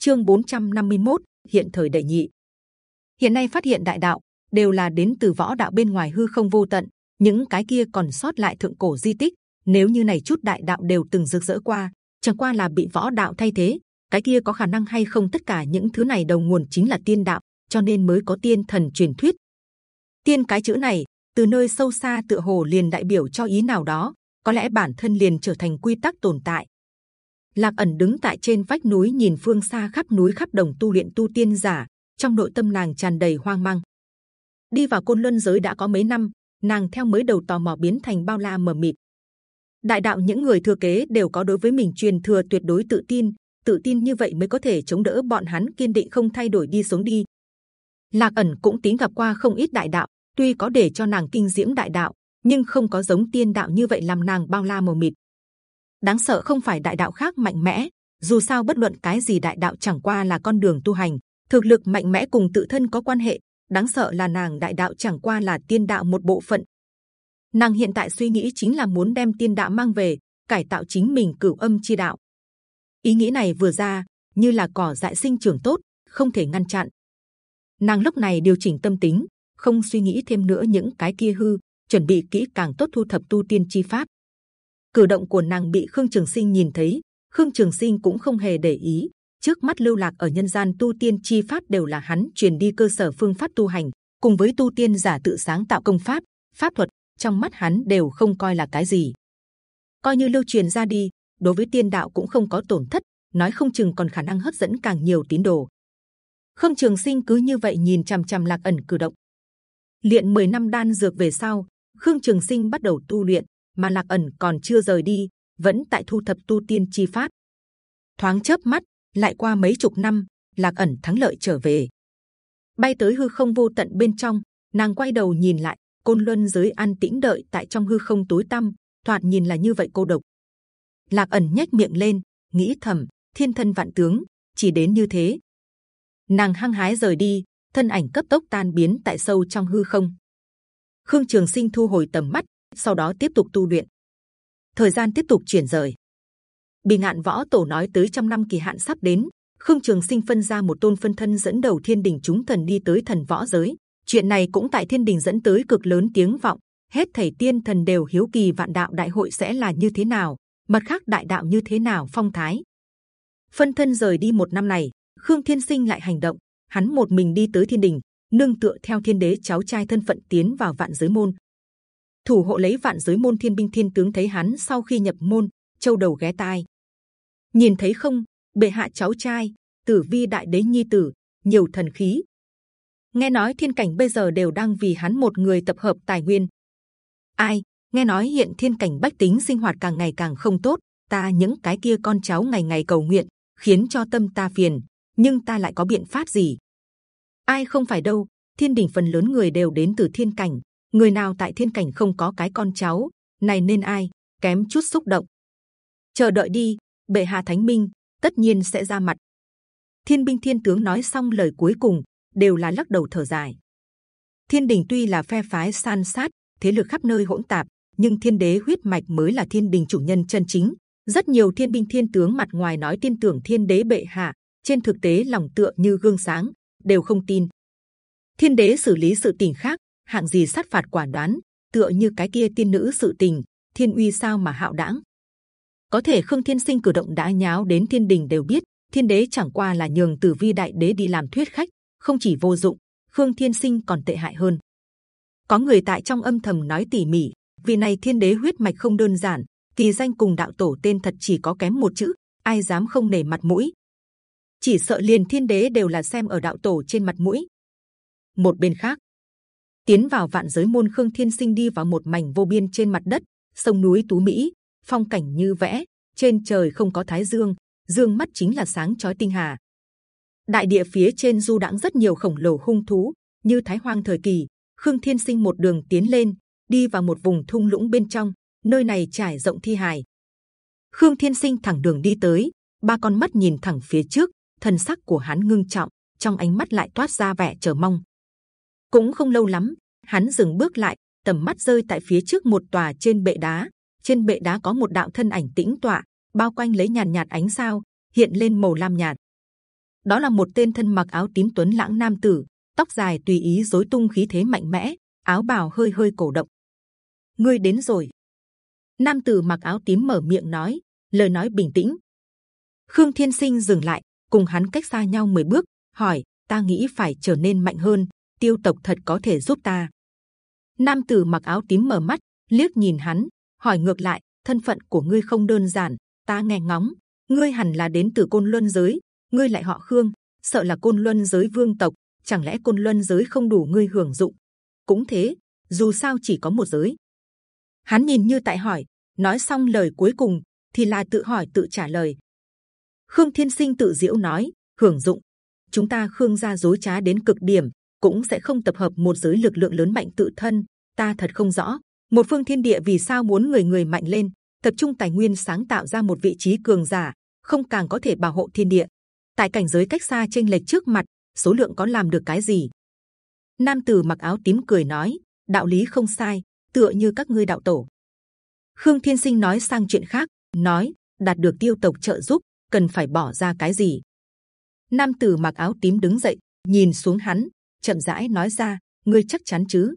chương 451, hiện thời đệ nhị. Hiện nay phát hiện đại đạo đều là đến từ võ đạo bên ngoài hư không vô tận, những cái kia còn sót lại thượng cổ di tích. Nếu như này chút đại đạo đều từng rực rỡ qua, chẳng qua là bị võ đạo thay thế, cái kia có khả năng hay không tất cả những thứ này đầu nguồn chính là tiên đạo, cho nên mới có tiên thần truyền thuyết. Tiên cái chữ này từ nơi sâu xa tựa hồ liền đại biểu cho ý nào đó, có lẽ bản thân liền trở thành quy tắc tồn tại. Lạc ẩn đứng tại trên vách núi nhìn phương xa khắp núi khắp đồng tu luyện tu tiên giả, trong nội tâm nàng tràn đầy hoang mang. Đi vào côn luân giới đã có mấy năm, nàng theo mới đầu tò mò biến thành bao la mờ mịt. Đại đạo những người thừa kế đều có đối với mình truyền thừa tuyệt đối tự tin, tự tin như vậy mới có thể chống đỡ bọn hắn kiên định không thay đổi đi xuống đi. Lạc ẩn cũng tính gặp qua không ít đại đạo, tuy có để cho nàng kinh diễm đại đạo, nhưng không có giống tiên đạo như vậy làm nàng bao la mờ mịt. Đáng sợ không phải đại đạo khác mạnh mẽ, dù sao bất luận cái gì đại đạo chẳng qua là con đường tu hành, thực lực mạnh mẽ cùng tự thân có quan hệ. Đáng sợ là nàng đại đạo chẳng qua là tiên đạo một bộ phận. Nàng hiện tại suy nghĩ chính là muốn đem tiên đạo mang về, cải tạo chính mình cửu âm chi đạo. Ý nghĩ này vừa ra, như là cỏ dại sinh trưởng tốt, không thể ngăn chặn. Nàng lúc này điều chỉnh tâm tính, không suy nghĩ thêm nữa những cái kia hư, chuẩn bị kỹ càng tốt thu thập tu tiên chi pháp. Cử động của nàng bị Khương Trường Sinh nhìn thấy, Khương Trường Sinh cũng không hề để ý. Trước mắt lưu lạc ở nhân gian tu tiên chi pháp đều là hắn truyền đi cơ sở phương pháp tu hành, cùng với tu tiên giả tự sáng tạo công pháp, pháp thuật trong mắt hắn đều không coi là cái gì. Coi như lưu truyền ra đi, đối với tiên đạo cũng không có tổn thất, nói không chừng còn khả năng hấp dẫn càng nhiều tín đồ. Khương Trường Sinh cứ như vậy nhìn c h ầ m c h ầ m lạc ẩn cử động. Luyện 10 năm đan dược về sau, Khương Trường Sinh bắt đầu tu luyện, mà lạc ẩn còn chưa rời đi, vẫn tại thu thập tu tiên chi pháp. Thoáng chớp mắt, lại qua mấy chục năm, lạc ẩn thắng lợi trở về, bay tới hư không vô tận bên trong, nàng quay đầu nhìn lại, côn luân giới an tĩnh đợi tại trong hư không tối tăm, thoạt nhìn là như vậy cô độc. Lạc ẩn nhếch miệng lên, nghĩ thầm, thiên thân vạn tướng, chỉ đến như thế, nàng hăng hái rời đi thân ảnh cấp tốc tan biến tại sâu trong hư không khương trường sinh thu hồi tầm mắt sau đó tiếp tục tu luyện. Thời gian tiếp tục chuyển rời. Bị ngạn võ tổ nói tới trăm năm kỳ hạn sắp đến khương trường sinh phân ra một tôn phân thân dẫn đầu thiên đình chúng thần đi tới thần võ giới. Chuyện này cũng tại thiên đình dẫn tới cực lớn tiếng vọng. Hết thầy tiên thần đều hiếu kỳ vạn đạo đại hội sẽ là như thế nào mặt khác đại đạo như thế nào phong thái. Phân thân rời đi một năm này Khương Thiên Sinh lại hành động, hắn một mình đi tới Thiên Đình, nương tựa theo Thiên Đế cháu trai thân phận tiến vào Vạn Giới môn, thủ hộ lấy Vạn Giới môn Thiên binh Thiên tướng thấy hắn sau khi nhập môn, châu đầu ghé tai, nhìn thấy không, bệ hạ cháu trai, Tử Vi Đại Đế nhi tử, nhiều thần khí. Nghe nói thiên cảnh bây giờ đều đang vì hắn một người tập hợp tài nguyên. Ai? Nghe nói hiện thiên cảnh bách tính sinh hoạt càng ngày càng không tốt, ta những cái kia con cháu ngày ngày cầu nguyện, khiến cho tâm ta phiền, nhưng ta lại có biện pháp gì? Ai không phải đâu? Thiên đình phần lớn người đều đến từ thiên cảnh, người nào tại thiên cảnh không có cái con cháu, này nên ai? Kém chút xúc động. Chờ đợi đi, bệ hạ thánh minh tất nhiên sẽ ra mặt. Thiên binh thiên tướng nói xong lời cuối cùng đều là lắc đầu thở dài. Thiên đình tuy là phe phái san sát, thế lực khắp nơi hỗn tạp, nhưng thiên đế huyết mạch mới là thiên đình chủ nhân chân chính. Rất nhiều thiên binh thiên tướng mặt ngoài nói tin tưởng thiên đế bệ hạ, trên thực tế lòng tựa như gương sáng đều không tin thiên đế xử lý sự tình khác hạng gì sát phạt quả đoán tựa như cái kia tiên nữ sự tình thiên uy sao mà hạo đãng. Có thể khương thiên sinh cử động đã nháo đến thiên đình đều biết thiên đế chẳng qua là nhường tử vi đại đế đi làm thuyết khách không chỉ vô dụng khương thiên sinh còn tệ hại hơn. Có người tại trong âm thầm nói tỉ mỉ vì này thiên đế huyết mạch không đơn giản kỳ danh cùng đạo tổ tên thật chỉ có kém một chữ ai dám không nể mặt mũi. Chỉ sợ liền thiên đế đều là xem ở đạo tổ trên mặt mũi. Một bên khác, tiến vào vạn giới môn khương thiên sinh đi vào một mảnh vô biên trên mặt đất, sông núi tú mỹ, phong cảnh như vẽ, trên trời không có thái dương, dương mắt chính là sáng chói tinh hà. Đại địa phía trên du đãng rất nhiều khổng lồ hung thú, như thái hoang thời kỳ. Khương Thiên Sinh một đường tiến lên, đi vào một vùng thung lũng bên trong, nơi này trải rộng thi hài. Khương Thiên Sinh thẳng đường đi tới, ba con mắt nhìn thẳng phía trước, thần sắc của hắn ngưng trọng, trong ánh mắt lại toát ra vẻ chờ mong. Cũng không lâu lắm, hắn dừng bước lại, tầm mắt rơi tại phía trước một tòa trên bệ đá. Trên bệ đá có một đạo thân ảnh tĩnh tọa, bao quanh lấy nhàn nhạt, nhạt ánh sao, hiện lên màu lam nhạt. đó là một tên thân mặc áo tím tuấn lãng nam tử tóc dài tùy ý rối tung khí thế mạnh mẽ áo bào hơi hơi cổ động ngươi đến rồi nam tử mặc áo tím mở miệng nói lời nói bình tĩnh khương thiên sinh dừng lại cùng hắn cách xa nhau 10 bước hỏi ta nghĩ phải trở nên mạnh hơn tiêu tộc thật có thể giúp ta. Nam tử mặc áo tím mở mắt, liếc nhìn hắn, hỏi ngược lại, thân phận của ngươi không đơn giản, ta nghe ngóng, ngươi hẳn là đến từ côn luân giới, ngươi lại họ khương, sợ là côn luân giới vương tộc, chẳng lẽ côn luân giới không đủ ngươi hưởng dụng? Cũng thế, dù sao chỉ có một giới. Hắn nhìn như tại hỏi, nói xong lời cuối cùng, thì là tự hỏi tự trả lời. Khương thiên sinh tự diễu nói, hưởng dụng. Chúng ta khương gia dối trá đến cực điểm cũng sẽ không tập hợp một giới lực lượng lớn mạnh tự thân. Ta thật không rõ, một phương thiên địa vì sao muốn người người mạnh lên, tập trung tài nguyên sáng tạo ra một vị trí cường giả, không càng có thể bảo hộ thiên địa. Tại cảnh giới cách xa chênh lệch trước mặt, số lượng có làm được cái gì? Nam tử mặc áo tím cười nói, đạo lý không sai, tựa như các ngươi đạo tổ. Khương thiên sinh nói sang chuyện khác, nói, đạt được tiêu tộc trợ giúp, cần phải bỏ ra cái gì? Nam tử mặc áo tím đứng dậy, nhìn xuống hắn chậm rãi nói ra, ngươi chắc chắn chứ?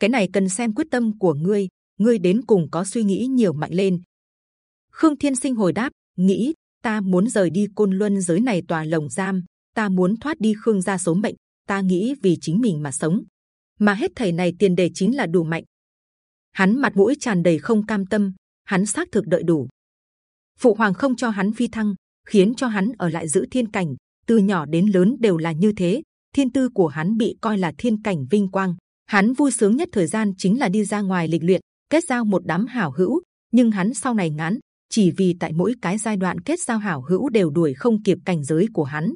Cái này cần xem quyết tâm của ngươi ngươi đến cùng có suy nghĩ nhiều mạnh lên. Khương thiên sinh hồi đáp, nghĩ, ta muốn rời đi côn luân giới này tòa lồng giam, ta muốn thoát đi khương gia số mệnh, ta nghĩ vì chính mình mà sống. Mà hết thầy này tiền đề chính là đủ mạnh. Hắn mặt mũi tràn đầy không cam tâm, hắn xác thực đợi đủ. Phụ hoàng không cho hắn phi thăng, khiến cho hắn ở lại giữ thiên cảnh, từ nhỏ đến lớn đều là như thế thiên tư của hắn bị coi là thiên cảnh vinh quang hắn vui sướng nhất thời gian chính là đi ra ngoài lịch luyện kết giao một đám hảo hữu nhưng hắn sau này ngắn chỉ vì tại mỗi cái giai đoạn kết giao hảo hữu đều đuổi không kịp cảnh giới của hắn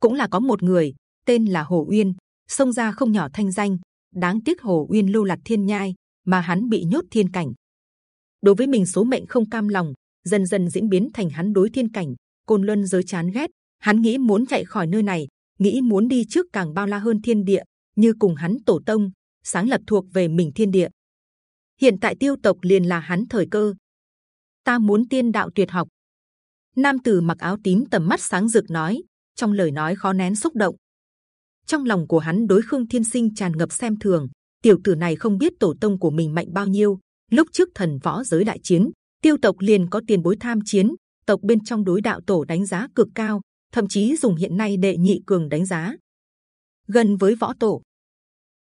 cũng là có một người tên là Hồ Uyên, xông ra không nhỏ thanh danh. Đáng tiếc Hồ Uyên lưu lạc thiên nhai, mà hắn bị nhốt thiên cảnh. Đối với mình số mệnh không cam lòng, dần dần diễn biến thành hắn đối thiên cảnh, côn luân giới chán ghét. Hắn nghĩ muốn chạy khỏi nơi này, nghĩ muốn đi trước càng bao la hơn thiên địa, như cùng hắn tổ tông sáng lập thuộc về mình thiên địa. Hiện tại tiêu tộc liền là hắn thời cơ. Ta muốn tiên đạo tuyệt học. Nam tử mặc áo tím tầm mắt sáng rực nói, trong lời nói khó nén xúc động. Trong lòng của hắn đối Khương Thiên Sinh tràn ngập xem thường. Tiểu tử này không biết tổ tông của mình mạnh bao nhiêu. Lúc trước thần võ giới đại chiến, tiêu tộc liền có tiền bối tham chiến, tộc bên trong đối đạo tổ đánh giá cực cao, thậm chí dùng hiện nay đệ nhị cường đánh giá. Gần với võ tổ,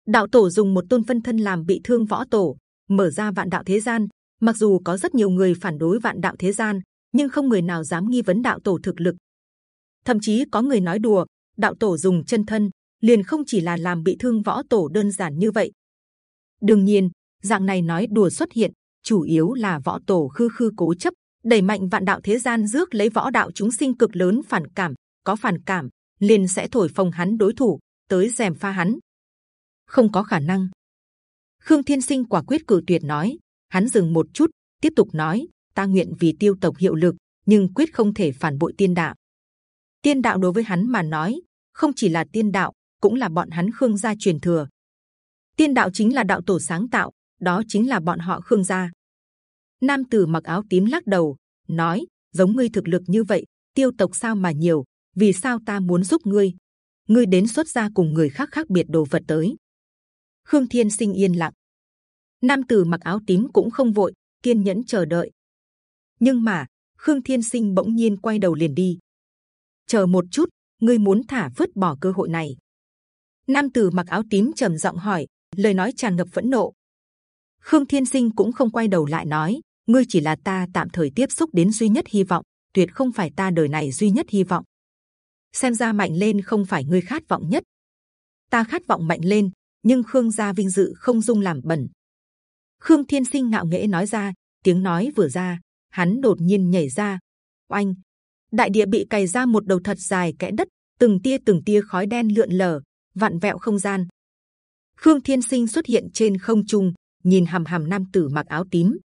đạo tổ dùng một tôn phân thân làm bị thương võ tổ, mở ra vạn đạo thế gian. Mặc dù có rất nhiều người phản đối vạn đạo thế gian, nhưng không người nào dám nghi vấn đạo tổ thực lực thậm chí có người nói đùa đạo tổ dùng chân thân liền không chỉ là làm bị thương võ tổ đơn giản như vậy đương nhiên dạng này nói đùa xuất hiện chủ yếu là võ tổ khư khư cố chấp đẩy mạnh vạn đạo thế gian rước lấy võ đạo chúng sinh cực lớn phản cảm, có phản cảm, liền sẽ thổi phồng hắn đối thủ, tới dèm pha hắn. Không có khả năng. Khương thiên sinh quả quyết cử tuyệt nói, hắn dừng một chút, tiếp tục nói, ta nguyện vì tiêu tộc hiệu lực, nhưng quyết không thể phản bội tiên đạo. Tiên đạo đối với hắn mà nói, không chỉ là tiên đạo, cũng là bọn hắn khương gia truyền thừa. Tiên đạo chính là đạo tổ sáng tạo, đó chính là bọn họ khương gia nam tử mặc áo tím lắc đầu nói giống ngươi thực lực như vậy tiêu tộc sao mà nhiều vì sao ta muốn giúp ngươi? Ngươi đến xuất gia cùng người khác khác biệt đồ vật tới. Khương thiên sinh yên lặng. Nam tử mặc áo tím cũng không vội kiên nhẫn chờ đợi. Nhưng mà khương thiên sinh bỗng nhiên quay đầu liền đi. Chờ một chút, ngươi muốn thả vứt bỏ cơ hội này? Nam tử mặc áo tím trầm giọng hỏi, lời nói tràn ngập phẫn nộ. Khương Thiên Sinh cũng không quay đầu lại nói, ngươi chỉ là ta tạm thời tiếp xúc đến duy nhất hy vọng, tuyệt không phải ta đời này duy nhất hy vọng. Xem ra mạnh lên không phải ngươi khát vọng nhất. Ta khát vọng mạnh lên, nhưng Khương gia vinh dự không dung làm bẩn. Khương Thiên Sinh ngạo nghễ nói ra, tiếng nói vừa ra, hắn đột nhiên nhảy ra. Oanh! đại địa bị cày ra một đầu thật dài kẽ đất, từng tia từng tia khói đen lượn lờ, vặn vẹo không gian. Khương Thiên Sinh xuất hiện trên không trung, nhìn hầm hầm nam tử mặc áo tím.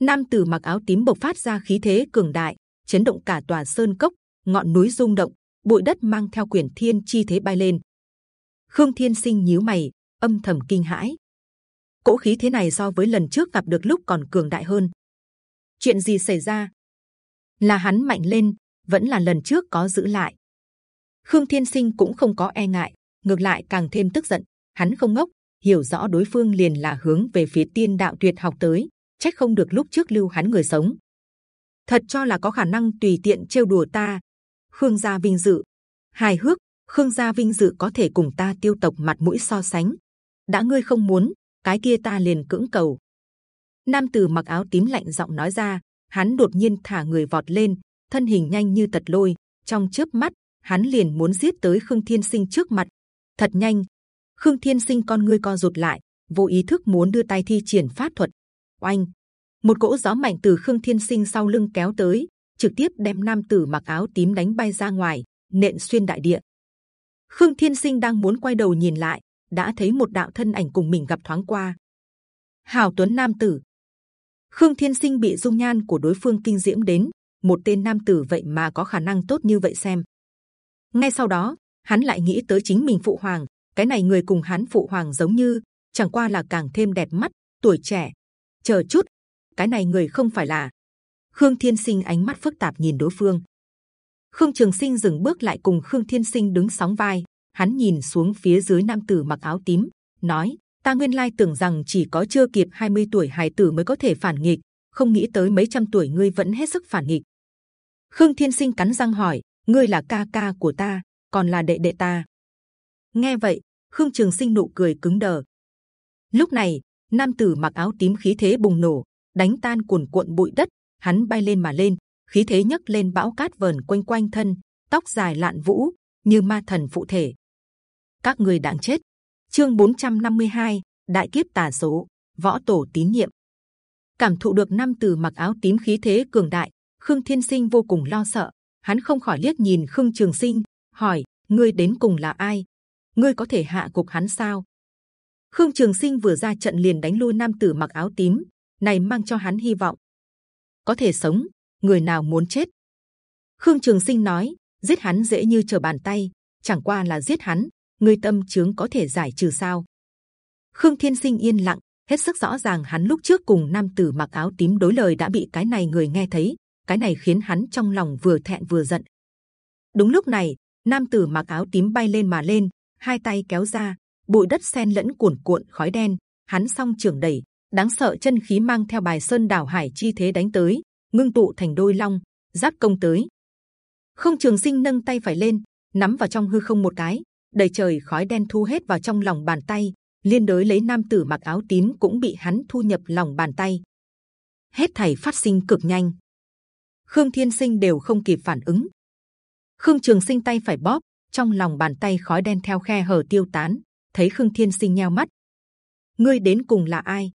Nam tử mặc áo tím bộc phát ra khí thế cường đại, chấn động cả tòa sơn cốc, ngọn núi rung động, bụi đất mang theo quyển thiên chi thế bay lên. Khương Thiên Sinh nhíu mày, âm thầm kinh hãi. Cỗ khí thế này so với lần trước gặp được lúc còn cường đại hơn. Chuyện gì xảy ra? là hắn mạnh lên vẫn là lần trước có giữ lại Khương Thiên Sinh cũng không có e ngại, ngược lại càng thêm tức giận. Hắn không ngốc, hiểu rõ đối phương liền là hướng về phía tiên đạo tuyệt học tới, trách không được lúc trước lưu hắn người sống. Thật cho là có khả năng tùy tiện trêu đùa ta. Khương gia vinh dự, hài hước. Khương gia vinh dự có thể cùng ta tiêu tộc mặt mũi so sánh. đã ngươi không muốn, cái kia ta liền cưỡng cầu. Nam tử mặc áo tím lạnh giọng nói ra, hắn đột nhiên thả người vọt lên, thân hình nhanh như tật lôi, trong chớp mắt hắn liền muốn giết tới Khương Thiên Sinh trước mặt. Thật nhanh, Khương Thiên Sinh con ngươi co rụt lại, vô ý thức muốn đưa tay thi triển pháp thuật. Oanh, một cỗ gió mạnh từ Khương Thiên Sinh sau lưng kéo tới, trực tiếp đem nam tử mặc áo tím đánh bay ra ngoài, nện xuyên đại địa. Khương Thiên Sinh đang muốn quay đầu nhìn lại, đã thấy một đạo thân ảnh cùng mình gặp thoáng qua. Hào Tuấn nam tử. Khương Thiên Sinh bị dung nhan của đối phương kinh diễm đến, một tên nam tử vậy mà có khả năng tốt như vậy xem. Ngay sau đó, hắn lại nghĩ tới chính mình phụ hoàng, cái này người cùng hắn phụ hoàng giống như, chẳng qua là càng thêm đẹp mắt, tuổi trẻ. Chờ chút, cái này người không phải là Khương Thiên Sinh ánh mắt phức tạp nhìn đối phương. Khương Trường Sinh dừng bước lại cùng Khương Thiên Sinh đứng sóng vai, hắn nhìn xuống phía dưới nam tử mặc áo tím, nói: Ta nguyên lai tưởng rằng chỉ có chưa kịp 20 tuổi hài tử mới có thể phản nghịch, không nghĩ tới mấy trăm tuổi ngươi vẫn hết sức phản nghịch. Khương Thiên Sinh cắn răng hỏi: Ngươi là ca ca của ta, còn là đệ đệ ta? Nghe vậy, Khương Trường Sinh nụ cười cứng đờ. Lúc này, nam tử mặc áo tím khí thế bùng nổ, đánh tan cuồn cuộn bụi đất, hắn bay lên mà lên, khí thế nhấc lên bão cát vờn quanh quanh thân, tóc dài lạn vũ như ma thần phụ thể. Các người đáng chết. Chương 452, đại kiếp tà số, võ tổ tín nhiệm. Cảm thụ được nam tử mặc áo tím khí thế cường đại, Khương Thiên Sinh vô cùng lo sợ. Hắn không khỏi liếc nhìn Khương Trường Sinh, hỏi: ngươi đến cùng là ai? Ngươi có thể hạ cục hắn sao? Khương Trường Sinh vừa ra trận liền đánh lui nam tử mặc áo tím, này mang cho hắn hy vọng. Có thể sống, người nào muốn chết? Khương Trường Sinh nói, giết hắn dễ như trở bàn tay, chẳng qua là giết hắn, người tâm chướng có thể giải trừ sao? Khương Thiên Sinh yên lặng, hết sức rõ ràng hắn lúc trước cùng nam tử mặc áo tím đối lời đã bị cái này người nghe thấy, cái này khiến hắn trong lòng vừa thẹn vừa giận. Đúng lúc này, nam tử mặc áo tím bay lên mà lên, hai tay kéo ra, bụi đất xen lẫn cuồn cuộn khói đen, hắn song trường đẩy, đáng sợ chân khí mang theo bài sơn đảo hải chi thế đánh tới, ngưng tụ thành đôi long, giáp công tới. Không Trường Sinh nâng tay phải lên, nắm vào trong hư không một cái, đầy trời khói đen thu hết vào trong lòng bàn tay, liên đối lấy nam tử mặc áo tím cũng bị hắn thu nhập lòng bàn tay. Hết thảy phát sinh cực nhanh, Khương Thiên Sinh đều không kịp phản ứng. Khương Trường Sinh tay phải bóp, trong lòng bàn tay khói đen theo khe hở tiêu tán. Thấy Khương Thiên Sinh nheo mắt, ngươi đến cùng là ai?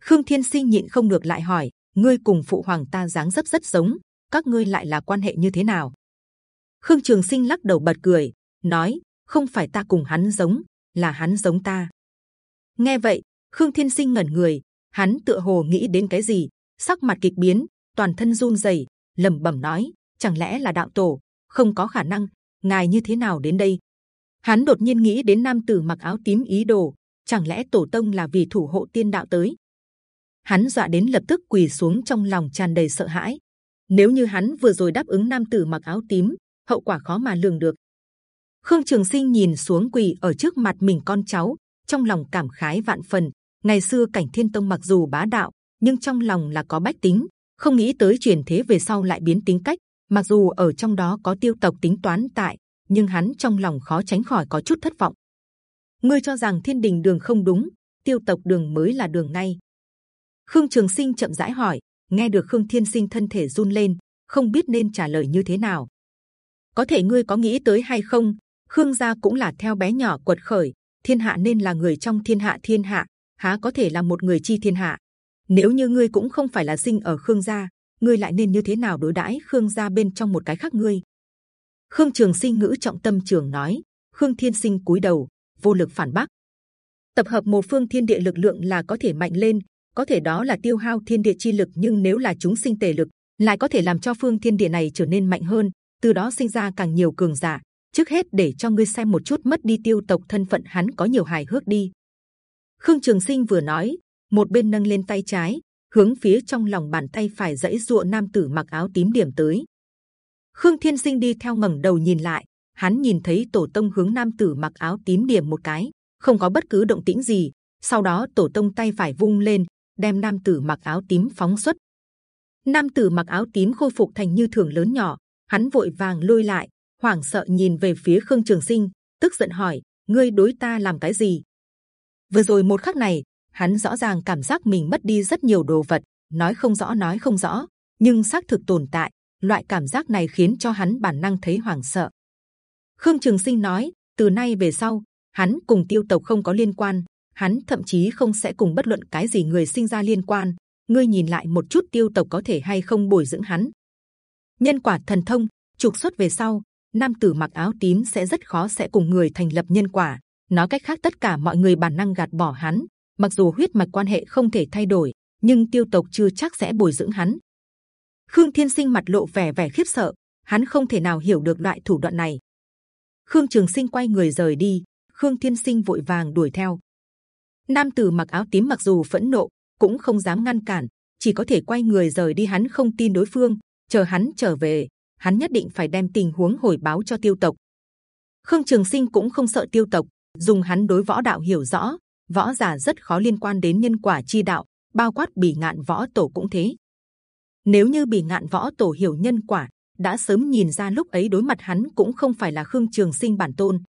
Khương Thiên Sinh nhịn không được lại hỏi, ngươi cùng phụ hoàng ta dáng dấp rất giống, các ngươi lại là quan hệ như thế nào? Khương Trường Sinh lắc đầu bật cười, nói, không phải ta cùng hắn giống, là hắn giống ta. Nghe vậy, Khương Thiên Sinh ngẩn người, hắn tựa hồ nghĩ đến cái gì, sắc mặt kịch biến, toàn thân run rẩy, lẩm bẩm nói: chẳng lẽ là đạo tổ? Không có khả năng, ngài như thế nào đến đây? Hắn đột nhiên nghĩ đến nam tử mặc áo tím ý đồ, chẳng lẽ tổ tông là vì thủ hộ tiên đạo tới? Hắn dọa đến lập tức quỳ xuống trong lòng tràn đầy sợ hãi. Nếu như hắn vừa rồi đáp ứng nam tử mặc áo tím, hậu quả khó mà lường được. Khương Trường Sinh nhìn xuống quỳ ở trước mặt mình con cháu, trong lòng cảm khái vạn phần. Ngày xưa cảnh Thiên Tông mặc dù bá đạo, nhưng trong lòng là có bách tính, không nghĩ tới truyền thế về sau lại biến tính cách. Mặc dù ở trong đó có tiêu tộc tính toán tại, nhưng hắn trong lòng khó tránh khỏi có chút thất vọng. Ngươi cho rằng thiên đình đường không đúng, tiêu tộc đường mới là đường ngay. Khương Trường Sinh chậm rãi hỏi, nghe được Khương Thiên Sinh thân thể run lên, không biết nên trả lời như thế nào. Có thể ngươi có nghĩ tới hay không? Khương gia cũng là theo bé nhỏ quật khởi, thiên hạ nên là người trong thiên hạ thiên hạ, há có thể là một người chi thiên hạ? Nếu như ngươi cũng không phải là sinh ở Khương gia, ngươi lại nên như thế nào đối đãi Khương gia bên trong một cái khác ngươi? Khương Trường Sinh ngữ trọng tâm trường nói. Khương Thiên Sinh cúi đầu, vô lực phản bác. Tập hợp một phương thiên địa lực lượng là có thể mạnh lên, có thể đó là tiêu hao thiên địa chi lực, nhưng nếu là chúng sinh tề lực, lại có thể làm cho phương thiên địa này trở nên mạnh hơn, từ đó sinh ra càng nhiều cường giả. Trước hết để cho ngươi xem một chút mất đi tiêu tộc thân phận hắn có nhiều hài hước đi. Khương Trường Sinh vừa nói, một bên nâng lên tay trái hướng phía trong lòng bàn tay phải dãy dụa nam tử mặc áo tím điểm tới khương thiên sinh đi theo ngẩng đầu nhìn lại hắn nhìn thấy tổ tông hướng nam tử mặc áo tím điểm một cái, không có bất cứ động tĩnh gì. Sau đó tổ tông tay phải vung lên, đem nam tử mặc áo tím phóng xuất. Nam tử mặc áo tím khôi phục thành như thường lớn nhỏ, hắn vội vàng lôi lại, hoảng sợ nhìn về phía khương trường sinh, tức giận hỏi: ngươi đối ta làm cái gì? Vừa rồi một khắc này, hắn rõ ràng cảm giác mình mất đi rất nhiều đồ vật, nói không rõ nói không rõ, nhưng xác thực tồn tại. Loại cảm giác này khiến cho hắn bản năng thấy hoảng sợ. Khương Trường Sinh nói: từ nay về sau, hắn cùng tiêu tộc không có liên quan, hắn thậm chí không sẽ cùng bất luận cái gì người sinh ra liên quan. Ngươi nhìn lại một chút tiêu tộc có thể hay không bồi dưỡng hắn? Nhân quả thần thông trục xuất về sau, nam tử mặc áo tím sẽ rất khó sẽ cùng người thành lập nhân quả. Nói cách khác, tất cả mọi người bản năng gạt bỏ hắn. Mặc dù huyết mạch quan hệ không thể thay đổi, nhưng tiêu tộc chưa chắc sẽ bồi dưỡng hắn. Khương Thiên Sinh mặt lộ vẻ vẻ khiếp sợ, hắn không thể nào hiểu được loại thủ đoạn này. Khương Trường Sinh quay người rời đi, Khương Thiên Sinh vội vàng đuổi theo. Nam tử mặc áo tím mặc dù phẫn nộ, cũng không dám ngăn cản, chỉ có thể quay người rời đi. Hắn không tin đối phương, chờ hắn trở về, hắn nhất định phải đem tình huống hồi báo cho tiêu tộc. Khương Trường Sinh cũng không sợ tiêu tộc, dùng hắn đối võ đạo hiểu rõ, võ giả rất khó liên quan đến nhân quả chi đạo, bao quát bỉ ngạn võ tổ cũng thế. Nếu như bị ngạn võ tổ hiểu nhân quả, đã sớm nhìn ra lúc ấy đối mặt hắn cũng không phải là Khương Trường Sinh bản tôn.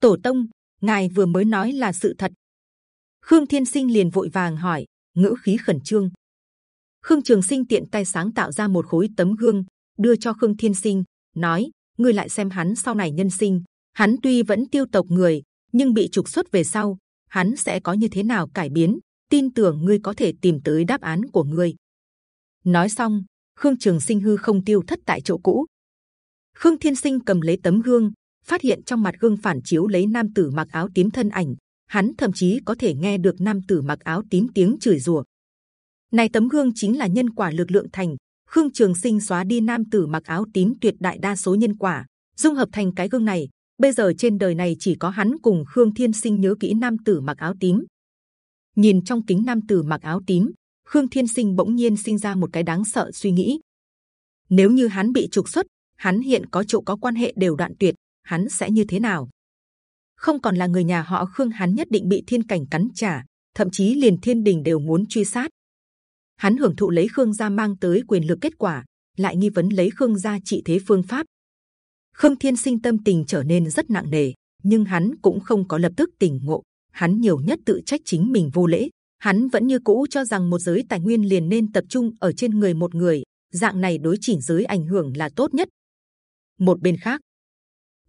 Tổ tông, ngài vừa mới nói là sự thật. Khương Thiên Sinh liền vội vàng hỏi, ngữ khí khẩn trương. Khương Trường Sinh tiện tay sáng tạo ra một khối tấm gương, đưa cho Khương Thiên Sinh, nói: ngươi lại xem hắn sau này nhân sinh, hắn tuy vẫn tiêu tộc người, nhưng bị trục xuất về sau, hắn sẽ có như thế nào cải biến? Tin tưởng ngươi có thể tìm tới đáp án của ngươi. Nói xong, Khương Trường Sinh hư không tiêu thất tại chỗ cũ. Khương Thiên Sinh cầm lấy tấm gương, phát hiện trong mặt gương phản chiếu lấy nam tử mặc áo tím thân ảnh. Hắn thậm chí có thể nghe được nam tử mặc áo tím tiếng chửi rủa. Này tấm gương chính là nhân quả lực lượng thành. Khương Trường Sinh xóa đi nam tử mặc áo tím tuyệt đại đa số nhân quả, dung hợp thành cái gương này. Bây giờ trên đời này chỉ có hắn cùng Khương Thiên Sinh nhớ kỹ nam tử mặc áo tím. Nhìn trong kính nam tử mặc áo tím, Khương Thiên Sinh bỗng nhiên sinh ra một cái đáng sợ suy nghĩ. Nếu như hắn bị trục xuất, hắn hiện có chỗ có quan hệ đều đoạn tuyệt, hắn sẽ như thế nào? Không còn là người nhà họ Khương, hắn nhất định bị thiên cảnh cắn trả, thậm chí liền thiên đình đều muốn truy sát. Hắn hưởng thụ lấy Khương gia mang tới quyền lực kết quả, lại nghi vấn lấy Khương gia trị thế phương pháp. Khương Thiên Sinh tâm tình trở nên rất nặng nề, nhưng hắn cũng không có lập tức tỉnh ngộ. Hắn nhiều nhất tự trách chính mình vô lễ, hắn vẫn như cũ cho rằng một giới tài nguyên liền nên tập trung ở trên người một người, dạng này đối chỉnh giới ảnh hưởng là tốt nhất. Một bên khác,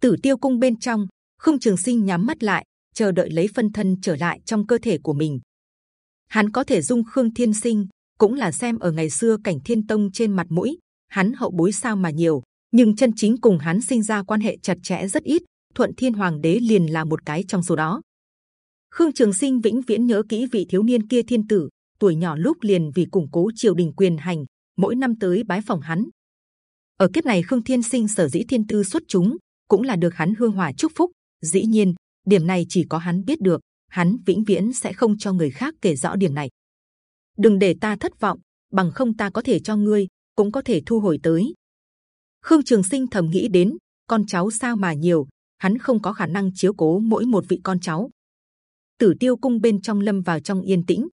Tử Tiêu Cung bên trong, không Trường Sinh nhắm mắt lại, chờ đợi lấy phân thân trở lại trong cơ thể của mình. Hắn có thể dung Khương Thiên Sinh, cũng là xem ở ngày xưa cảnh Thiên Tông trên mặt mũi, hắn hậu bối sao mà nhiều, nhưng chân chính cùng hắn sinh ra quan hệ chặt chẽ rất ít. Thuận Thiên Hoàng Đế liền là một cái trong số đó. Khương Trường Sinh vĩnh viễn nhớ kỹ vị thiếu niên kia thiên tử, tuổi nhỏ lúc liền vì củng cố triều đình quyền hành, mỗi năm tới bái phòng hắn. Ở kiếp này Khương Thiên Sinh sở dĩ thiên tư xuất chúng, cũng là được hắn hương hòa chúc phúc. Dĩ nhiên, điểm này chỉ có hắn biết được, hắn vĩnh viễn sẽ không cho người khác kể rõ điểm này. Đừng để ta thất vọng, bằng không ta có thể cho ngươi, cũng có thể thu hồi tới. Khương Trường Sinh thầm nghĩ đến, con cháu sao mà nhiều, hắn không có khả năng chiếu cố mỗi một vị con cháu Tử Tiêu cung bên trong lâm vào trong yên tĩnh.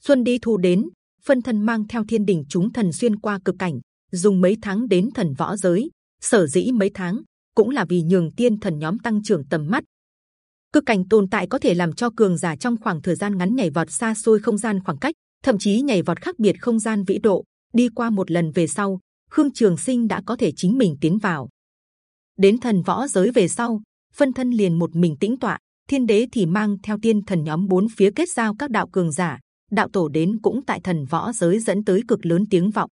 Xuân đi thu đến, phân thân mang theo thiên đình chúng thần xuyên qua cực cảnh, dùng mấy tháng đến thần võ giới. Sở dĩ mấy tháng cũng là vì nhường tiên thần nhóm tăng trưởng tầm mắt. Cực cảnh tồn tại có thể làm cho cường giả trong khoảng thời gian ngắn nhảy vọt xa xôi không gian khoảng cách, thậm chí nhảy vọt khác biệt không gian vĩ độ. Đi qua một lần về sau, Khương Trường Sinh đã có thể chính mình tiến vào. Đến thần võ giới về sau, phân thân liền một mình tĩnh tọa, thiên đế thì mang theo tiên thần nhóm bốn phía kết giao các đạo cường giả. Đạo tổ đến cũng tại thần võ giới dẫn tới cực lớn tiếng vọng.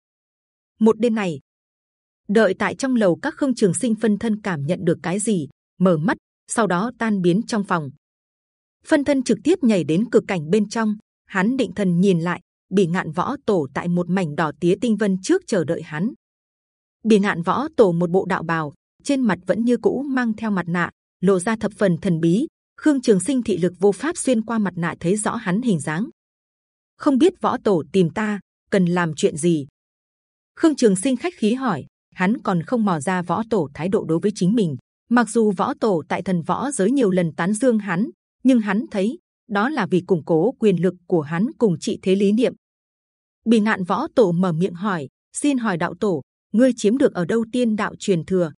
Một đêm này, đợi tại trong lầu các khương trường sinh phân thân cảm nhận được cái gì, mở mắt, sau đó tan biến trong phòng. Phân thân trực tiếp nhảy đến cực cảnh bên trong. Hắn định thần nhìn lại, bị ngạn võ tổ tại một mảnh đỏ tía tinh vân trước chờ đợi hắn. Bị ngạn võ tổ một bộ đạo bào, trên mặt vẫn như cũ mang theo mặt nạ, lộ ra thập phần thần bí. Khương Trường Sinh thị lực vô pháp xuyên qua mặt nạ thấy rõ hắn hình dáng. Không biết võ tổ tìm ta cần làm chuyện gì? Khương Trường Sinh khách khí hỏi. Hắn còn không mò ra võ tổ thái độ đối với chính mình. Mặc dù võ tổ tại thần võ giới nhiều lần tán dương hắn, nhưng hắn thấy đó là vì củng cố quyền lực của hắn cùng trị thế lý niệm. Bì ngạn võ tổ mở miệng hỏi, xin hỏi đạo tổ, ngươi chiếm được ở đâu tiên đạo truyền thừa?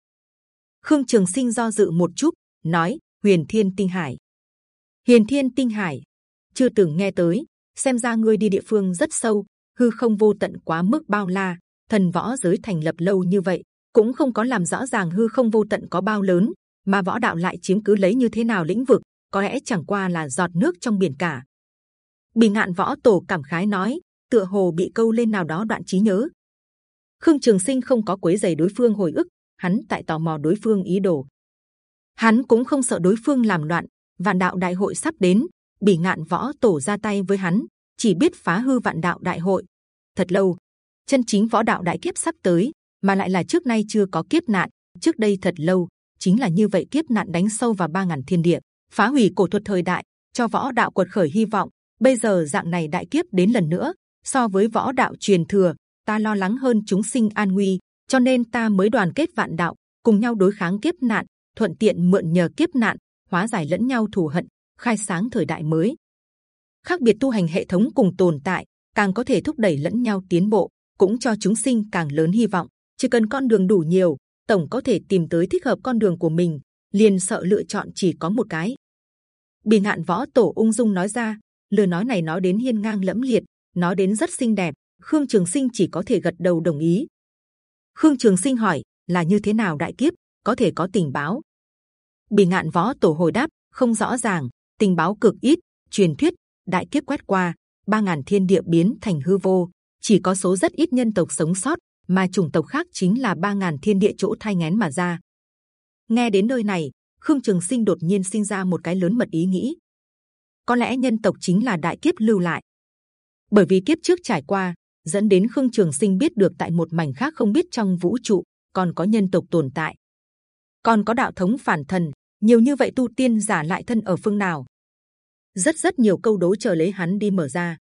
Khương Trường Sinh do dự một chút, nói Huyền Thiên Tinh Hải. Huyền Thiên Tinh Hải, chưa từng nghe tới. Xem ra ngươi đi địa phương rất sâu, hư không vô tận quá mức bao la. Thần võ giới thành lập lâu như vậy, cũng không có làm rõ ràng hư không vô tận có bao lớn, mà võ đạo lại chiếm cứ lấy như thế nào lĩnh vực, có lẽ chẳng qua là giọt nước trong biển cả. Bì ngạn võ tổ cảm khái nói, tựa hồ bị câu lên nào đó đoạn trí nhớ. Khương Trường Sinh không có quấy giày đối phương hồi ức, hắn tại tò mò đối phương ý đồ. Hắn cũng không sợ đối phương làm loạn. Vạn đạo đại hội sắp đến, bỉ ngạn võ tổ ra tay với hắn, chỉ biết phá hư vạn đạo đại hội. Thật lâu, chân chính võ đạo đại kiếp sắp tới, mà lại là trước nay chưa có kiếp nạn. Trước đây thật lâu, chính là như vậy kiếp nạn đánh sâu vào ba ngàn thiên địa, phá hủy cổ thuật thời đại, cho võ đạo quật khởi hy vọng. Bây giờ dạng này đại kiếp đến lần nữa, so với võ đạo truyền thừa, ta lo lắng hơn chúng sinh an nguy, cho nên ta mới đoàn kết vạn đạo, cùng nhau đối kháng kiếp nạn, thuận tiện mượn nhờ kiếp nạn hóa giải lẫn nhau thù hận, khai sáng thời đại mới. Khác biệt tu hành hệ thống cùng tồn tại, càng có thể thúc đẩy lẫn nhau tiến bộ, cũng cho chúng sinh càng lớn hy vọng. Chỉ cần con đường đủ nhiều, tổng có thể tìm tới thích hợp con đường của mình. liền sợ lựa chọn chỉ có một cái. Bì ngạn võ tổ ung dung nói ra, lời nói này nói đến hiên ngang lẫm liệt, nói đến rất xinh đẹp. Khương Trường Sinh chỉ có thể gật đầu đồng ý. Khương Trường Sinh hỏi là như thế nào đại kiếp, có thể có tình báo bị ngạn võ tổ hồi đáp không rõ ràng, tình báo cực ít. Truyền thuyết đại kiếp quét qua, ba ngàn thiên địa biến thành hư vô, chỉ có số rất ít nhân tộc sống sót, mà chủng tộc khác chính là ba ngàn thiên địa chỗ thay ngén mà ra. Nghe đến nơi này, Khương Trường Sinh đột nhiên sinh ra một cái lớn mật ý nghĩ. Có lẽ nhân tộc chính là đại kiếp lưu lại, bởi vì kiếp trước trải qua, dẫn đến Khương Trường Sinh biết được tại một mảnh khác không biết trong vũ trụ còn có nhân tộc tồn tại, còn có đạo thống phản thần, nhiều như vậy tu tiên giả lại thân ở phương nào? Rất rất nhiều câu đố chờ lấy hắn đi mở ra.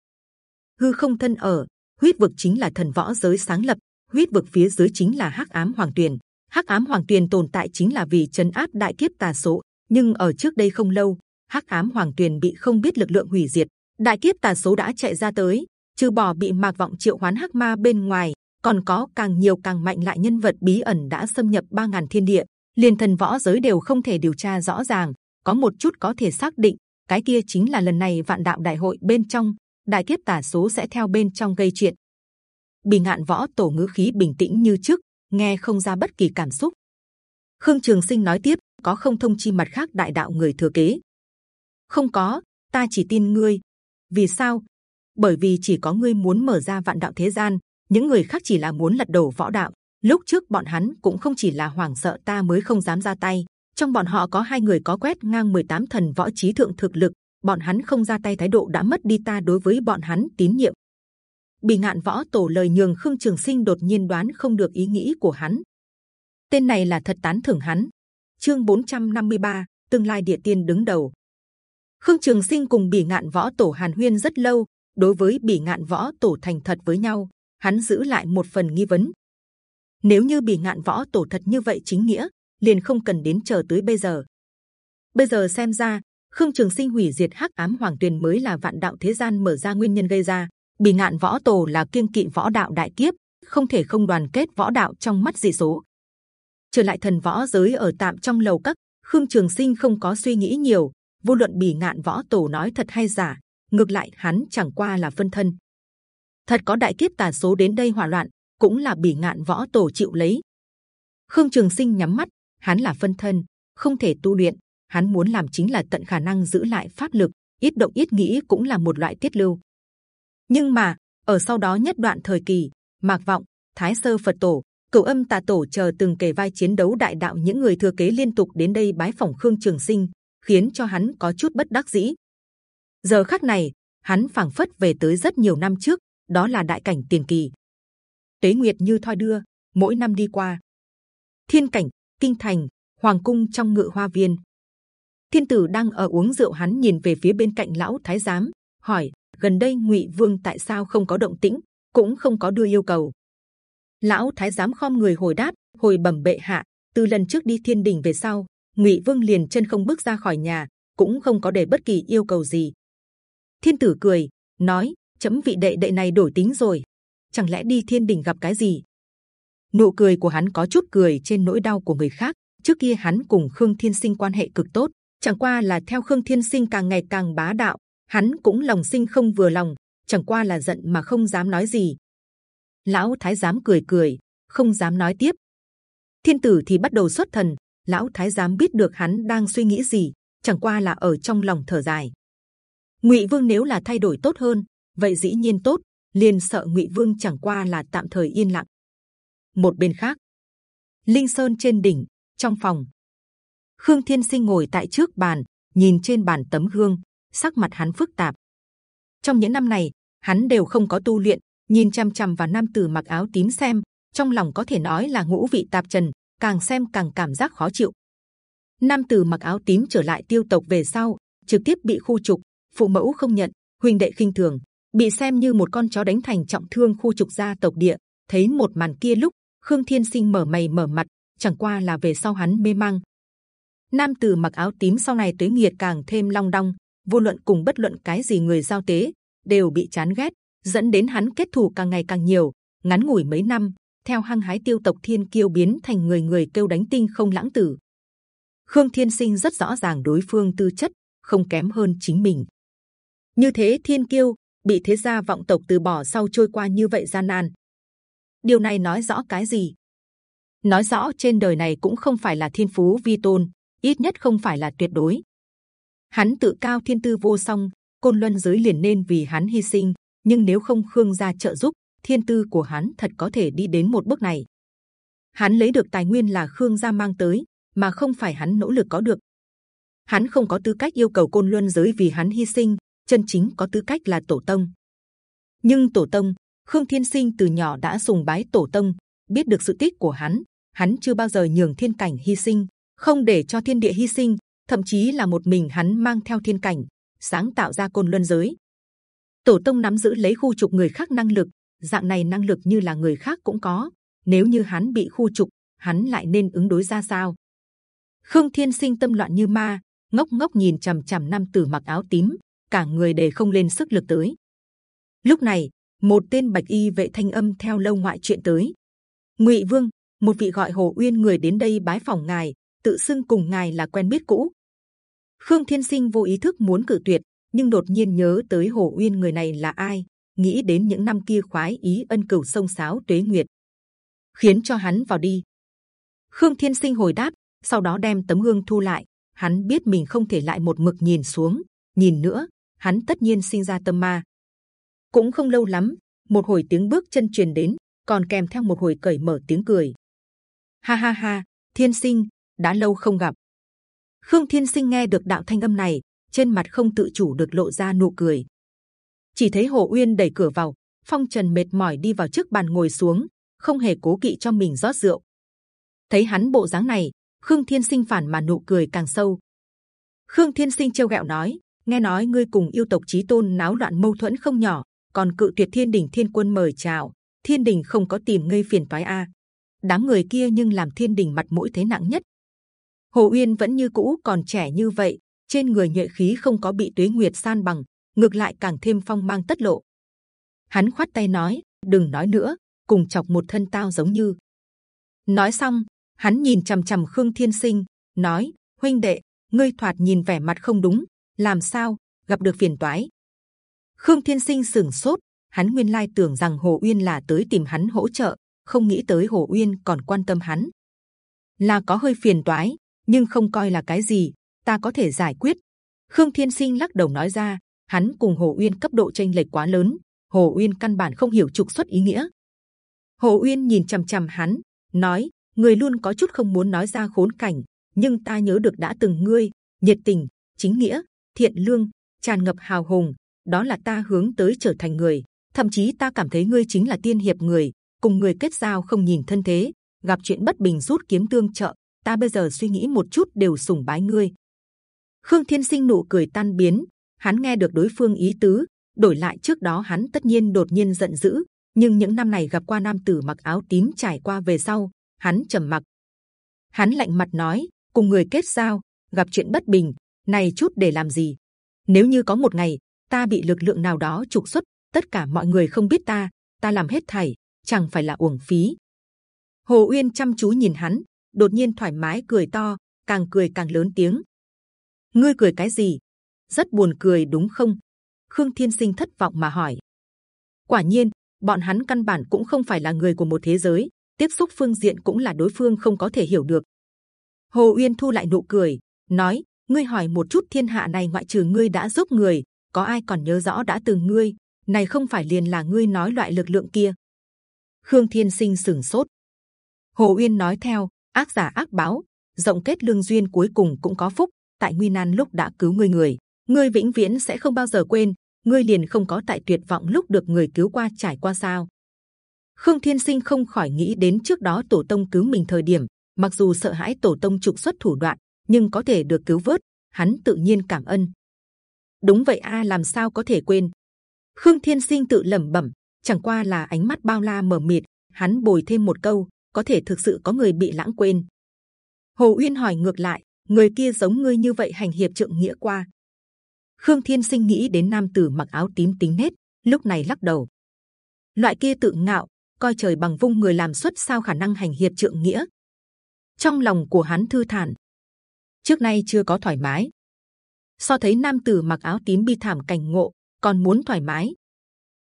Hư không thân ở, huyết vực chính là thần võ giới sáng lập, huyết vực phía dưới chính là hắc ám hoàng tuyền. hắc ám hoàng tuyền tồn tại chính là vì chấn áp đại kiếp tà số. nhưng ở trước đây không lâu, hắc ám hoàng tuyền bị không biết lực lượng hủy diệt, đại kiếp tà số đã chạy ra tới, trừ bỏ bị mạc vọng triệu hoán hắc ma bên ngoài, còn có càng nhiều càng mạnh lại nhân vật bí ẩn đã xâm nhập ba ngàn thiên địa, liền thần võ giới đều không thể điều tra rõ ràng. Có một chút có thể xác định, cái kia chính là lần này vạn đạo đại hội bên trong đại kiếp tả số sẽ theo bên trong gây chuyện. Bì ngạn võ tổ ngữ khí bình tĩnh như trước, nghe không ra bất kỳ cảm xúc. Khương Trường Sinh nói tiếp, có không thông chi mặt khác đại đạo người thừa kế? Không có, ta chỉ tin ngươi. Vì sao? Bởi vì chỉ có ngươi muốn mở ra vạn đạo thế gian, những người khác chỉ là muốn lật đổ võ đạo. Lúc trước bọn hắn cũng không chỉ là hoảng sợ ta mới không dám ra tay. Trong bọn họ có hai người có quét ngang 18 thần võ trí thượng thực lực, bọn hắn không ra tay thái độ đã mất đi ta đối với bọn hắn tín nhiệm. bị ngạn võ tổ lời nhường khương trường sinh đột nhiên đoán không được ý nghĩ của hắn. Tên này là thật tán thưởng hắn. Chương 453, tương lai địa tiên đứng đầu. Khương Trường Sinh cùng Bỉ Ngạn Võ Tổ Hàn Huyên rất lâu. Đối với Bỉ Ngạn Võ Tổ thành thật với nhau, hắn giữ lại một phần nghi vấn. Nếu như bị Ngạn Võ Tổ thật như vậy chính nghĩa, liền không cần đến chờ tới bây giờ. Bây giờ xem ra, Khương Trường Sinh hủy diệt Hắc Ám Hoàng Tuyền mới là vạn đạo thế gian mở ra nguyên nhân gây ra. bị Ngạn Võ Tổ là kiên kỵ võ đạo đại kiếp, không thể không đoàn kết võ đạo trong mắt dị số. Trở lại thần võ giới ở tạm trong lầu các, Khương Trường Sinh không có suy nghĩ nhiều, vô luận bỉ ngạn võ tổ nói thật hay giả ngược lại hắn chẳng qua là phân thân thật có đại kiếp tà số đến đây hỏa loạn cũng là bỉ ngạn võ tổ chịu lấy khương trường sinh nhắm mắt hắn là phân thân không thể tu luyện hắn muốn làm chính là tận khả năng giữ lại pháp lực ít động ít nghĩ cũng là một loại tiết lưu nhưng mà ở sau đó nhất đoạn thời kỳ mạc vọng thái sơ phật tổ cửu âm tà tổ chờ từng kề vai chiến đấu đại đạo những người thừa kế liên tục đến đây bái phỏng khương trường sinh khiến cho hắn có chút bất đắc dĩ. Giờ khắc này, hắn phảng phất về tới rất nhiều năm trước, đó là đại cảnh tiền kỳ. Tế nguyệt như thoi đưa, mỗi năm đi qua. Thiên cảnh, kinh thành, hoàng cung trong ngự hoa viên. Thiên tử đang ở uống rượu, hắn nhìn về phía bên cạnh lão thái giám, hỏi: gần đây ngụy vương tại sao không có động tĩnh, cũng không có đưa yêu cầu. Lão thái giám khom người hồi đáp: hồi bẩm bệ hạ, từ lần trước đi thiên đình về sau ngụy vương liền chân không bước ra khỏi nhà cũng không có để bất kỳ yêu cầu gì thiên tử cười nói chấm vị đệ đệ này đổi tính rồi chẳng lẽ đi thiên đình gặp cái gì? Nụ cười của hắn có chút cười trên nỗi đau của người khác. Trước kia hắn cùng khương thiên sinh quan hệ cực tốt, chẳng qua là theo khương thiên sinh càng ngày càng bá đạo, hắn cũng lòng sinh không vừa lòng, chẳng qua là giận mà không dám nói gì. Lão thái giám cười cười, không dám nói tiếp. Thiên tử thì bắt đầu xuất thần, lão thái giám biết được hắn đang suy nghĩ gì, chẳng qua là ở trong lòng thở dài. Ngụy vương nếu là thay đổi tốt hơn, vậy dĩ nhiên tốt liền sợ ngụy vương chẳng qua là tạm thời yên lặng. Một bên khác, linh sơn trên đỉnh, trong phòng, khương thiên sinh ngồi tại trước bàn, nhìn trên bàn tấm gương, sắc mặt hắn phức tạp. Trong những năm này, hắn đều không có tu luyện, nhìn chăm chăm vào nam tử mặc áo tím xem, trong lòng có thể nói là ngũ vị tạp trần, càng xem càng cảm giác khó chịu. Nam tử mặc áo tím trở lại tiêu tộc về sau, trực tiếp bị khu trục, phụ mẫu không nhận, huynh đệ khinh thường bị xem như một con chó đánh thành trọng thương khu trục gia tộc địa. Thấy một màn kia lúc, khương thiên sinh mở mày mở mặt, chẳng qua là về sau hắn mê mang. Nam tử mặc áo tím sau này tới nghiệt càng thêm long đong, vô luận cùng bất luận cái gì người giao tế, đều bị chán ghét, dẫn đến hắn kết thù càng ngày càng nhiều. Ngắn ngủi mấy năm, theo hăng hái tiêu tộc thiên kiêu biến thành người người kêu đánh tinh không lãng tử. Khương thiên sinh rất rõ ràng đối phương tư chất, không kém hơn chính mình. Như thế thiên kiêu bị thế gia vọng tộc từ bỏ sau trôi qua như vậy gian nan. Điều này nói rõ cái gì? Nói rõ trên đời này cũng không phải là thiên phú vi tôn, ít nhất không phải là tuyệt đối. Hắn tự cao thiên tư vô song, côn luân giới liền nên vì hắn hy sinh, nhưng nếu không khương gia trợ giúp, thiên tư của hắn thật có thể đi đến một bước này. Hắn lấy được tài nguyên là khương gia mang tới, mà không phải hắn nỗ lực có được. Hắn không có tư cách yêu cầu côn luân giới vì hắn hy sinh chân chính có tư cách là tổ tông. Nhưng tổ tông, khương thiên sinh từ nhỏ đã sùng bái tổ tông, biết được sự tích của hắn hắn chưa bao giờ nhường thiên cảnh hy sinh, không để cho thiên địa hy sinh, thậm chí là một mình hắn mang theo thiên cảnh, sáng tạo ra côn luân giới. Tổ tông nắm giữ lấy khu trục người khác năng lực, dạng này năng lực như là người khác cũng có, nếu như hắn bị khu trục, hắn lại nên ứng đối ra sao? Khương thiên sinh tâm loạn như ma, ngốc ngốc nhìn c h ầ m c h ầ m nam tử mặc áo tím cả người đều không lên sức lực tới. Lúc này một tên bạch y vệ thanh âm theo lâu ngoại chuyện tới. Ngụy vương một vị gọi hồ uyên người đến đây bái phòng ngài tự xưng cùng ngài là quen biết cũ. Khương thiên sinh vô ý thức muốn cử tuyệt nhưng đột nhiên nhớ tới hồ uyên người này là ai nghĩ đến những năm kia khoái ý ân cửu sông sáo tuế nguyệt khiến cho hắn vào đi. Khương thiên sinh hồi đáp sau đó đem tấm gương thu lại. Hắn biết mình không thể lại một mực nhìn xuống, nhìn nữa, hắn tất nhiên sinh ra tâm ma. Cũng không lâu lắm, một hồi tiếng bước chân truyền đến, còn kèm theo một hồi cởi mở tiếng cười. Ha ha ha, Thiên Sinh, đã lâu không gặp. Khương Thiên Sinh nghe được đạo thanh âm này, trên mặt không tự chủ được lộ ra nụ cười. Chỉ thấy Hồ Uyên đẩy cửa vào, Phong Trần mệt mỏi đi vào trước bàn ngồi xuống, không hề cố kỵ cho mình rót rượu. Thấy hắn bộ dáng này, Khương Thiên Sinh phản mà nụ cười càng sâu. Khương Thiên Sinh trêu ghẹo nói: nghe nói ngươi cùng yêu tộc chí tôn náo loạn mâu thuẫn không nhỏ, còn cự tuyệt Thiên Đình Thiên Quân mời chào. Thiên Đình không có tìm ngươi phiền toái a. Đám người kia nhưng làm Thiên Đình mặt mũi thế nặng nhất. Hồ Uyên vẫn như cũ còn trẻ như vậy, trên người nhuệ khí không có bị Tuế Nguyệt san bằng, ngược lại càng thêm phong mang tất lộ. Hắn khoát tay nói: đừng nói nữa, cùng chọc một thân tao giống như. Nói xong, hắn nhìn c h ầ m c h ầ m khương thiên sinh nói huynh đệ ngươi thoạt nhìn vẻ mặt không đúng làm sao? Gặp được phiền toái. Khương thiên sinh sừng sốt. Hắn nguyên lai tưởng rằng hồ uyên là tới tìm hắn hỗ trợ, không nghĩ tới hồ uyên còn quan tâm hắn. Là có hơi phiền toái, nhưng không coi là cái gì, ta có thể giải quyết. Khương thiên sinh lắc đầu nói ra, hắn cùng hồ uyên cấp độ tranh lệch quá lớn, hồ uyên căn bản không hiểu trục xuất ý nghĩa. Hồ uyên nhìn c h ầ m c h ầ m hắn, nói, người luôn có chút không muốn nói ra khốn cảnh, nhưng ta nhớ được đã từng ngươi, nhiệt tình, chính nghĩa thiện lương, tràn ngập hào hùng, đó là ta hướng tới trở thành người. Thậm chí ta cảm thấy ngươi chính là tiên hiệp người, cùng người kết giao không nhìn thân thế, gặp chuyện bất bình rút kiếm tương trợ, ta bây giờ suy nghĩ một chút đều sủng bái ngươi. Khương thiên sinh nụ cười tan biến, hắn nghe được đối phương ý tứ, đổi lại trước đó hắn tất nhiên đột nhiên giận dữ, nhưng những năm này gặp qua nam tử mặc áo tím trải qua về sau, hắn trầm mặc. Hắn lạnh mặt nói, cùng người kết giao, gặp chuyện bất bình này chút để làm gì? Nếu như có một ngày, ta bị lực lượng nào đó trục xuất, tất cả mọi người không biết ta ta làm hết thảy, chẳng phải là uổng phí. Hồ uyên chăm chú nhìn hắn, đột nhiên thoải mái cười to, càng cười càng lớn tiếng. Ngươi cười cái gì? Rất buồn cười đúng không? Khương thiên sinh thất vọng mà hỏi. Quả nhiên, bọn hắn căn bản cũng không phải là người của một thế giới, tiếp xúc phương diện cũng là đối phương không có thể hiểu được. Hồ uyên thu lại nụ cười, nói ngươi hỏi một chút thiên hạ này ngoại trừ ngươi đã giúp người, có ai còn nhớ rõ đã từng ngươi? Này không phải liền là ngươi nói loại lực lượng kia. Khương thiên sinh sừng sốt. Hồ uyên nói theo, ác giả ác báo, rộng kết lương duyên cuối cùng cũng có phúc, tại nguy nan lúc đã cứu ngươi người, ngươi vĩnh viễn sẽ không bao giờ quên, ngươi liền không có tại tuyệt vọng lúc được người cứu qua trải qua sao. Khương thiên sinh không khỏi nghĩ đến trước đó tổ tông cứu mình thời điểm, mặc dù sợ hãi tổ tông trục xuất thủ đoạn nhưng có thể được cứu vớt, hắn tự nhiên cảm ơn. Đúng vậy a, làm sao có thể quên? Khương thiên sinh tự lẩm bẩm, chẳng qua là ánh mắt bao la mờ mịt, hắn bồi thêm một câu, có thể thực sự có người bị lãng quên. Hồ uyên hỏi ngược lại, người kia giống ngươi như vậy hành hiệp trượng nghĩa qua. Khương thiên sinh nghĩ đến nam tử mặc áo tím tính nết, lúc này lắc đầu. Loại kia tự ngạo, coi trời bằng vung người làm xuất sao khả năng hành hiệp trượng nghĩa? Trong lòng của hắn thư thản trước nay chưa có thoải mái. So thấy nam tử mặc áo tím bi thảm cảnh ngộ, còn muốn thoải mái.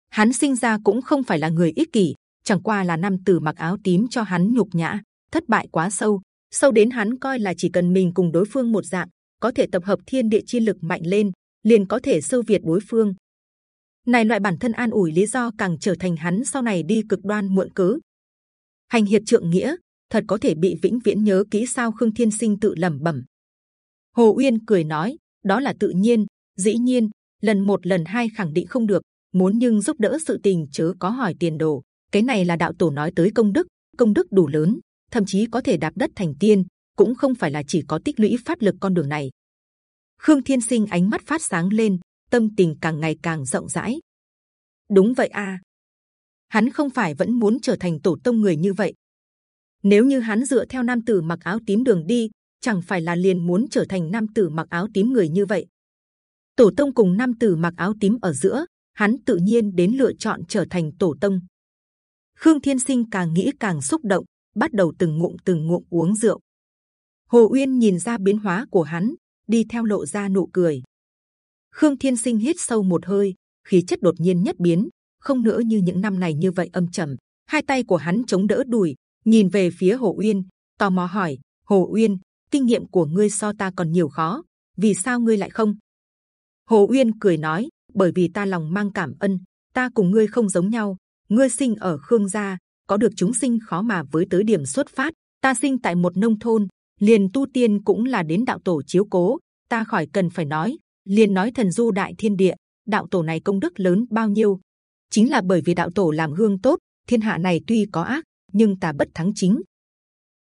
Hắn sinh ra cũng không phải là người ích kỷ, chẳng qua là nam tử mặc áo tím cho hắn nhục nhã, thất bại quá sâu. Sâu đến hắn coi là chỉ cần mình cùng đối phương một dạng, có thể tập hợp thiên địa chi lực mạnh lên, liền có thể sâu việt đối phương. Này loại bản thân an ủi lý do càng trở thành hắn sau này đi cực đoan muộn cớ. Hành hiệp trượng nghĩa, thật có thể bị vĩnh viễn nhớ kỹ sao khương thiên sinh tự lẩm bẩm hồ uyên cười nói, đó là tự nhiên, dĩ nhiên, lần một, lần hai khẳng định không được, muốn nhưng giúp đỡ sự tình chớ có hỏi tiền đồ. Cái này là đạo tổ nói tới công đức công đức đủ lớn, thậm chí có thể đạp đất thành tiên, cũng không phải là chỉ có tích lũy pháp lực con đường này. Khương thiên sinh ánh mắt phát sáng lên, tâm tình càng ngày càng rộng rãi. Đúng vậy a. À. hắn không phải vẫn muốn trở thành tổ tông người như vậy. Nếu như hắn dựa theo nam tử mặc áo tím đường đi chẳng phải là liền muốn trở thành nam tử mặc áo tím người như vậy. Tổ tông cùng nam tử mặc áo tím ở giữa, hắn tự nhiên đến lựa chọn trở thành tổ tông. Khương thiên sinh càng nghĩ càng xúc động, bắt đầu từng ngụm từng ngụm uống rượu. Hồ uyên nhìn ra biến hóa của hắn, đi theo lộ ra nụ cười. Khương thiên sinh hít sâu một hơi, khí chất đột nhiên nhất biến, không nữa như những năm này như vậy âm trầm. Hai tay của hắn chống đỡ đùi, nhìn về phía hồ uyên, tò mò hỏi, hồ uyên kinh nghiệm của ngươi so ta còn nhiều khó. Vì sao ngươi lại không? Hồ uyên cười nói, bởi vì ta lòng mang cảm ân ta cùng ngươi không giống nhau. Ngươi sinh ở khương gia, có được chúng sinh khó mà với tới điểm xuất phát. Ta sinh tại một nông thôn, liền tu tiên cũng là đến đạo tổ chiếu cố. Ta khỏi cần phải nói, liền nói thần du đại thiên địa, đạo tổ này công đức lớn bao nhiêu? Chính là bởi vì đạo tổ làm gương tốt, thiên hạ này tuy có ác, nhưng ta bất thắng chính.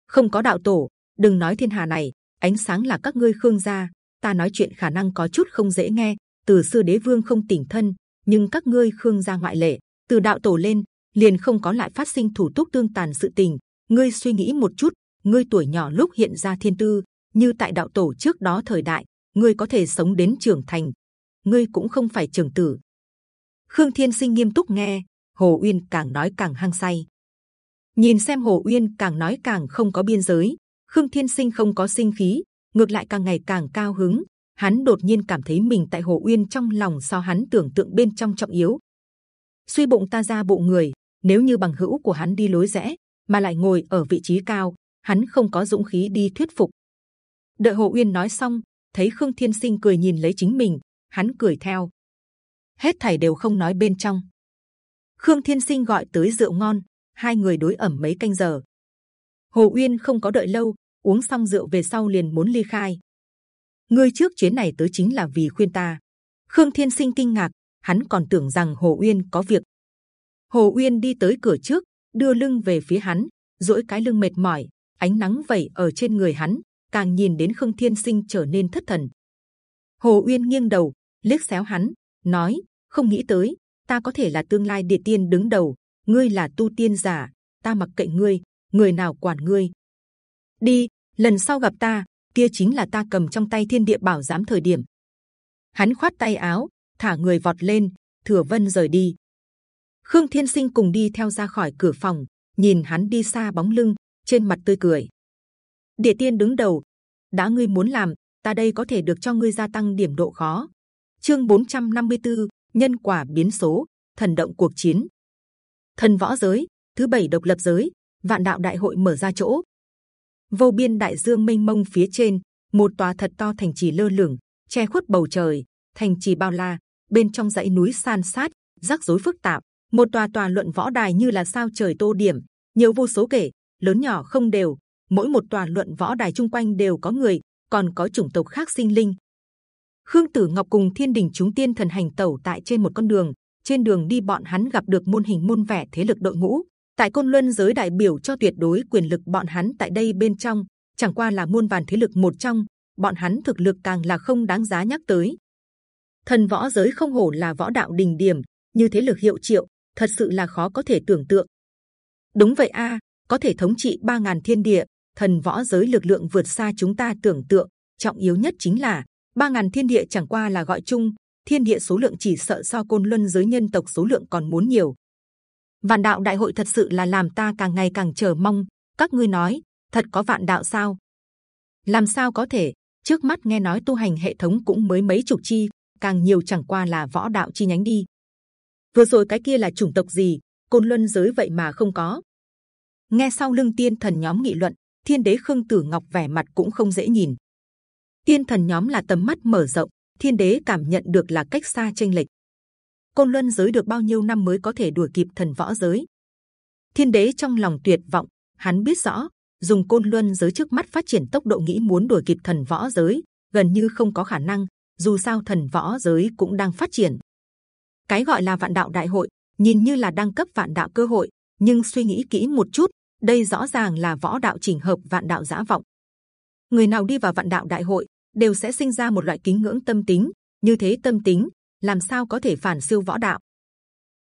Không có đạo tổ đừng nói thiên hà này, ánh sáng là các ngươi khương gia. Ta nói chuyện khả năng có chút không dễ nghe. Từ xưa đế vương không tỉnh thân, nhưng các ngươi khương gia ngoại lệ. Từ đạo tổ lên, liền không có lại phát sinh thủ túc tương tàn sự tình. Ngươi suy nghĩ một chút, ngươi tuổi nhỏ lúc hiện ra thiên tư, như tại đạo tổ trước đó thời đại, ngươi có thể sống đến trưởng thành. Ngươi cũng không phải trưởng tử. Khương thiên sinh nghiêm túc nghe, hồ uyên càng nói càng hăng say. Nhìn xem hồ uyên càng nói càng không có biên giới khương thiên sinh không có sinh khí, ngược lại càng ngày càng cao hứng. Hắn đột nhiên cảm thấy mình tại hồ uyên trong lòng so hắn tưởng tượng bên trong trọng yếu. Suy bụng ta ra bộ người, nếu như bằng hữu của hắn đi lối rẽ, mà lại ngồi ở vị trí cao, hắn không có dũng khí đi thuyết phục. Đợi hồ uyên nói xong, thấy khương thiên sinh cười nhìn lấy chính mình, hắn cười theo. Hết thảy đều không nói bên trong. Khương thiên sinh gọi tới rượu ngon, hai người đối ẩm mấy canh giờ. Hồ uyên không có đợi lâu uống xong rượu về sau liền muốn ly khai. Ngươi trước chuyến này tới chính là vì khuyên ta. Khương thiên sinh kinh ngạc, hắn còn tưởng rằng hồ uyên có việc. Hồ uyên đi tới cửa trước, đưa lưng về phía hắn, duỗi cái lưng mệt mỏi, ánh nắng vẩy ở trên người hắn, càng nhìn đến khương thiên sinh trở nên thất thần. Hồ uyên nghiêng đầu, liếc xéo hắn, nói, không nghĩ tới, ta có thể là tương lai địa tiên đứng đầu. Ngươi là tu tiên giả, ta mặc kệ ngươi, người nào quản ngươi đi lần sau gặp ta kia chính là ta cầm trong tay thiên địa bảo giám thời điểm. Hắn khoát tay áo thả người vọt lên thừa vân rời đi. Khương thiên sinh cùng đi theo ra khỏi cửa phòng nhìn hắn đi xa bóng lưng trên mặt tươi cười. Địa tiên đứng đầu đã ngươi muốn làm ta đây có thể được cho ngươi gia tăng điểm độ khó. Chương 454, nhân quả biến số thần động cuộc chiến. Thần võ giới thứ bảy độc lập giới vạn đạo đại hội mở ra chỗ vô biên đại dương mênh mông phía trên, một tòa thật to thành trì lơ lửng, che khuất bầu trời, thành trì bao la, bên trong dãy núi san sát, rắc rối phức tạp. Một tòa tòa luận võ đài như là sao trời tô điểm, nhiều vô số kể, lớn nhỏ không đều. Mỗi một tòa luận võ đài chung quanh đều có người, còn có chủng tộc khác sinh linh. Khương tử ngọc cùng thiên đình chúng tiên thần hành tẩu tại trên một con đường. Trên đường đi bọn hắn gặp được môn hình môn vẻ thế lực đội ngũ tại côn luân giới đại biểu cho tuyệt đối quyền lực bọn hắn tại đây bên trong, chẳng qua là muôn vàn thế lực một trong, bọn hắn thực lực càng là không đáng giá nhắc tới. Thần võ giới không hổ là võ đạo đỉnh điểm, như thế lực hiệu triệu, thật sự là khó có thể tưởng tượng. Đúng vậy a, có thể thống trị ba ngàn thiên địa, thần võ giới lực lượng vượt xa chúng ta tưởng tượng. Trọng yếu nhất chính là, ba ngàn thiên địa chẳng qua là gọi chung, thiên địa số lượng chỉ sợ so côn luân giới nhân tộc số lượng còn muốn nhiều vạn đạo đại hội thật sự là làm ta càng ngày càng chờ mong. Các ngươi nói, thật có vạn đạo sao? Làm sao có thể? Trước mắt nghe nói tu hành hệ thống cũng mới mấy chục chi, càng nhiều chẳng qua là võ đạo chi nhánh đi. Vừa rồi cái kia là chủng tộc gì? Côn luân giới vậy mà không có. Nghe sau lưng tiên thần nhóm nghị luận, thiên đế khương tử ngọc vẻ mặt cũng không dễ nhìn. Tiên thần nhóm là tầm mắt mở rộng, thiên đế cảm nhận được là cách xa chênh lệch côn luân giới được bao nhiêu năm mới có thể đuổi kịp thần võ giới? Thiên đế trong lòng tuyệt vọng, hắn biết rõ, dùng côn luân giới trước mắt phát triển tốc độ nghĩ muốn đuổi kịp thần võ giới, gần như không có khả năng, dù sao thần võ giới cũng đang phát triển. Cái gọi là vạn đạo đại hội, nhìn như là đăng cấp vạn đạo cơ hội, nhưng suy nghĩ kỹ một chút, đây rõ ràng là võ đạo chỉnh hợp vạn đạo giả vọng. Người nào đi vào vạn đạo đại hội, đều sẽ sinh ra một loại kính ngưỡng tâm tính, như thế tâm tính làm sao có thể phản siêu võ đạo?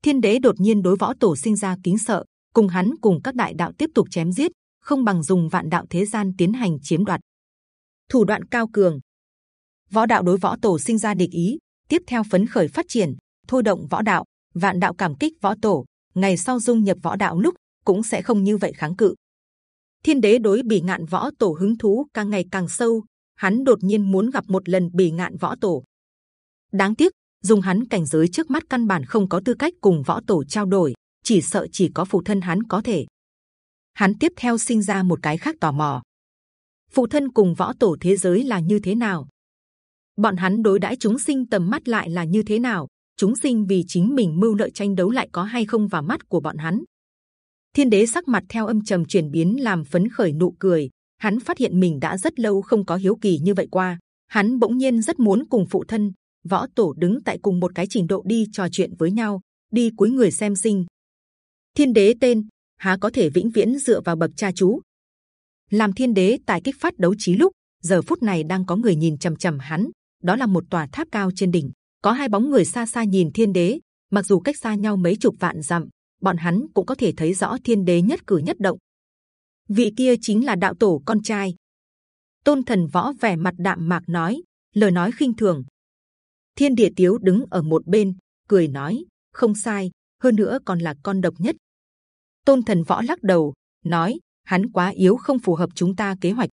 Thiên đế đột nhiên đối võ tổ sinh ra kính sợ, cùng hắn cùng các đại đạo tiếp tục chém giết, không bằng dùng vạn đạo thế gian tiến hành chiếm đoạt. Thủ đoạn cao cường. Võ đạo đối võ tổ sinh ra địch ý, tiếp theo phấn khởi phát triển, thôi động võ đạo, vạn đạo cảm kích võ tổ, ngày sau dung nhập võ đạo lúc cũng sẽ không như vậy kháng cự. Thiên đế đối bỉ ngạn võ tổ hứng thú càng ngày càng sâu, hắn đột nhiên muốn gặp một lần bỉ ngạn võ tổ. Đáng tiếc dùng hắn cảnh giới trước mắt căn bản không có tư cách cùng võ tổ trao đổi, chỉ sợ chỉ có phụ thân hắn có thể. Hắn tiếp theo sinh ra một cái khác tò mò. Phụ thân cùng võ tổ thế giới là như thế nào? Bọn hắn đối đãi chúng sinh tầm mắt lại là như thế nào? Chúng sinh vì chính mình mưu lợi tranh đấu lại có hay không vào mắt của bọn hắn? Thiên đế sắc mặt theo âm trầm chuyển biến làm phấn khởi nụ cười. Hắn phát hiện mình đã rất lâu không có hiếu kỳ như vậy qua. Hắn bỗng nhiên rất muốn cùng phụ thân võ tổ đứng tại cùng một cái trình độ đi trò chuyện với nhau, đi cuối người xem sinh. Thiên đế tên, há có thể vĩnh viễn dựa vào bậc cha chú. Làm thiên đế tại kích phát đấu trí lúc, giờ phút này đang có người nhìn trầm trầm hắn, đó là một tòa tháp cao trên đỉnh, có hai bóng người xa xa nhìn thiên đế, mặc dù cách xa nhau mấy chục vạn dặm, bọn hắn cũng có thể thấy rõ thiên đế nhất cử nhất động. Vị kia chính là đạo tổ con trai. Tôn thần võ vẻ mặt đạm mạc nói, lời nói khinh thường thiên địa tiếu đứng ở một bên, cười nói, không sai, hơn nữa còn là con độc nhất. Tôn thần võ lắc đầu, nói, hắn quá yếu không phù hợp chúng ta kế hoạch.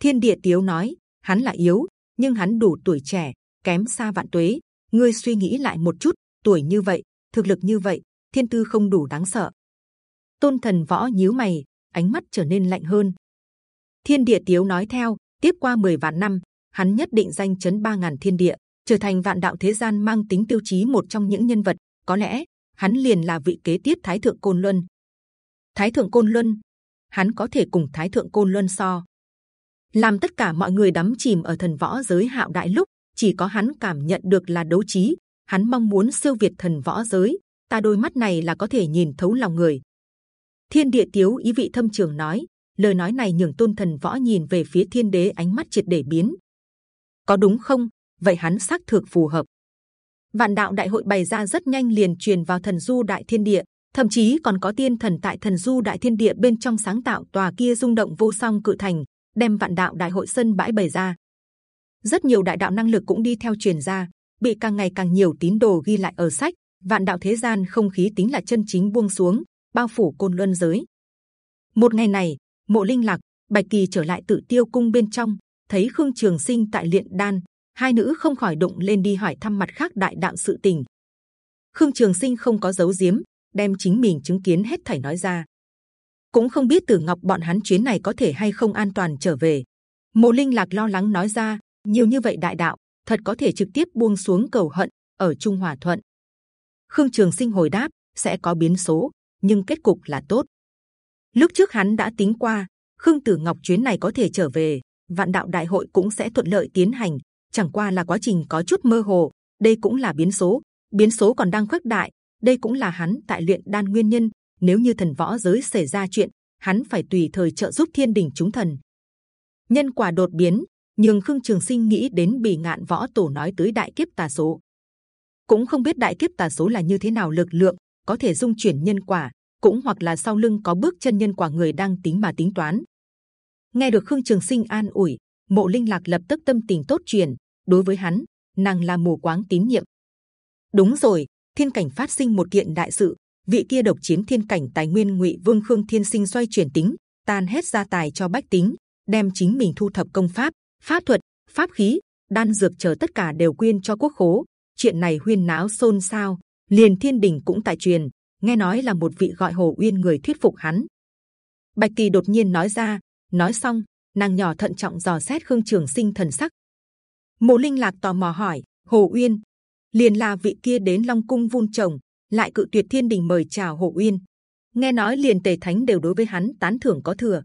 Thiên địa tiếu nói, hắn là yếu, nhưng hắn đủ tuổi trẻ, kém xa vạn tuế. Ngươi suy nghĩ lại một chút, tuổi như vậy, thực lực như vậy, thiên tư không đủ đáng sợ. Tôn thần võ nhíu mày, ánh mắt trở nên lạnh hơn. Thiên địa tiếu nói theo, tiếp qua 10 vạn năm, hắn nhất định danh chấn ba ngàn thiên địa trở thành vạn đạo thế gian mang tính tiêu chí một trong những nhân vật, có lẽ, hắn liền là vị kế tiếp thái thượng côn luân. Thái thượng côn luân, hắn có thể cùng thái thượng côn luân so. Làm tất cả mọi người đắm chìm ở thần võ giới hạo đại lúc, chỉ có hắn cảm nhận được là đấu trí, hắn mong muốn siêu việt thần võ giới, ta đôi mắt này là có thể nhìn thấu lòng người. Thiên địa tiếu ý vị thâm trường nói, lời nói này nhường tôn thần võ nhìn về phía thiên đế ánh mắt triệt để biến. Có đúng không? Vậy hắn xác thực phù hợp vạn đạo đại hội bày ra rất nhanh liền truyền vào thần du đại thiên địa thậm chí còn có tiên thần tại thần du đại thiên địa bên trong sáng tạo tòa kia rung động vô song cự thành đem vạn đạo đại hội sân bãi bày ra. Rất nhiều đại đạo năng lực cũng đi theo truyền ra, bị càng ngày càng nhiều tín đồ ghi lại ở sách. Vạn đạo thế gian không khí tính là chân chính buông xuống, bao phủ côn luân giới. Một ngày này, mộ linh lạc, bạch kỳ trở lại tự tiêu cung bên trong, thấy khương trường sinh tại luyện đan, hai nữ không khỏi đụng lên đi hỏi thăm mặt khác đại đạo sự tình. khương trường sinh không có giấu giếm, đem chính mình chứng kiến hết thảy nói ra. cũng không biết tử ngọc bọn hắn chuyến này có thể hay không an toàn trở về. mộ linh lạc lo lắng nói ra, nhiều như vậy đại đạo thật có thể trực tiếp buông xuống cầu hận ở trung hòa thuận. khương trường sinh hồi đáp sẽ có biến số, nhưng kết cục là tốt. lúc trước hắn đã tính qua, khương tử ngọc chuyến này có thể trở về, vạn đạo đại hội cũng sẽ thuận lợi tiến hành chẳng qua là quá trình có chút mơ hồ, đây cũng là biến số. biến số còn đang khuếch đại, đây cũng là hắn tại luyện đan nguyên nhân. nếu như thần võ giới xảy ra chuyện, hắn phải tùy thời trợ giúp thiên đình chúng thần. nhân quả đột biến, nhưng khương trường sinh nghĩ đến bì ngạn võ tổ nói tới đại kiếp tà số, cũng không biết đại kiếp tà số là như thế nào lực lượng có thể dung chuyển nhân quả, cũng hoặc là sau lưng có bước chân nhân quả người đang tính mà tính toán. Nghe được khương trường sinh an ủi, mộ linh lạc lập tức tâm tình tốt chuyển đối với hắn, nàng là mù quáng tín nhiệm. đúng rồi, thiên cảnh phát sinh một kiện đại sự, vị kia độc chiếm thiên cảnh tài nguyên ngụy vương khương thiên sinh xoay chuyển tính, tan hết gia tài cho bách tính, đem chính mình thu thập công pháp, pháp thuật, pháp khí, đan dược chờ tất cả đều quyên cho quốc khố. Chuyện này huyên náo xôn xao, liền thiên đình cũng tại truyền, nghe nói là một vị gọi hồ uyên người thuyết phục hắn. Bạch kỳ đột nhiên nói ra, nói xong, nàng nhỏ thận trọng dò xét khương trường sinh thần sắc. Mộ linh lạc tò mò hỏi, hồ uyên, liền là vị kia đến long cung vun trồng, lại cự tuyệt thiên đình mời chào hồ uyên. nghe nói liền tề thánh đều đối với hắn tán thưởng có thừa.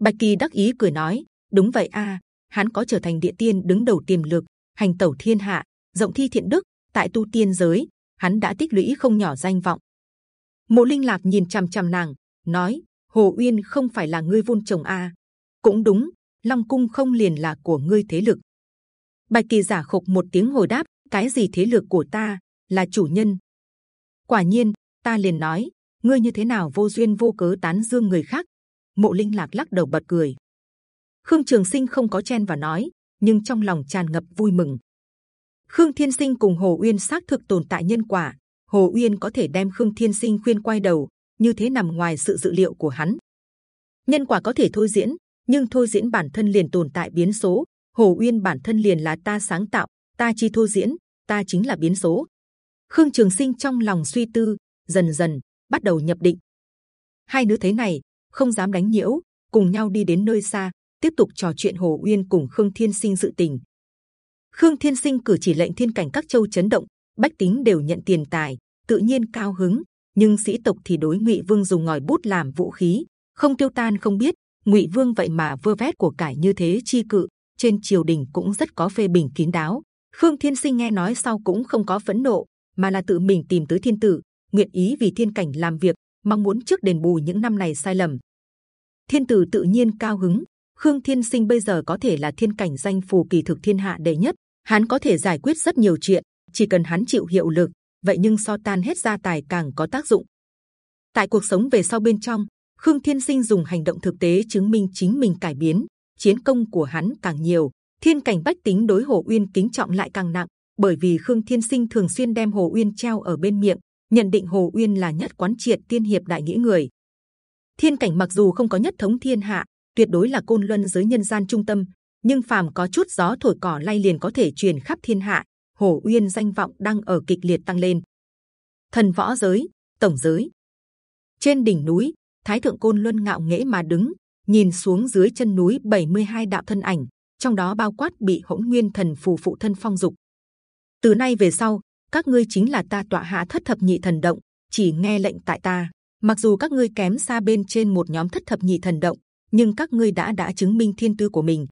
Bạch kỳ đắc ý cười nói, đúng vậy a, hắn có trở thành địa tiên đứng đầu tiềm lực, hành tẩu thiên hạ, rộng thi thiện đức, tại tu tiên giới, hắn đã tích lũy không nhỏ danh vọng. Mộ Linh Lạc nhìn c h ầ m c h ầ m nàng, nói: Hồ Uyên không phải là ngươi vun trồng a? À? Cũng đúng, Long Cung không liền là của ngươi thế lực. Bạch Kỳ giả khục một tiếng hồi đáp: Cái gì thế lực của ta? Là chủ nhân. Quả nhiên, ta liền nói, ngươi như thế nào vô duyên vô cớ tán dương người khác? Mộ Linh Lạc lắc đầu bật cười. Khương Trường Sinh không có chen và nói, nhưng trong lòng tràn ngập vui mừng. Khương Thiên Sinh cùng Hồ Uyên xác thực tồn tại nhân quả. Hồ Uyên có thể đem Khương Thiên Sinh khuyên quay đầu, như thế nằm ngoài sự dự liệu của hắn. Nhân quả có thể thôi diễn, nhưng thôi diễn bản thân liền tồn tại biến số. Hồ Uyên bản thân liền là ta sáng tạo, ta chi thôi diễn, ta chính là biến số. Khương Trường Sinh trong lòng suy tư, dần dần bắt đầu nhập định. Hai đứa thế này không dám đánh nhiễu, cùng nhau đi đến nơi xa, tiếp tục trò chuyện Hồ Uyên cùng Khương Thiên Sinh dự tình. Khương Thiên Sinh cử chỉ lệnh thiên cảnh các châu chấn động, bách tính đều nhận tiền tài, tự nhiên cao hứng. Nhưng sĩ tộc thì đối Ngụy Vương dùng ngòi bút làm vũ khí, không tiêu tan không biết. Ngụy Vương vậy mà vơ vét của cải như thế chi cự, trên triều đình cũng rất có phê bình kín đáo. Khương Thiên Sinh nghe nói sau cũng không có phẫn nộ, mà là tự mình tìm tới thiên tử, nguyện ý vì thiên cảnh làm việc, mong muốn trước đền bù những năm này sai lầm. Thiên tử tự nhiên cao hứng. Khương Thiên Sinh bây giờ có thể là thiên cảnh danh phù kỳ thực thiên hạ đệ nhất, hắn có thể giải quyết rất nhiều chuyện chỉ cần hắn chịu hiệu lực vậy nhưng so tan hết gia tài càng có tác dụng tại cuộc sống về sau bên trong khương thiên sinh dùng hành động thực tế chứng minh chính mình cải biến chiến công của hắn càng nhiều thiên cảnh bách tính đối hồ uyên kính trọng lại càng nặng bởi vì khương thiên sinh thường xuyên đem hồ uyên treo ở bên miệng nhận định hồ uyên là nhất quán triệt tiên hiệp đại nghĩa người thiên cảnh mặc dù không có nhất thống thiên hạ tuyệt đối là côn luân giới nhân gian trung tâm nhưng phàm có chút gió thổi cỏ lay liền có thể truyền khắp thiên hạ. Hồ Uyên danh vọng đang ở kịch liệt tăng lên. Thần võ giới, tổng giới. Trên đỉnh núi, Thái thượng côn luân ngạo nghễ mà đứng, nhìn xuống dưới chân núi 72 đạo thân ảnh, trong đó bao quát bị hỗn nguyên thần phù phụ thân phong dục. Từ nay về sau, các ngươi chính là ta tọa hạ thất thập nhị thần động, chỉ nghe lệnh tại ta. Mặc dù các ngươi kém xa bên trên một nhóm thất thập nhị thần động, nhưng các ngươi đã đã chứng minh thiên tư của mình,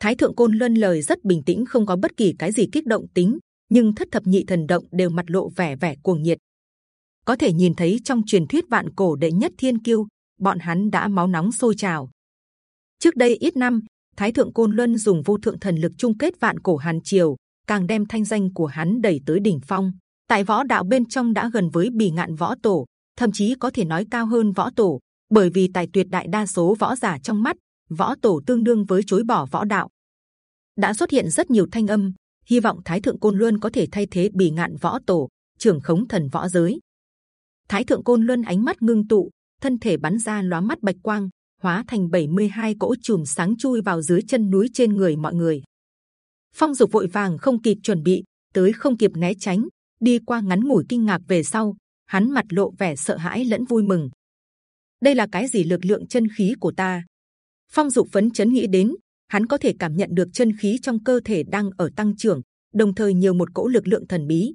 Thái thượng côn luân lời rất bình tĩnh, không có bất kỳ cái gì kích động tính, nhưng thất thập nhị thần động đều mặt lộ vẻ vẻ cuồng nhiệt. Có thể nhìn thấy trong truyền thuyết vạn cổ đệ nhất thiên kiêu, bọn hắn đã máu nóng sôi trào. Trước đây ít năm, Thái thượng côn luân dùng vô thượng thần lực chung kết vạn cổ hàn triều, càng đem thanh danh của hắn đẩy tới đỉnh phong. Tại võ đạo bên trong đã gần với bì ngạn võ tổ, thậm chí có thể nói cao hơn võ tổ, bởi vì tài tuyệt đại đa số võ giả trong mắt võ tổ tương đương với chối bỏ võ đạo. đã xuất hiện rất nhiều thanh âm, hy vọng Thái thượng côn luân có thể thay thế bì ngạn võ tổ, trưởng khống thần võ giới. Thái thượng côn luân ánh mắt ngưng tụ, thân thể bắn ra lóa mắt bạch quang, hóa thành 72 cỗ chùm sáng chui vào dưới chân núi trên người mọi người. Phong dục vội vàng không kịp chuẩn bị, tới không kịp né tránh, đi qua ngắn ngủi kinh ngạc về sau, hắn mặt lộ vẻ sợ hãi lẫn vui mừng. Đây là cái gì lực lượng chân khí của ta? Phong dục phấn chấn nghĩ đến, hắn có thể cảm nhận được chân khí trong cơ thể đang ở tăng trưởng, đồng thời nhiều một cỗ lực lượng thần bí.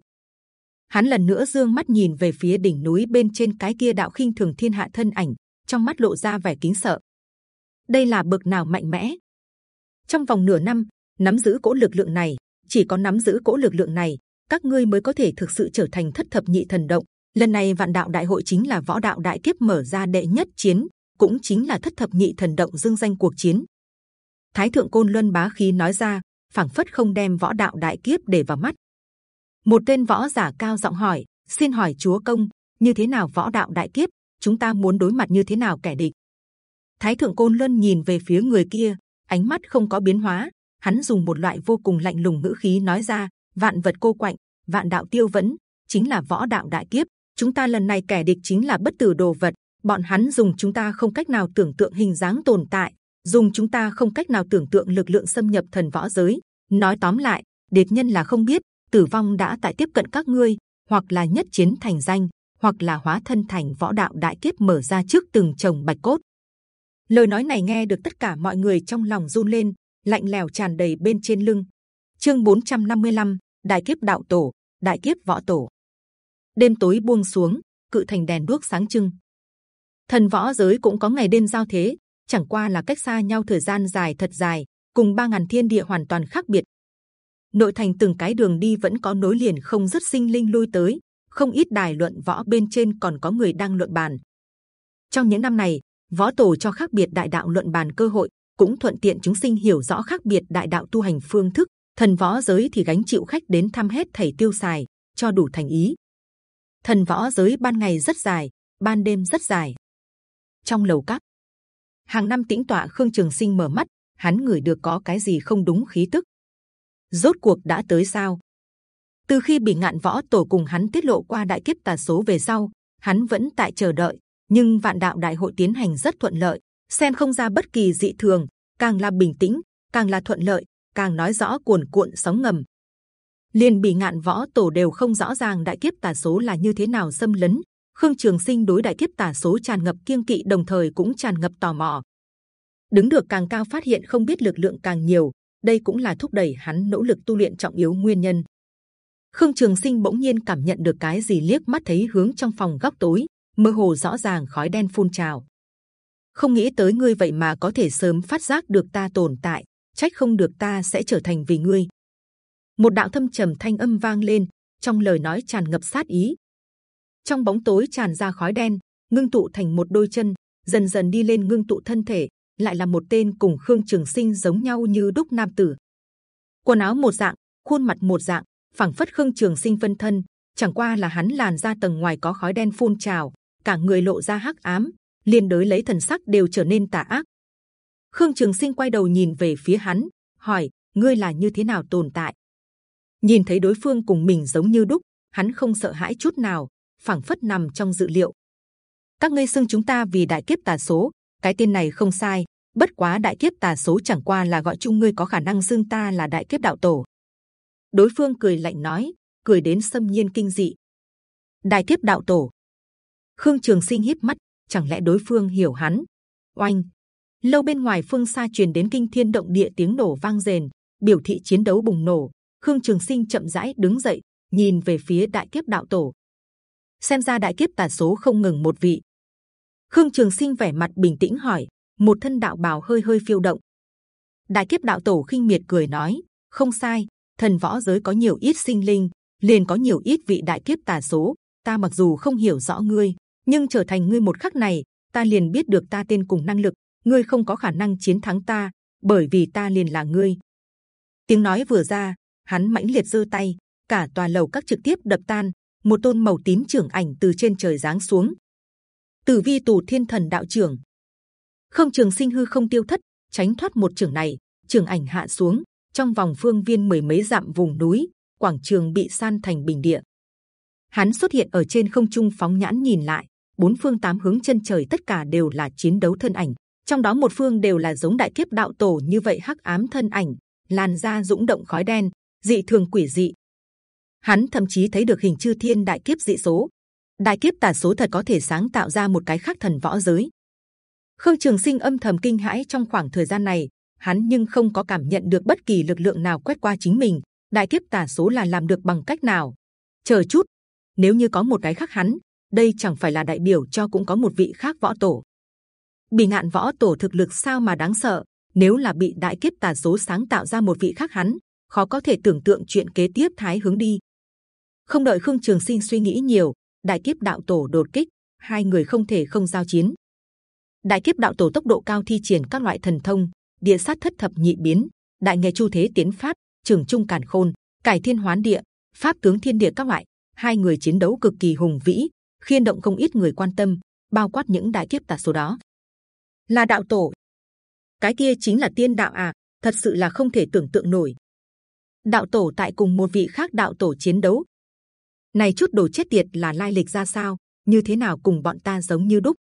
Hắn lần nữa dương mắt nhìn về phía đỉnh núi bên trên cái kia đạo khinh thường thiên hạ thân ảnh, trong mắt lộ ra vẻ kính sợ. Đây là bậc nào mạnh mẽ? Trong vòng nửa năm, nắm giữ cỗ lực lượng này, chỉ có nắm giữ cỗ lực lượng này, các ngươi mới có thể thực sự trở thành thất thập nhị thần động. Lần này vạn đạo đại hội chính là võ đạo đại kiếp mở ra đệ nhất chiến, cũng chính là thất thập nhị thần động dương danh cuộc chiến. Thái thượng côn luân bá khí nói ra, phảng phất không đem võ đạo đại kiếp để vào mắt. Một tên võ giả cao giọng hỏi, xin hỏi chúa công, như thế nào võ đạo đại kiếp? Chúng ta muốn đối mặt như thế nào kẻ địch? Thái thượng côn luân nhìn về phía người kia, ánh mắt không có biến hóa. Hắn dùng một loại vô cùng lạnh lùng ngữ khí nói ra: vạn vật cô quạnh, vạn đạo tiêu vẫn, chính là võ đạo đại kiếp. Chúng ta lần này kẻ địch chính là bất tử đồ vật. Bọn hắn dùng chúng ta không cách nào tưởng tượng hình dáng tồn tại, dùng chúng ta không cách nào tưởng tượng lực lượng xâm nhập thần võ giới. Nói tóm lại, địch nhân là không biết, tử vong đã tại tiếp cận các ngươi, hoặc là nhất chiến thành danh, hoặc là hóa thân thành võ đạo đại kiếp mở ra trước từng chồng bạch cốt. Lời nói này nghe được tất cả mọi người trong lòng run lên, lạnh lẽo tràn đầy bên trên lưng. Chương 455, Đại kiếp đạo tổ, Đại kiếp võ tổ. Đêm tối buông xuống, cự thành đèn đuốc sáng trưng. Thần võ giới cũng có ngày đêm giao thế, chẳng qua là cách xa nhau thời gian dài thật dài, cùng ba ngàn thiên địa hoàn toàn khác biệt. Nội thành từng cái đường đi vẫn có nối liền không dứt sinh linh lui tới, không ít đài luận võ bên trên còn có người đang luận bàn. Trong những năm này, võ tổ cho khác biệt đại đạo luận bàn cơ hội, cũng thuận tiện chúng sinh hiểu rõ khác biệt đại đạo tu hành phương thức. Thần võ giới thì gánh chịu khách đến thăm hết thầy tiêu xài, cho đủ thành ý. Thần võ giới ban ngày rất dài, ban đêm rất dài. Trong lầu các, hàng năm tĩnh tọa khương trường sinh mở mắt, hắn ngửi được có cái gì không đúng khí tức. Rốt cuộc đã tới sao? từ khi bị ngạn võ tổ cùng hắn tiết lộ qua đại kiếp tà số về sau, hắn vẫn tại chờ đợi, nhưng vạn đạo đại hội tiến hành rất thuận lợi xem không ra bất kỳ dị thường, càng là bình tĩnh, càng là thuận lợi, càng nói rõ cuồn cuộn sóng ngầm liền bị ngạn võ tổ đều không rõ ràng đại kiếp tà số là như thế nào xâm lấn, khương trường sinh đối đại kiếp tà số tràn ngập kiêng kỵ đồng thời cũng tràn ngập tò mò đứng được càng cao phát hiện không biết lực lượng càng nhiều đây cũng là thúc đẩy hắn nỗ lực tu luyện trọng yếu nguyên nhân Khương Trường Sinh bỗng nhiên cảm nhận được cái gì liếc mắt thấy hướng trong phòng góc tối, mơ hồ rõ ràng khói đen phun trào. Không nghĩ tới ngươi vậy mà có thể sớm phát giác được ta tồn tại, trách không được ta sẽ trở thành vì ngươi. Một đạo thâm trầm thanh âm vang lên, trong lời nói tràn ngập sát ý. Trong bóng tối tràn ra khói đen, ngưng tụ thành một đôi chân, dần dần đi lên ngưng tụ thân thể, lại là một tên cùng Khương Trường Sinh giống nhau như đúc nam tử. Quần áo một dạng, khuôn mặt một dạng, phảng phất khương trường sinh phân thân chẳng qua là hắn làn da tầng ngoài có khói đen phun trào cả người lộ ra hắc ám liên đối lấy thần sắc đều trở nên tà ác. Khương trường sinh quay đầu nhìn về phía hắn hỏi ngươi là như thế nào tồn tại? Nhìn thấy đối phương cùng mình giống như đúc hắn không sợ hãi chút nào phảng phất nằm trong dự liệu. Các ngươi xưng chúng ta vì đại kiếp tà số cái tên này không sai, bất quá đại kiếp tà số chẳng qua là gọi chung ngươi có khả năng xưng ta là đại kiếp đạo tổ. Đối phương cười lạnh nói, cười đến xâm nhiên kinh dị. Đại tiếp đạo tổ. Khương trường sinh híp mắt, chẳng lẽ đối phương hiểu hắn? Oanh! Lâu bên ngoài phương xa truyền đến kinh thiên động địa tiếng nổ vang rền, biểu thị chiến đấu bùng nổ. Khương trường sinh chậm rãi đứng dậy, nhìn về phía đại kiếp đạo tổ. Xem ra đại kiếp tà số không ngừng một vị khương trường sinh vẻ mặt bình tĩnh hỏi một thân đạo bào hơi hơi phiêu động đại kiếp đạo tổ khinh miệt cười nói không sai thần võ giới có nhiều ít sinh linh, liền có nhiều ít vị đại kiếp tà số. Ta mặc dù không hiểu rõ ngươi, nhưng trở thành ngươi một khắc này, ta liền biết được ta tên cùng năng lực. Ngươi không có khả năng chiến thắng ta, bởi vì ta liền là ngươi. Tiếng nói vừa ra, hắn mãnh liệt giơ tay, cả tòa lầu các trực tiếp đập tan. Một tôn màu tím trưởng ảnh từ trên trời giáng xuống. Tử vi tù thiên thần đạo trưởng, không trường sinh hư không tiêu thất, tránh thoát một trường này. Trường ảnh hạ xuống, trong vòng phương viên mười mấy dặm vùng núi, quảng trường bị san thành bình địa. Hắn xuất hiện ở trên không trung phóng nhãn nhìn lại, bốn phương tám hướng chân trời tất cả đều là chiến đấu thân ảnh. Trong đó một phương đều là giống đại kiếp đạo tổ như vậy hắc ám thân ảnh, làn da dũng động khói đen, dị thường quỷ dị. Hắn thậm chí thấy được hình chư thiên đại kiếp dị số, đại kiếp tà số thật có thể sáng tạo ra một cái khác thần võ giới. Khương Trường Sinh âm thầm kinh hãi trong khoảng thời gian này, hắn nhưng không có cảm nhận được bất kỳ lực lượng nào quét qua chính mình. Đại kiếp tà số là làm được bằng cách nào? Chờ chút, nếu như có một cái khác hắn, đây chẳng phải là đại biểu cho cũng có một vị khác võ tổ. Bị ngạn võ tổ thực lực sao mà đáng sợ? Nếu là bị đại kiếp tà số sáng tạo ra một vị khác hắn, khó có thể tưởng tượng chuyện kế tiếp thái hướng đi. Không đợi Khương Trường Sinh suy nghĩ nhiều, đại kiếp đạo tổ đột kích, hai người không thể không giao chiến. Đại kiếp đạo tổ tốc độ cao thi triển các loại thần thông, địa sát thất thập nhị biến, đại nghề chu thế tiến phát, trường trung càn khôn, cải thiên hoán địa, pháp tướng thiên địa các loại. Hai người chiến đấu cực kỳ hùng vĩ, khiên động không ít người quan tâm, bao quát những đại kiếp tà số đó. Là đạo tổ, cái kia chính là tiên đạo à? Thật sự là không thể tưởng tượng nổi. Đạo tổ tại cùng một vị khác đạo tổ chiến đấu, này chút đồ chết tiệt là lai lịch ra sao? Như thế nào cùng bọn ta giống như đúc?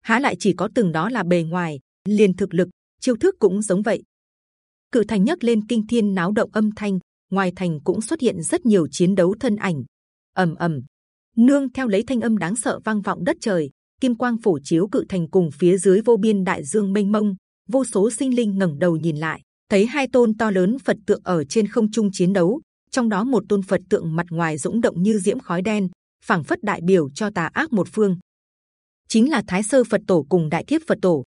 Há lại chỉ có từng đó là bề ngoài, liền thực lực, chiêu thức cũng giống vậy. Cự thành nhấc lên kinh thiên náo động âm thanh, ngoài thành cũng xuất hiện rất nhiều chiến đấu thân ảnh. ầm ầm, nương theo lấy thanh âm đáng sợ vang vọng đất trời, kim quang phủ chiếu cự thành cùng phía dưới vô biên đại dương mênh mông, vô số sinh linh ngẩng đầu nhìn lại, thấy hai tôn to lớn Phật tượng ở trên không trung chiến đấu, trong đó một tôn Phật tượng mặt ngoài dũng động như diễm khói đen, phảng phất đại biểu cho tà ác một phương, chính là Thái sơ Phật tổ cùng Đại kiếp Phật tổ.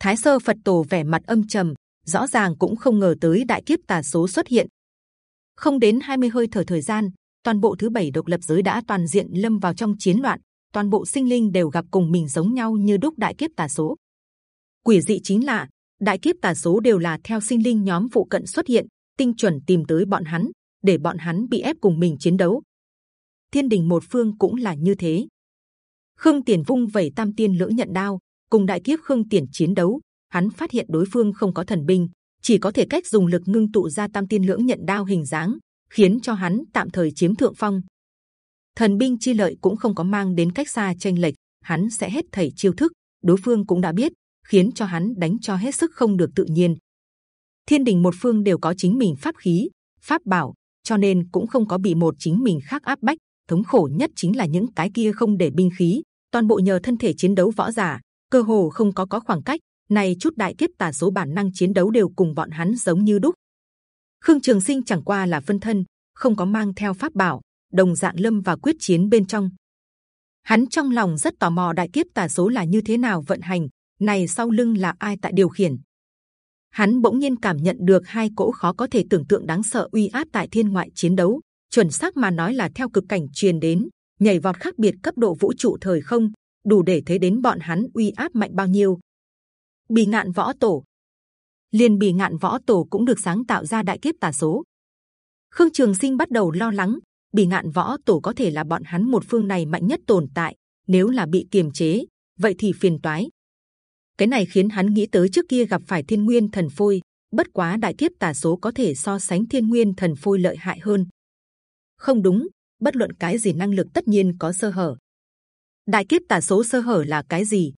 Thái sơ Phật tổ vẻ mặt âm trầm, rõ ràng cũng không ngờ tới đại kiếp tà số xuất hiện. Không đến 20 hơi thở thời gian, toàn bộ thứ bảy độc lập giới đã toàn diện lâm vào trong chiến loạn, toàn bộ sinh linh đều gặp cùng mình giống nhau như đúc đại kiếp tà số. Quỷ dị chính là đại kiếp tà số đều là theo sinh linh nhóm phụ cận xuất hiện, tinh chuẩn tìm tới bọn hắn, để bọn hắn bị ép cùng mình chiến đấu. Thiên đình một phương cũng là như thế. Khương Tiền vung vẩy tam tiên lưỡng nhận đao, cùng đại kiếp Khương Tiền chiến đấu, hắn phát hiện đối phương không có thần binh, chỉ có thể cách dùng lực ngưng tụ ra tam tiên lưỡng nhận đao hình dáng, khiến cho hắn tạm thời chiếm thượng phong. Thần binh chi lợi cũng không có mang đến cách xa tranh lệch, hắn sẽ hết thảy chiêu thức, đối phương cũng đã biết, khiến cho hắn đánh cho hết sức không được tự nhiên. Thiên đình một phương đều có chính mình pháp khí, pháp bảo, cho nên cũng không có bị một chính mình khác áp bách. thống khổ nhất chính là những cái kia không để binh khí, toàn bộ nhờ thân thể chiến đấu võ giả, cơ hồ không có có khoảng cách. Này chút đại kiếp tà số bản năng chiến đấu đều cùng bọn hắn giống như đúc. Khương Trường Sinh chẳng qua là phân thân, không có mang theo pháp bảo, đồng dạng lâm và quyết chiến bên trong. Hắn trong lòng rất tò mò đại kiếp tà số là như thế nào vận hành, này sau lưng là ai tại điều khiển. Hắn bỗng nhiên cảm nhận được hai cỗ khó có thể tưởng tượng đáng sợ uy áp tại thiên ngoại chiến đấu, chuẩn xác mà nói là theo cực cảnh truyền đến, nhảy vọt khác biệt cấp độ vũ trụ thời không, đủ để thấy đến bọn hắn uy áp mạnh bao nhiêu. Bì ngạn võ tổ, liền bì ngạn võ tổ cũng được sáng tạo ra đại kiếp tà số. Khương Trường Sinh bắt đầu lo lắng, bì ngạn võ tổ có thể là bọn hắn một phương này mạnh nhất tồn tại. Nếu là bị kiềm chế, vậy thì phiền toái. Cái này khiến hắn nghĩ tới trước kia gặp phải Thiên Nguyên Thần Phôi. Bất quá đại kiếp tà số có thể so sánh Thiên Nguyên Thần Phôi lợi hại hơn. Không đúng, bất luận cái gì năng lực tất nhiên có sơ hở. Đại kiếp tà số sơ hở là cái gì?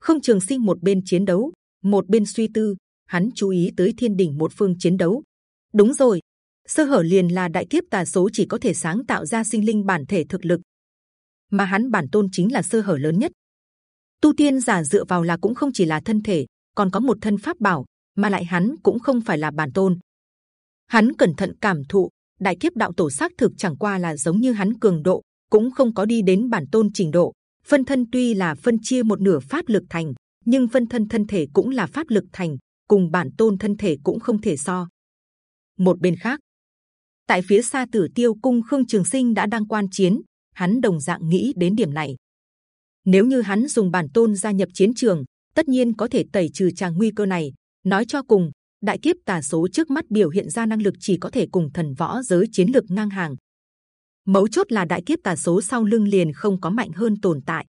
Không Trường Sinh một bên chiến đấu, một bên suy tư, hắn chú ý tới Thiên đỉnh một phương chiến đấu. Đúng rồi, sơ hở liền là đại kiếp tà số chỉ có thể sáng tạo ra sinh linh bản thể thực lực, mà hắn bản tôn chính là sơ hở lớn nhất. Tu tiên giả dựa vào là cũng không chỉ là thân thể, còn có một thân pháp bảo, mà lại hắn cũng không phải là bản tôn. Hắn cẩn thận cảm thụ, đại kiếp đạo tổ xác thực chẳng qua là giống như hắn cường độ, cũng không có đi đến bản tôn trình độ. Phân thân tuy là phân chia một nửa pháp lực thành, nhưng phân thân thân thể cũng là pháp lực thành, cùng bản tôn thân thể cũng không thể so. Một bên khác, tại phía xa Tử Tiêu Cung Khương Trường Sinh đã đang quan chiến, hắn đồng dạng nghĩ đến điểm này. Nếu như hắn dùng bản tôn gia nhập chiến trường, tất nhiên có thể tẩy trừ tràng nguy cơ này. Nói cho cùng, đại kiếp tà số trước mắt biểu hiện ra năng lực chỉ có thể cùng thần võ giới chiến lược ngang hàng. Mấu chốt là đại kiếp tà số sau lưng liền không có mạnh hơn tồn tại.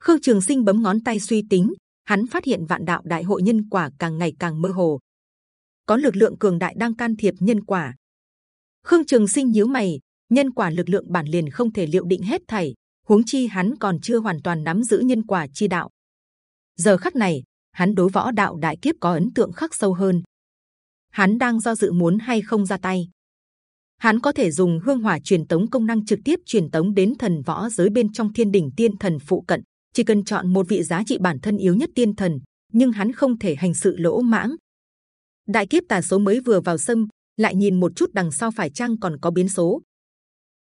Khương Trường Sinh bấm ngón tay suy tính, hắn phát hiện vạn đạo đại hội nhân quả càng ngày càng mơ hồ, có lực lượng cường đại đang can thiệp nhân quả. Khương Trường Sinh nhíu mày, nhân quả lực lượng bản liền không thể liệu định hết thảy, huống chi hắn còn chưa hoàn toàn nắm giữ nhân quả chi đạo. Giờ khắc này, hắn đối võ đạo đại kiếp có ấn tượng khắc sâu hơn. Hắn đang do dự muốn hay không ra tay. Hắn có thể dùng hương hỏa truyền tống công năng trực tiếp truyền tống đến thần võ giới bên trong thiên đỉnh tiên thần phụ cận. Chỉ cần chọn một vị giá trị bản thân yếu nhất tiên thần, nhưng hắn không thể hành sự lỗ mãng. Đại kiếp tà số mới vừa vào sâm, lại nhìn một chút đằng sau phải chăng còn có biến số.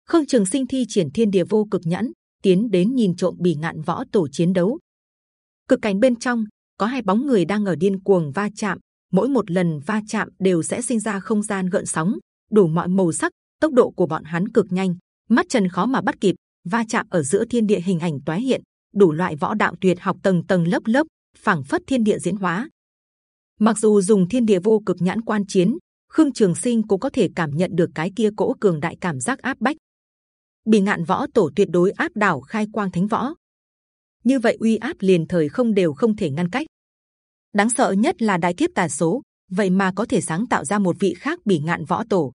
Khương Trường Sinh thi triển thiên địa vô cực nhãn, tiến đến nhìn trộm bỉ ngạn võ tổ chiến đấu. Cực cảnh bên trong có hai bóng người đang ở điên cuồng va chạm, mỗi một lần va chạm đều sẽ sinh ra không gian gợn sóng, đủ mọi màu sắc. Tốc độ của bọn hắn cực nhanh, mắt trần khó mà bắt kịp. Va chạm ở giữa thiên địa hình ảnh toái hiện, đủ loại võ đạo tuyệt học tầng tầng lớp lớp, phảng phất thiên địa diễn hóa. Mặc dù dùng thiên địa vô cực nhãn quan chiến, Khương Trường Sinh cũng có thể cảm nhận được cái kia cỗ cường đại cảm giác áp bách. Bị ngạn võ tổ tuyệt đối áp đảo khai quang thánh võ. Như vậy uy áp liền thời không đều không thể ngăn cách. Đáng sợ nhất là đại kiếp tà số, vậy mà có thể sáng tạo ra một vị khác bị ngạn võ tổ.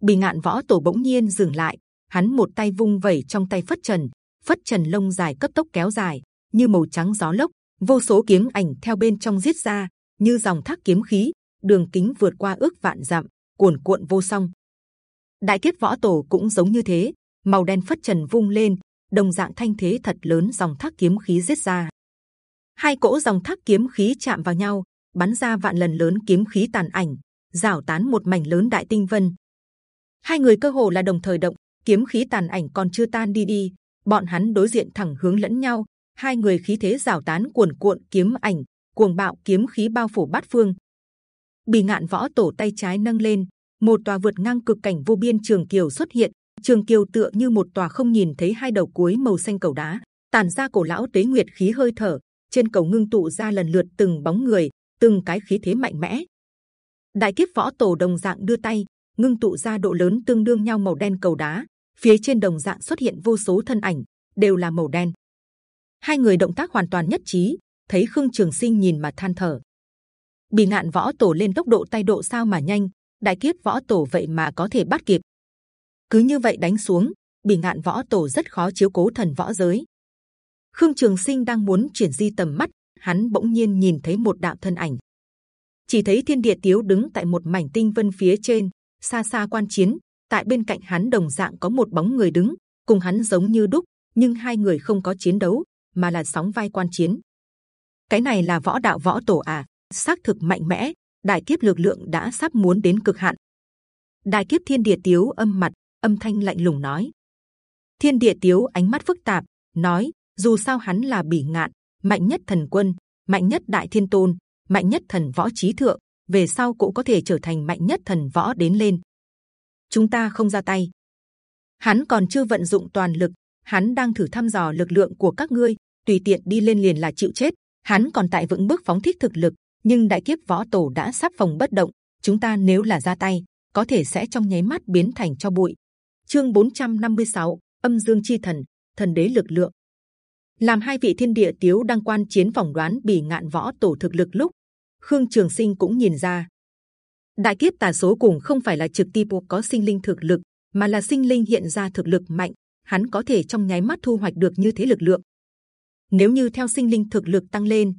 Bị ngạn võ tổ bỗng nhiên dừng lại, hắn một tay vung vẩy trong tay phất trần, phất trần lông dài cấp tốc kéo dài, như màu trắng gió lốc, vô số kiếm ảnh theo bên trong giết ra, như dòng thác kiếm khí, đường kính vượt qua ước vạn dặm, cuồn cuộn vô song. Đại kiếp võ tổ cũng giống như thế, màu đen phất trần vung lên, đồng dạng thanh thế thật lớn dòng thác kiếm khí giết ra. Hai cỗ dòng thác kiếm khí chạm vào nhau, bắn ra vạn lần lớn kiếm khí tàn ảnh, rào tán một mảnh lớn đại tinh vân. Hai người cơ hồ là đồng thời động, kiếm khí tàn ảnh còn chưa tan đi đi, bọn hắn đối diện thẳng hướng lẫn nhau, hai người khí thế rào tán cuồn cuộn kiếm ảnh, cuồng bạo kiếm khí bao phủ bát phương. Bì ngạn võ tổ tay trái nâng lên, một tòa vượt ngang cực cảnh vô biên trường kiều xuất hiện. Trường kiều tựa như một tòa không nhìn thấy hai đầu cuối màu xanh cầu đá, tản ra cổ lão tế nguyệt khí hơi thở. Trên cầu ngưng tụ ra lần lượt từng bóng người, từng cái khí thế mạnh mẽ. Đại kiếp võ tổ đồng dạng đưa tay, ngưng tụ ra độ lớn tương đương nhau màu đen cầu đá. Phía trên đồng dạng xuất hiện vô số thân ảnh, đều là màu đen. Hai người động tác hoàn toàn nhất trí, thấy khương trường sinh nhìn mà than thở bị ngạn võ tổ lên tốc độ tay độ sao mà nhanh đại kiếp võ tổ vậy mà có thể bắt kịp cứ như vậy đánh xuống bị ngạn võ tổ rất khó chiếu cố thần võ giới. Khương trường sinh đang muốn chuyển di tầm mắt, hắn bỗng nhiên nhìn thấy một đạo thân ảnh. Chỉ thấy thiên địa tiếu đứng tại một mảnh tinh vân phía trên, xa xa quan chiến, tại bên cạnh hắn đồng dạng có một bóng người đứng, cùng hắn giống như đúc, nhưng hai người không có chiến đấu, mà là sóng vai quan chiến. Cái này là võ đạo võ tổ à? Xác thực mạnh mẽ, đại kiếp lực lượng đã sắp muốn đến cực hạn. Đại kiếp thiên địa tiếu âm mặt âm thanh lạnh lùng nói. Thiên địa tiếu ánh mắt phức tạp, nói, dù sao hắn là bỉ ngạn, mạnh nhất thần quân, mạnh nhất đại thiên tôn, mạnh nhất thần võ trí thượng, về sau cũng có thể trở thành mạnh nhất thần võ đến lên. Chúng ta không ra tay. Hắn còn chưa vận dụng toàn lực, hắn đang thử thăm dò lực lượng của các ngươi, tùy tiện đi lên liền là chịu chết. Hắn còn tại vững bước phóng thích thực lực, nhưng đại kiếp võ tổ đã sắp phòng bất động. Chúng ta nếu là ra tay, có thể sẽ trong nháy mắt biến thành cho bụi chương 456, âm dương chi thần thần đế lực lượng. Làm hai vị thiên địa tiếu đang quan chiến phỏng đoán bỉ ngạn võ tổ thực lực lúc khương trường sinh cũng nhìn ra. Đại kiếp tà số cùng không phải là trực tiếp có sinh linh thực lực mà là sinh linh hiện ra thực lực mạnh hắn có thể trong nháy mắt thu hoạch được như thế lực lượng. Nếu như theo sinh linh thực lực tăng lên,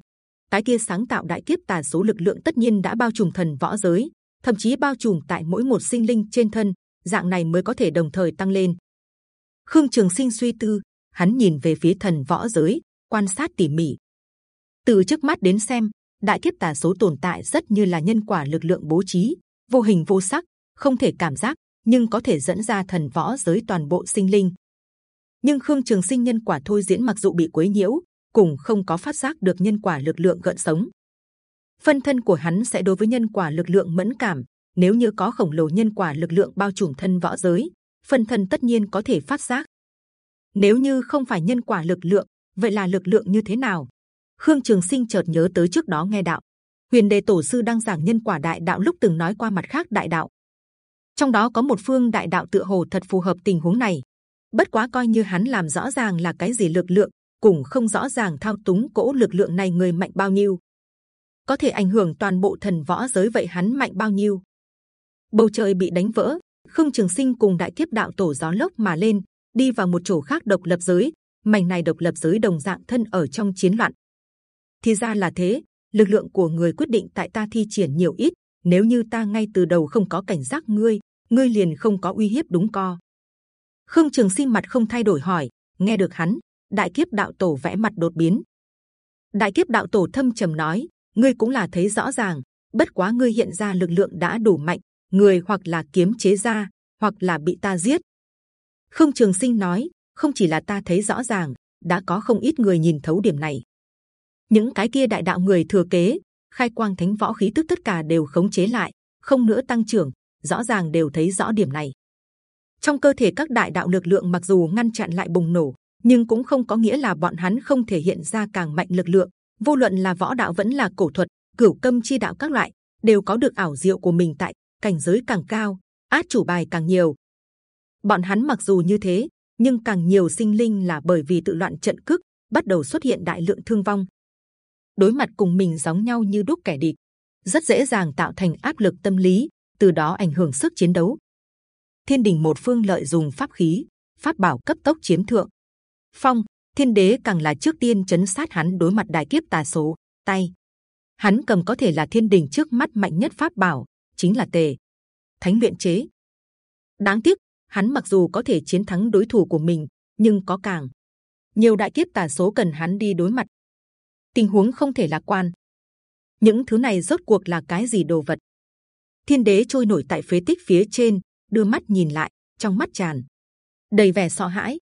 cái kia sáng tạo đại kiếp tà số lực lượng tất nhiên đã bao trùm thần võ giới, thậm chí bao trùm tại mỗi một sinh linh trên thân, dạng này mới có thể đồng thời tăng lên. Khương Trường Sinh suy tư, hắn nhìn về phía thần võ giới, quan sát tỉ mỉ. Từ trước mắt đến xem, đại kiếp tà số tồn tại rất như là nhân quả lực lượng bố trí, vô hình vô sắc, không thể cảm giác, nhưng có thể dẫn ra thần võ giới toàn bộ sinh linh nhưng khương trường sinh nhân quả thôi diễn mặc dù bị quấy nhiễu cùng không có phát giác được nhân quả lực lượng gợn sống phân thân của hắn sẽ đối với nhân quả lực lượng mẫn cảm nếu như có khổng lồ nhân quả lực lượng bao trùm thân võ giới phân thân tất nhiên có thể phát giác. Nếu như không phải nhân quả lực lượng vậy là lực lượng như thế nào? Khương trường sinh chợt nhớ tới trước đó nghe đạo. Huyền đề tổ sư đang giảng nhân quả đại đạo lúc từng nói qua mặt khác đại đạo. Trong đó có một phương đại đạo tựa hồ thật phù hợp tình huống này. Bất quá coi như hắn làm rõ ràng là cái gì lực lượng cũng không rõ ràng thao túng cỗ lực lượng này người mạnh bao nhiêu, có thể ảnh hưởng toàn bộ thần võ giới vậy hắn mạnh bao nhiêu? Bầu trời bị đánh vỡ, Khương Trường Sinh cùng đại kiếp đạo tổ gió lốc mà lên, đi vào một chỗ khác độc lập giới. Mảnh này độc lập giới đồng dạng thân ở trong chiến loạn. Thì ra là thế, lực lượng của người quyết định tại ta thi triển nhiều ít. Nếu như ta ngay từ đầu không có cảnh giác ngươi, ngươi liền không có uy hiếp đúng co. Khương Trường Sinh mặt không thay đổi hỏi, nghe được hắn, đại kiếp đạo tổ vẽ mặt đột biến. Đại kiếp đạo tổ thâm trầm nói, ngươi cũng là thấy rõ ràng. Bất quá ngươi hiện ra lực lượng đã đủ mạnh, người hoặc là kiếm chế ra, hoặc là bị ta giết. Không Trường Sinh nói, không chỉ là ta thấy rõ ràng, đã có không ít người nhìn thấu điểm này. Những cái kia đại đạo người thừa kế, khai quang thánh võ khí tức tất cả đều khống chế lại, không nữa tăng trưởng, rõ ràng đều thấy rõ điểm này. Trong cơ thể các đại đạo lực lượng mặc dù ngăn chặn lại bùng nổ, nhưng cũng không có nghĩa là bọn hắn không thể hiện ra càng mạnh lực lượng. Vô luận là võ đạo vẫn là cổ thuật, cửu câm chi đạo các loại đều có được ảo diệu của mình tại cảnh giới càng cao, át chủ bài càng nhiều. Bọn hắn mặc dù như thế, nhưng càng nhiều sinh linh là bởi vì tự loạn trận cước, bắt đầu xuất hiện đại lượng thương vong. Đối mặt cùng mình giống nhau như đúc kẻ địch, rất dễ dàng tạo thành áp lực tâm lý, từ đó ảnh hưởng sức chiến đấu. Thiên đình một phương lợi dùng pháp khí, pháp bảo cấp tốc chiếm thượng. Phong, thiên đế càng là trước tiên chấn sát hắn đối mặt đại kiếp tà số. Tay, hắn cầm có thể là thiên đình trước mắt mạnh nhất pháp bảo, chính là tề thánh luyện chế. Đáng tiếc, hắn mặc dù có thể chiến thắng đối thủ của mình, nhưng có càng nhiều đại kiếp tà số cần hắn đi đối mặt. Tình huống không thể lạc quan. Những thứ này rốt cuộc là cái gì đồ vật? Thiên đế trôi nổi tại phế tích phía trên, đưa mắt nhìn lại, trong mắt tràn đầy vẻ sợ hãi.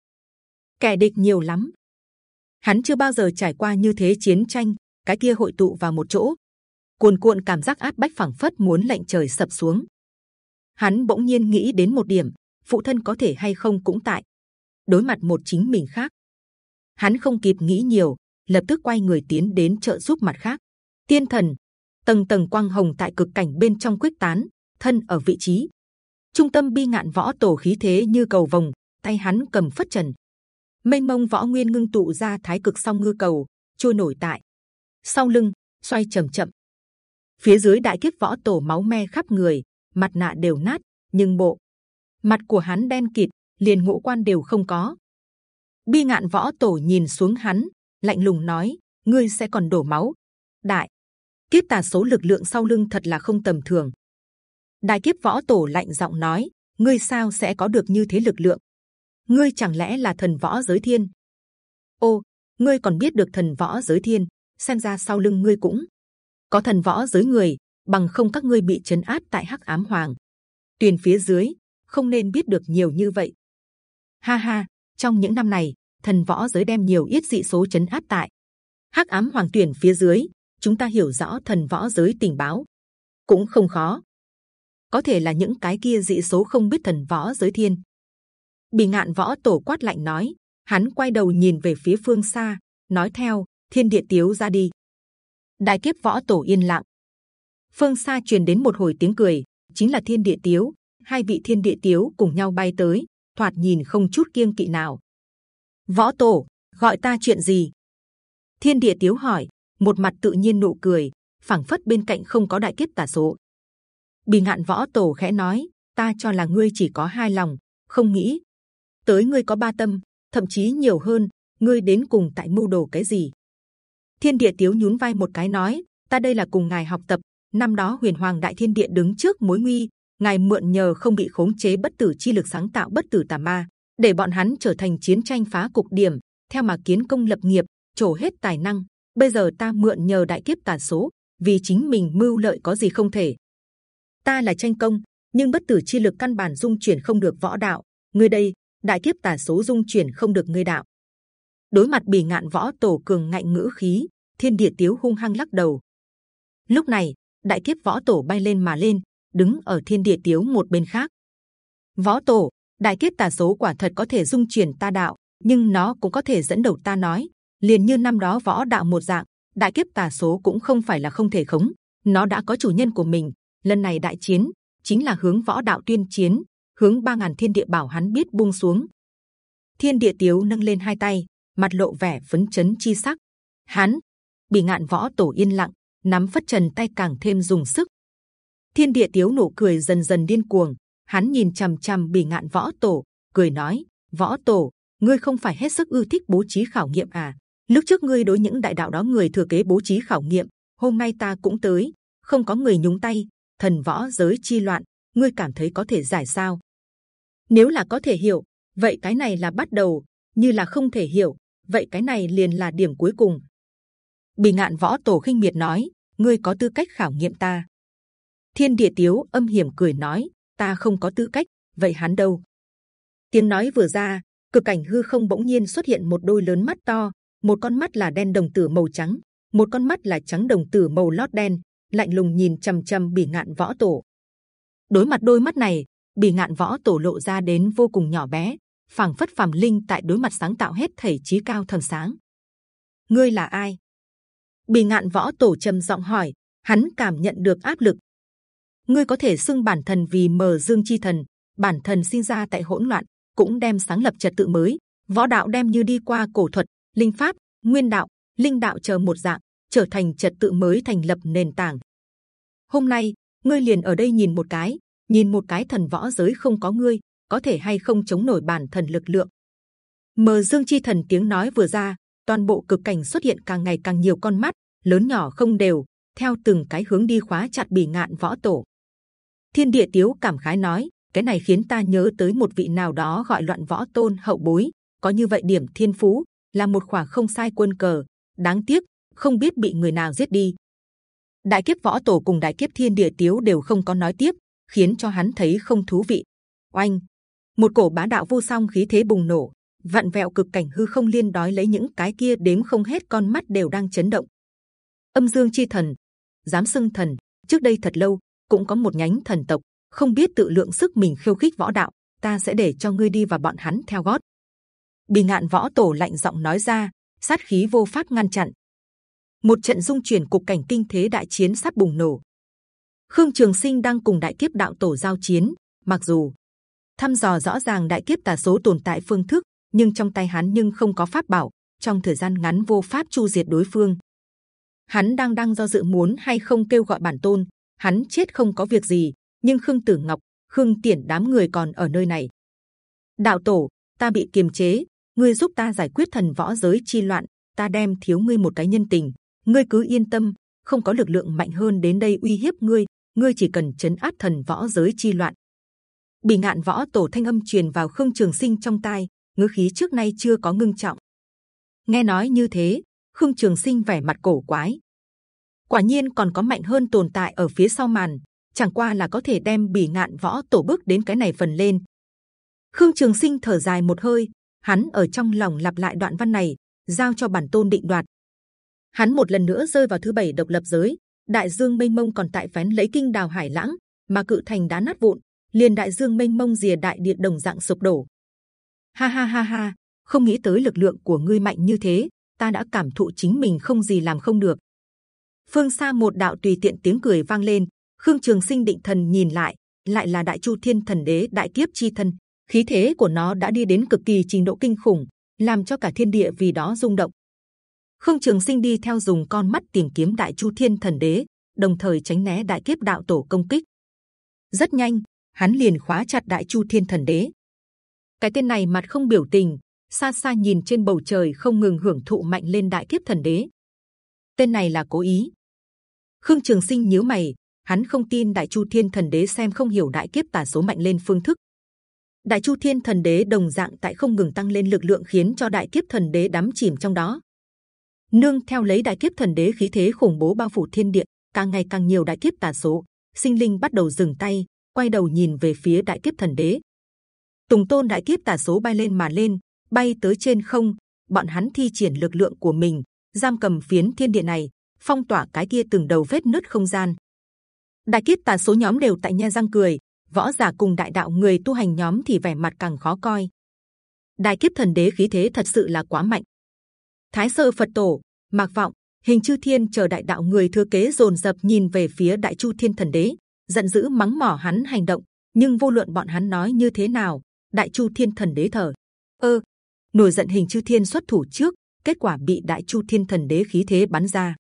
Kẻ địch nhiều lắm. Hắn chưa bao giờ trải qua như thế chiến tranh, cái kia hội tụ vào một chỗ, cuồn cuộn cảm giác áp bách phẳng phất muốn lệnh trời sập xuống. Hắn bỗng nhiên nghĩ đến một điểm, phụ thân có thể hay không cũng tại đối mặt một chính mình khác. Hắn không kịp nghĩ nhiều, lập tức quay người tiến đến trợ giúp mặt khác. Tiên thần, tầng tầng quang hồng tại cực cảnh bên trong quyết tán, thân ở vị trí trung tâm bi ngạn võ tổ khí thế như cầu vồng, tay hắn cầm phất trần, mênh mông võ nguyên ngưng tụ ra thái cực song ngư cầu, trôi nổi tại sau lưng, xoay chậm chậm, phía dưới đại kiếp võ tổ máu me khắp người, mặt nạ đều nát, nhưng bộ mặt của hắn đen kịt, liền ngũ quan đều không có. Bi ngạn võ tổ nhìn xuống hắn, lạnh lùng nói, ngươi sẽ còn đổ máu. Đại kiếp tà số lực lượng sau lưng thật là không tầm thường. Đại kiếp võ tổ lạnh giọng nói, ngươi sao sẽ có được như thế lực lượng? Ngươi chẳng lẽ là thần võ giới thiên? Ô, ngươi còn biết được thần võ giới thiên, xem ra sau lưng ngươi cũng có thần võ giới người, bằng không các ngươi bị chấn áp tại hắc ám hoàng. Tuyền phía dưới, không nên biết được nhiều như vậy. Ha ha, trong những năm này, thần võ giới đem nhiều ít dị số chấn áp tại hắc ám hoàng tuyển phía dưới, chúng ta hiểu rõ thần võ giới tình báo. Cũng không khó. Có thể là những cái kia dị số không biết thần võ giới thiên. Bị ngạn võ tổ quát lạnh nói, hắn quay đầu nhìn về phía phương xa, nói theo, thiên địa tiếu ra đi đại kiếp võ tổ yên lặng. Phương xa truyền đến một hồi tiếng cười, chính là thiên địa tiếu. Hai vị thiên địa tiếu cùng nhau bay tới, thoạt nhìn không chút kiêng kỵ nào. Võ tổ, gọi ta chuyện gì? Thiên địa tiếu hỏi, một mặt tự nhiên nụ cười, phảng phất bên cạnh không có đại kiếp tả số. Bì ngạn võ tổ khẽ nói, ta cho là ngươi chỉ có hai lòng, không nghĩ tới ngươi có ba tâm, thậm chí nhiều hơn, ngươi đến cùng tại mưu đồ cái gì? Thiên địa tiếu nhún vai một cái nói, ta đây là cùng ngài học tập. Năm đó huyền hoàng đại thiên địa đứng trước mối nguy, ngài mượn nhờ không bị khống chế bất tử chi lực sáng tạo bất tử tà ma, để bọn hắn trở thành chiến tranh phá cục điểm, theo mà kiến công lập nghiệp, trổ hết tài năng. Bây giờ ta mượn nhờ đại kiếp tàn số, vì chính mình mưu lợi có gì không thể. Ta là tranh công, nhưng bất tử chi lực căn bản dung chuyển không được võ đạo. Ngươi đây, đại kiếp tà số dung chuyển không được ngươi đạo. Đối mặt bì ngạn võ tổ cường ngạnh ngữ khí thiên địa tiếu hung hăng lắc đầu. Lúc này đại kiếp võ tổ bay lên mà lên đứng ở thiên địa tiếu một bên khác. Võ tổ đại kiếp tà số quả thật có thể dung chuyển ta đạo nhưng nó cũng có thể dẫn đầu ta nói. Liền như năm đó võ đạo một dạng đại kiếp tà số cũng không phải là không thể khống. Nó đã có chủ nhân của mình. Lần này đại chiến chính là hướng võ đạo tuyên chiến hướng ba ngàn thiên địa bảo hắn biết buông xuống. Thiên địa tiếu nâng lên hai tay mặt lộ vẻ phấn chấn chi sắc. Hắn, bị ngạn võ tổ yên lặng, nắm phất trần tay càng thêm dùng sức. Thiên địa tiếu nụ cười dần dần điên cuồng. Hắn nhìn c h ầ m c h ầ m bị ngạn võ tổ, cười nói: Võ tổ, ngươi không phải hết sức ưa thích bố trí khảo nghiệm à? Lúc trước ngươi đối những đại đạo đó người thừa kế bố trí khảo nghiệm, hôm nay ta cũng tới, không có người nhúng tay, thần võ giới chi loạn, ngươi cảm thấy có thể giải sao? Nếu là có thể hiểu, vậy cái này là bắt đầu, như là không thể hiểu, vậy cái này liền là điểm cuối cùng. Bì ngạn võ tổ khinh miệt nói, ngươi có tư cách khảo nghiệm ta. Thiên địa tiếu âm hiểm cười nói, ta không có tư cách, vậy hắn đâu? Tiếng nói vừa ra, cực cảnh hư không bỗng nhiên xuất hiện một đôi lớn mắt to, một con mắt là đen đồng tử màu trắng, một con mắt là trắng đồng tử màu lót đen, lạnh lùng nhìn c h ầ m c h ầ m bỉ ngạn võ tổ. Đối mặt đôi mắt này, bỉ ngạn võ tổ lộ ra đến vô cùng nhỏ bé, phảng phất phàm linh tại đối mặt sáng tạo hết thể trí cao thần sáng. Ngươi là ai? Bì ngạn võ tổ trầm giọng hỏi, hắn cảm nhận được áp lực. Ngươi có thể xưng bản thần vì mờ dương chi thần, bản thần sinh ra tại hỗn loạn, cũng đem sáng lập trật tự mới. Võ đạo đem như đi qua cổ thuật, linh pháp, nguyên đạo, linh đạo chờ một dạng, trở thành trật tự mới thành lập nền tảng. Hôm nay, ngươi liền ở đây nhìn một cái, nhìn một cái thần võ giới không có ngươi, có thể hay không chống nổi bản thần lực lượng. Mờ dương chi thần tiếng nói vừa ra, toàn bộ cực cảnh xuất hiện càng ngày càng nhiều con mắt, lớn nhỏ không đều, theo từng cái hướng đi khóa chặt bỉ ngạn võ tổ. Thiên địa tiếu cảm khái nói, cái này khiến ta nhớ tới một vị nào đó gọi loạn võ tôn hậu bối. Có như vậy điểm thiên phú, là một khỏa không sai quân cờ. Đáng tiếc, không biết bị người nào giết đi. Đại kiếp võ tổ cùng đại kiếp thiên địa tiếu đều không có nói tiếp, khiến cho hắn thấy không thú vị. Oanh! Một cổ bá đạo vô song khí thế bùng nổ vặn vẹo cực cảnh hư không liên đói lấy những cái kia đếm không hết con mắt đều đang chấn động. Âm dương chi thần, dám xưng thần, trước đây thật lâu cũng có một nhánh thần tộc không biết tự lượng sức mình khiêu khích võ đạo, ta sẽ để cho ngươi đi và bọn hắn theo gót. Bì ngạn võ tổ lạnh giọng nói ra, sát khí vô pháp ngăn chặn. Một trận dung chuyển cục cảnh kinh thế đại chiến sắp bùng nổ. Khương Trường Sinh đang cùng đại kiếp đạo tổ giao chiến, mặc dù thăm dò rõ ràng đại kiếp tà số tồn tại phương thức, nhưng trong tay hắn nhưng không có pháp bảo, trong thời gian ngắn vô pháp chu diệt đối phương. Hắn đang đang do dự muốn hay không kêu gọi bản tôn, hắn chết không có việc gì, nhưng khương tử ngọc, khương tiển đám người còn ở nơi này. Đạo tổ, ta bị kiềm chế, ngươi giúp ta giải quyết thần võ giới chi loạn, ta đem thiếu ngươi một cái nhân tình, ngươi cứ yên tâm, không có lực lượng mạnh hơn đến đây uy hiếp ngươi ngươi chỉ cần chấn áp thần võ giới chi loạn. Bị ngạn võ tổ thanh âm truyền vào khương trường sinh trong tai ngữ khí trước nay chưa có ngưng trọng. Nghe nói như thế, Khương Trường Sinh vẻ mặt cổ quái. Quả nhiên còn có mạnh hơn tồn tại ở phía sau màn, chẳng qua là có thể đem bỉ ngạn võ tổ bước đến cái này phần lên. Khương Trường Sinh thở dài một hơi, hắn ở trong lòng lặp lại đoạn văn này, giao cho bản tôn định đoạt. Hắn một lần nữa rơi vào thứ bảy độc lập giới, đại dương mênh mông còn tại vén lấy kinh đào hải lãng, mà cự thành đá nát vụn, liền đại dương mênh mông rìa đại địa đồng dạng sụp đổ, ha ha ha ha. Không nghĩ tới lực lượng của ngươi mạnh như thế. Ta đã cảm thụ chính mình không gì làm không được. Phương xa một đạo tùy tiện tiếng cười vang lên. Khương trường sinh định thần nhìn lại lại là đại chu thiên thần đế, đại kiếp chi thân. Khí thế của nó đã đi đến cực kỳ trình độ kinh khủng, làm cho cả thiên địa vì đó rung động. Khương trường sinh đi theo dùng con mắt tìm kiếm đại chu thiên thần đế, đồng thời tránh né đại kiếp đạo tổ công kích. Rất nhanh, hắn liền khóa chặt đại chu thiên thần đế cái tên này mặt không biểu tình xa xa nhìn trên bầu trời không ngừng hưởng thụ mạnh lên đại kiếp thần đế. Tên này là cố ý. Khương trường sinh nhíu mày, hắn không tin đại chu thiên thần đế xem không hiểu đại kiếp tà số mạnh lên phương thức. Đại chu thiên thần đế đồng dạng tại không ngừng tăng lên lực lượng khiến cho đại kiếp thần đế đắm chìm trong đó. Nương theo lấy đại kiếp thần đế khí thế khủng bố bao phủ thiên địa, càng ngày càng nhiều đại kiếp tà số, sinh linh bắt đầu dừng tay, quay đầu nhìn về phía đại kiếp thần đế. Tùng Tôn đại kiếp tà số bay lên mà lên, bay tới trên không. Bọn hắn thi triển lực lượng của mình, giam cầm phiến thiên địa này, phong tỏa cái kia từng đầu vết nứt không gian. Đại kiếp tà số nhóm đều tại nha răng cười, võ giả cùng đại đạo người tu hành nhóm thì vẻ mặt càng khó coi. Đại kiếp thần đế khí thế thật sự là quá mạnh. Thái sơ Phật tổ, mạc vọng, hình chư thiên chờ đại đạo người thừa kế dồn dập nhìn về phía đại chu thiên thần đế, giận dữ mắng mỏ hắn hành động. Nhưng vô luận bọn hắn nói như thế nào, đại chu thiên thần đế thở ơ nổi giận hình chư thiên xuất thủ trước, kết quả bị đại chu thiên thần đế khí thế bắn ra.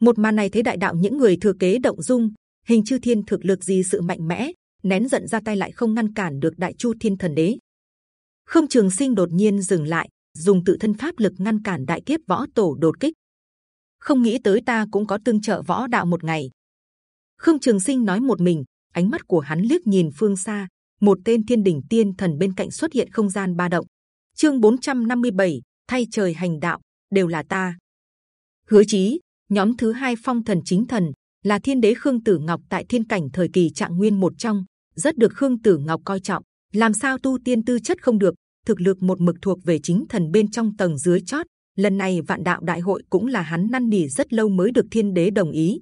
Một màn này thấy đại đạo những người thừa kế động dung, hình chư thiên thực lực gì sự mạnh mẽ, nén giận ra tay lại không ngăn cản được đại chu thiên thần đế. không Trường Sinh đột nhiên dừng lại, dùng tự thân pháp lực ngăn cản đại kiếp võ tổ đột kích. Không nghĩ tới ta cũng có tương trợ võ đạo một ngày. Khương Trường Sinh nói một mình, ánh mắt của hắn liếc nhìn phương xa, một tên thiên đỉnh tiên thần bên cạnh xuất hiện không gian ba động. Chương 457, thay trời hành đạo đều là ta. Hứa chí, nhóm thứ hai phong thần chính thần là thiên đế Khương Tử Ngọc tại thiên cảnh thời kỳ trạng nguyên một trong, rất được Khương Tử Ngọc coi trọng. Làm sao tu tiên tư chất không được, thực lực một mực thuộc về chính thần bên trong tầng dưới chót. Lần này vạn đạo đại hội cũng là hắn năn nỉ rất lâu mới được thiên đế đồng ý.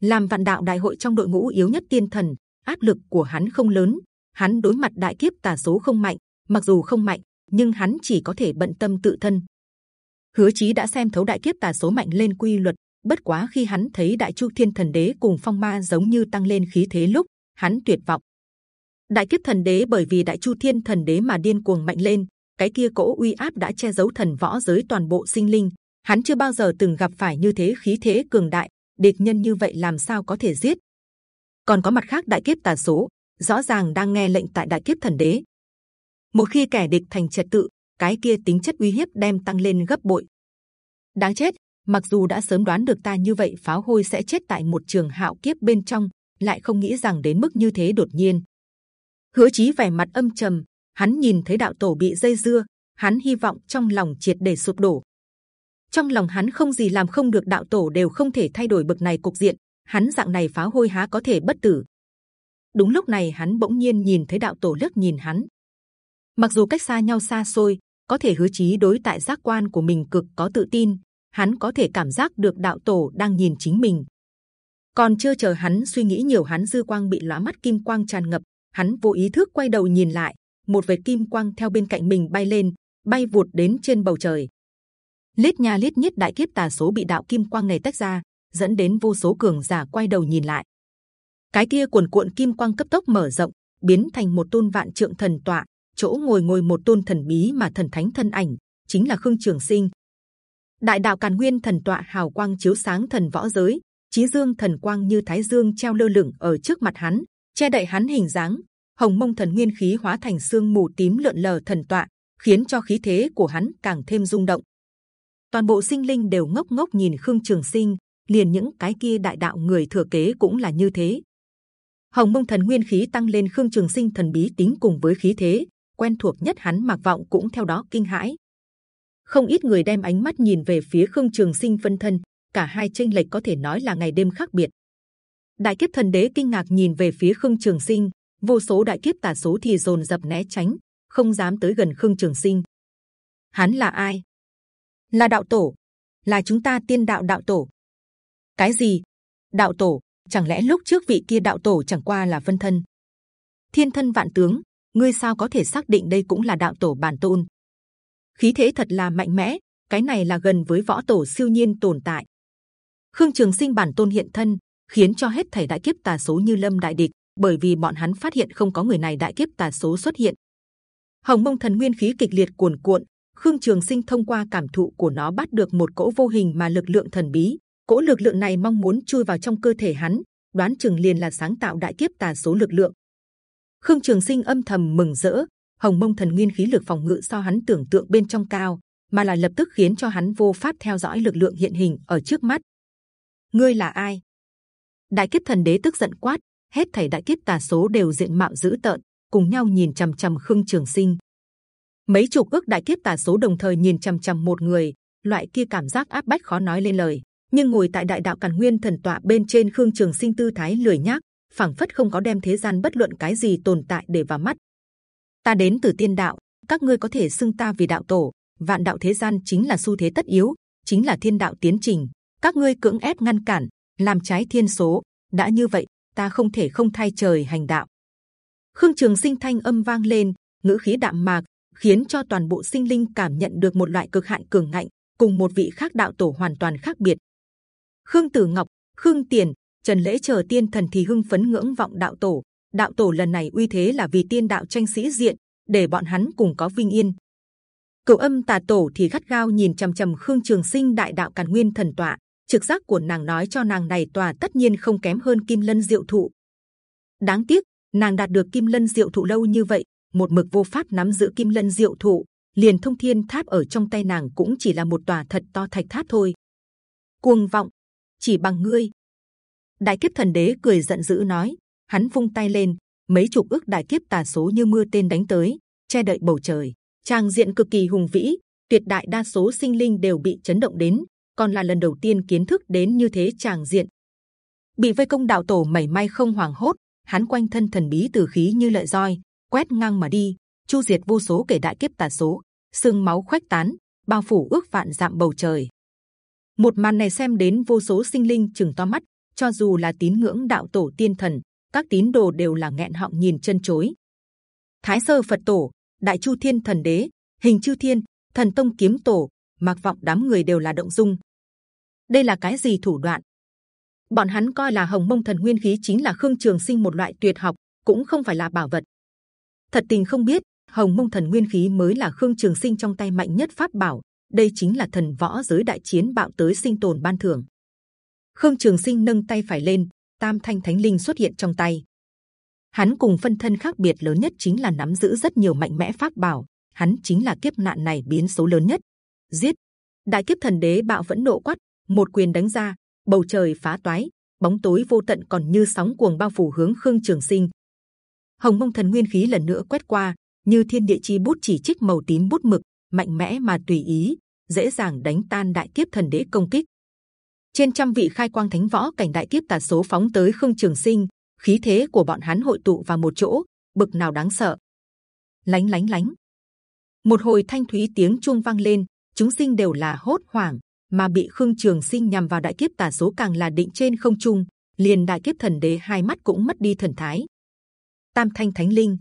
Làm vạn đạo đại hội trong đội ngũ yếu nhất tiên thần, áp lực của hắn không lớn. Hắn đối mặt đại kiếp tà số không mạnh, mặc dù không mạnh, nhưng hắn chỉ có thể bận tâm tự thân. Hứa Chí đã xem thấu đại kiếp tà số mạnh lên quy luật, bất quá khi hắn thấy đại chu thiên thần đế cùng phong ma giống như tăng lên khí thế lúc hắn tuyệt vọng. Đại kiếp thần đế bởi vì đại chu thiên thần đế mà điên cuồng mạnh lên cái kia cỗ uy áp đã che giấu thần võ giới toàn bộ sinh linh. Hắn chưa bao giờ từng gặp phải như thế khí thế cường đại địch nhân như vậy làm sao có thể giết? Còn có mặt khác đại kiếp tà số rõ ràng đang nghe lệnh tại đại kiếp thần đế. Một khi kẻ địch thành trật tự, cái kia tính chất uy hiếp đem tăng lên gấp bội. Đáng chết, mặc dù đã sớm đoán được ta như vậy, pháo hôi sẽ chết tại một trường hạo kiếp bên trong, lại không nghĩ rằng đến mức như thế đột nhiên. Hứa chí vẻ mặt âm trầm, hắn nhìn thấy đạo tổ bị dây dưa, hắn hy vọng trong lòng triệt để sụp đổ. Trong lòng hắn không gì làm không được, đạo tổ đều không thể thay đổi bậc này cục diện, hắn dạng này pháo hôi há có thể bất tử đúng lúc này hắn bỗng nhiên nhìn thấy đạo tổ lướt nhìn hắn mặc dù cách xa nhau xa xôi có thể hứa chí đối tại giác quan của mình cực có tự tin hắn có thể cảm giác được đạo tổ đang nhìn chính mình. Còn chưa chờ hắn suy nghĩ nhiều, hắn dư quang bị lóa mắt kim quang tràn ngập, hắn vô ý thức quay đầu nhìn lại, một vệt kim quang theo bên cạnh mình bay lên, bay vụt đến trên bầu trời. liết nha liết nhất đại kiếp tà số bị đạo kim quang này tách ra, dẫn đến vô số cường giả quay đầu nhìn lại. Cái kia cuồn cuộn kim quang cấp tốc mở rộng, biến thành một tôn vạn trượng thần tọa, chỗ ngồi ngồi một tôn thần bí mà thần thánh thân ảnh, chính là khương trường sinh. Đại đạo càn nguyên thần tọa hào quang chiếu sáng thần võ giới chí dương thần quang như thái dương treo lơ lửng ở trước mặt hắn che đậy hắn hình dáng. Hồng mông thần nguyên khí hóa thành xương mù tím lượn lờ thần tọa khiến cho khí thế của hắn càng thêm rung động. Toàn bộ sinh linh đều ngốc ngốc nhìn khương trường sinh liền những cái kia đại đạo người thừa kế cũng là như thế hồng mông thần nguyên khí tăng lên khương trường sinh thần bí tính cùng với khí thế, quen thuộc nhất hắn mặc vọng cũng theo đó kinh hãi. Không ít người đem ánh mắt nhìn về phía khương trường sinh phân thân, cả hai tranh lệch có thể nói là ngày đêm khác biệt. Đại kiếp thần đế kinh ngạc nhìn về phía khương trường sinh, vô số đại kiếp tà số thì dồn dập né tránh, không dám tới gần khương trường sinh. Hắn là ai? Là đạo tổ. Là chúng ta tiên đạo đạo tổ. Cái gì? Đạo tổ chẳng lẽ lúc trước vị kia đạo tổ chẳng qua là phân thân? Thiên thân vạn tướng, ngươi sao có thể xác định đây cũng là đạo tổ bản tôn? Khí thế thật là mạnh mẽ, cái này là gần với võ tổ siêu nhiên tồn tại. Khương trường sinh bản tôn hiện thân, khiến cho hết thảy đại kiếp tà số như lâm đại địch, bởi vì bọn hắn phát hiện không có người này đại kiếp tà số xuất hiện. Hồng mông thần nguyên khí kịch liệt cuồn cuộn, khương trường sinh thông qua cảm thụ của nó bắt được một cỗ vô hình mà lực lượng thần bí cỗ lực lượng này mong muốn chui vào trong cơ thể hắn, đoán chừng liền là sáng tạo đại kiếp tà số lực lượng. Khương trường sinh âm thầm mừng rỡ, hồng mông thần nguyên khí lực phòng ngự so hắn tưởng tượng bên trong cao, mà là lập tức khiến cho hắn vô pháp theo dõi lực lượng hiện hình ở trước mắt. Ngươi là ai? Đại kiếp thần đế tức giận quát, hết thảy đại kiếp tà số đều diện mạo dữ tợn, cùng nhau nhìn c h ầ m c h ầ m khương trường sinh. Mấy chục ước đại kiếp tà số đồng thời nhìn c h ầ m c h ầ m một người, loại kia cảm giác áp bách khó nói lên lời nhưng ngồi tại đại đạo càn nguyên thần tọa bên trên khương trường sinh tư thái lười nhác, phảng phất không có đem thế gian bất luận cái gì tồn tại để vào mắt. Ta đến từ tiên đạo, các ngươi có thể xưng ta vì đạo tổ, vạn đạo thế gian chính là xu thế tất yếu, chính là thiên đạo tiến trình. Các ngươi cưỡng ép ngăn cản, làm trái thiên số, đã như vậy, ta không thể không thay trời hành đạo. Khương trường sinh thanh âm vang lên, ngữ khí đạm mạc, khiến cho toàn bộ sinh linh cảm nhận được một loại cực hạn cường ngạnh, cùng một vị khác đạo tổ hoàn toàn khác biệt khương tử ngọc, khương tiền, trần lễ chờ tiên thần thì hưng phấn ngưỡng vọng đạo tổ. Đạo tổ lần này uy thế là vì tiên đạo tranh sĩ diện, để bọn hắn cùng có vinh yên. Cửu âm tà tổ thì gắt gao nhìn c h ầ m c h ầ m khương trường sinh đại đạo càn nguyên thần tọa. Trực giác của nàng nói cho nàng này tòa tất nhiên không kém hơn kim lân diệu thụ. Đáng tiếc, nàng đạt được kim lân diệu thụ lâu như vậy, một mực vô pháp nắm giữ kim lân diệu thụ. Liền thông thiên tháp ở trong tay nàng cũng chỉ là một tòa thật to thạch tháp thôi. Cuồng vọng chỉ bằng ngươi. Đại kiếp thần đế cười giận dữ nói, hắn vung tay lên, mấy chục ước đại kiếp tà số như mưa tên đánh tới, che đậy bầu trời. Trang diện cực kỳ hùng vĩ, tuyệt đại đa số sinh linh đều bị chấn động đến, còn là lần đầu tiên kiến thức đến như thế tràng diện. Bị vây công đạo tổ mảy may không hoảng hốt, hắn quanh thân thần bí từ khí như lợi roi, quét ngang mà đi, chu diệt vô số kẻ đại kiếp tà số xương máu khuếch tán, bao phủ ước vạn dặm bầu trời một màn này xem đến vô số sinh linh chừng to mắt, cho dù là tín ngưỡng đạo tổ tiên thần, các tín đồ đều là nghẹn họng nhìn chân chối. Thái sơ phật tổ, đại chu thiên thần đế, hình chư thiên, thần tông kiếm tổ mặc vọng đám người đều là động dung. Đây là cái gì thủ đoạn? Bọn hắn coi là hồng mông thần nguyên khí chính là khương trường sinh một loại tuyệt học, cũng không phải là bảo vật. Thật tình không biết, hồng mông thần nguyên khí mới là khương trường sinh trong tay mạnh nhất pháp bảo đây chính là thần võ giới đại chiến bạo tới sinh tồn ban thưởng. Khương trường sinh nâng tay phải lên, tam thanh thánh linh xuất hiện trong tay. Hắn cùng phân thân khác biệt lớn nhất chính là nắm giữ rất nhiều mạnh mẽ pháp bảo. Hắn chính là kiếp nạn này biến số lớn nhất. Giết! Đại kiếp thần đế bạo vẫn nộ quát, một quyền đánh ra, bầu trời phá toái, bóng tối vô tận còn như sóng cuồng bao phủ hướng khương trường sinh. Hồng mông thần nguyên khí lần nữa quét qua, như thiên địa chi bút chỉ trích màu tím bút mực, mạnh mẽ mà tùy ý dễ dàng đánh tan đại kiếp thần đế công kích trên trăm vị khai quang thánh võ cảnh đại kiếp tà số phóng tới khương trường sinh khí thế của bọn hắn hội tụ vào một chỗ, bực nào đáng sợ. Lánh lánh lánh, một hồi thanh thúy tiếng chuông vang lên, chúng sinh đều là hốt hoảng, mà bị khương trường sinh nhằm vào đại kiếp tà số càng là định trên không trung, liền đại kiếp thần đế hai mắt cũng mất đi thần thái. Tam thanh thánh linh,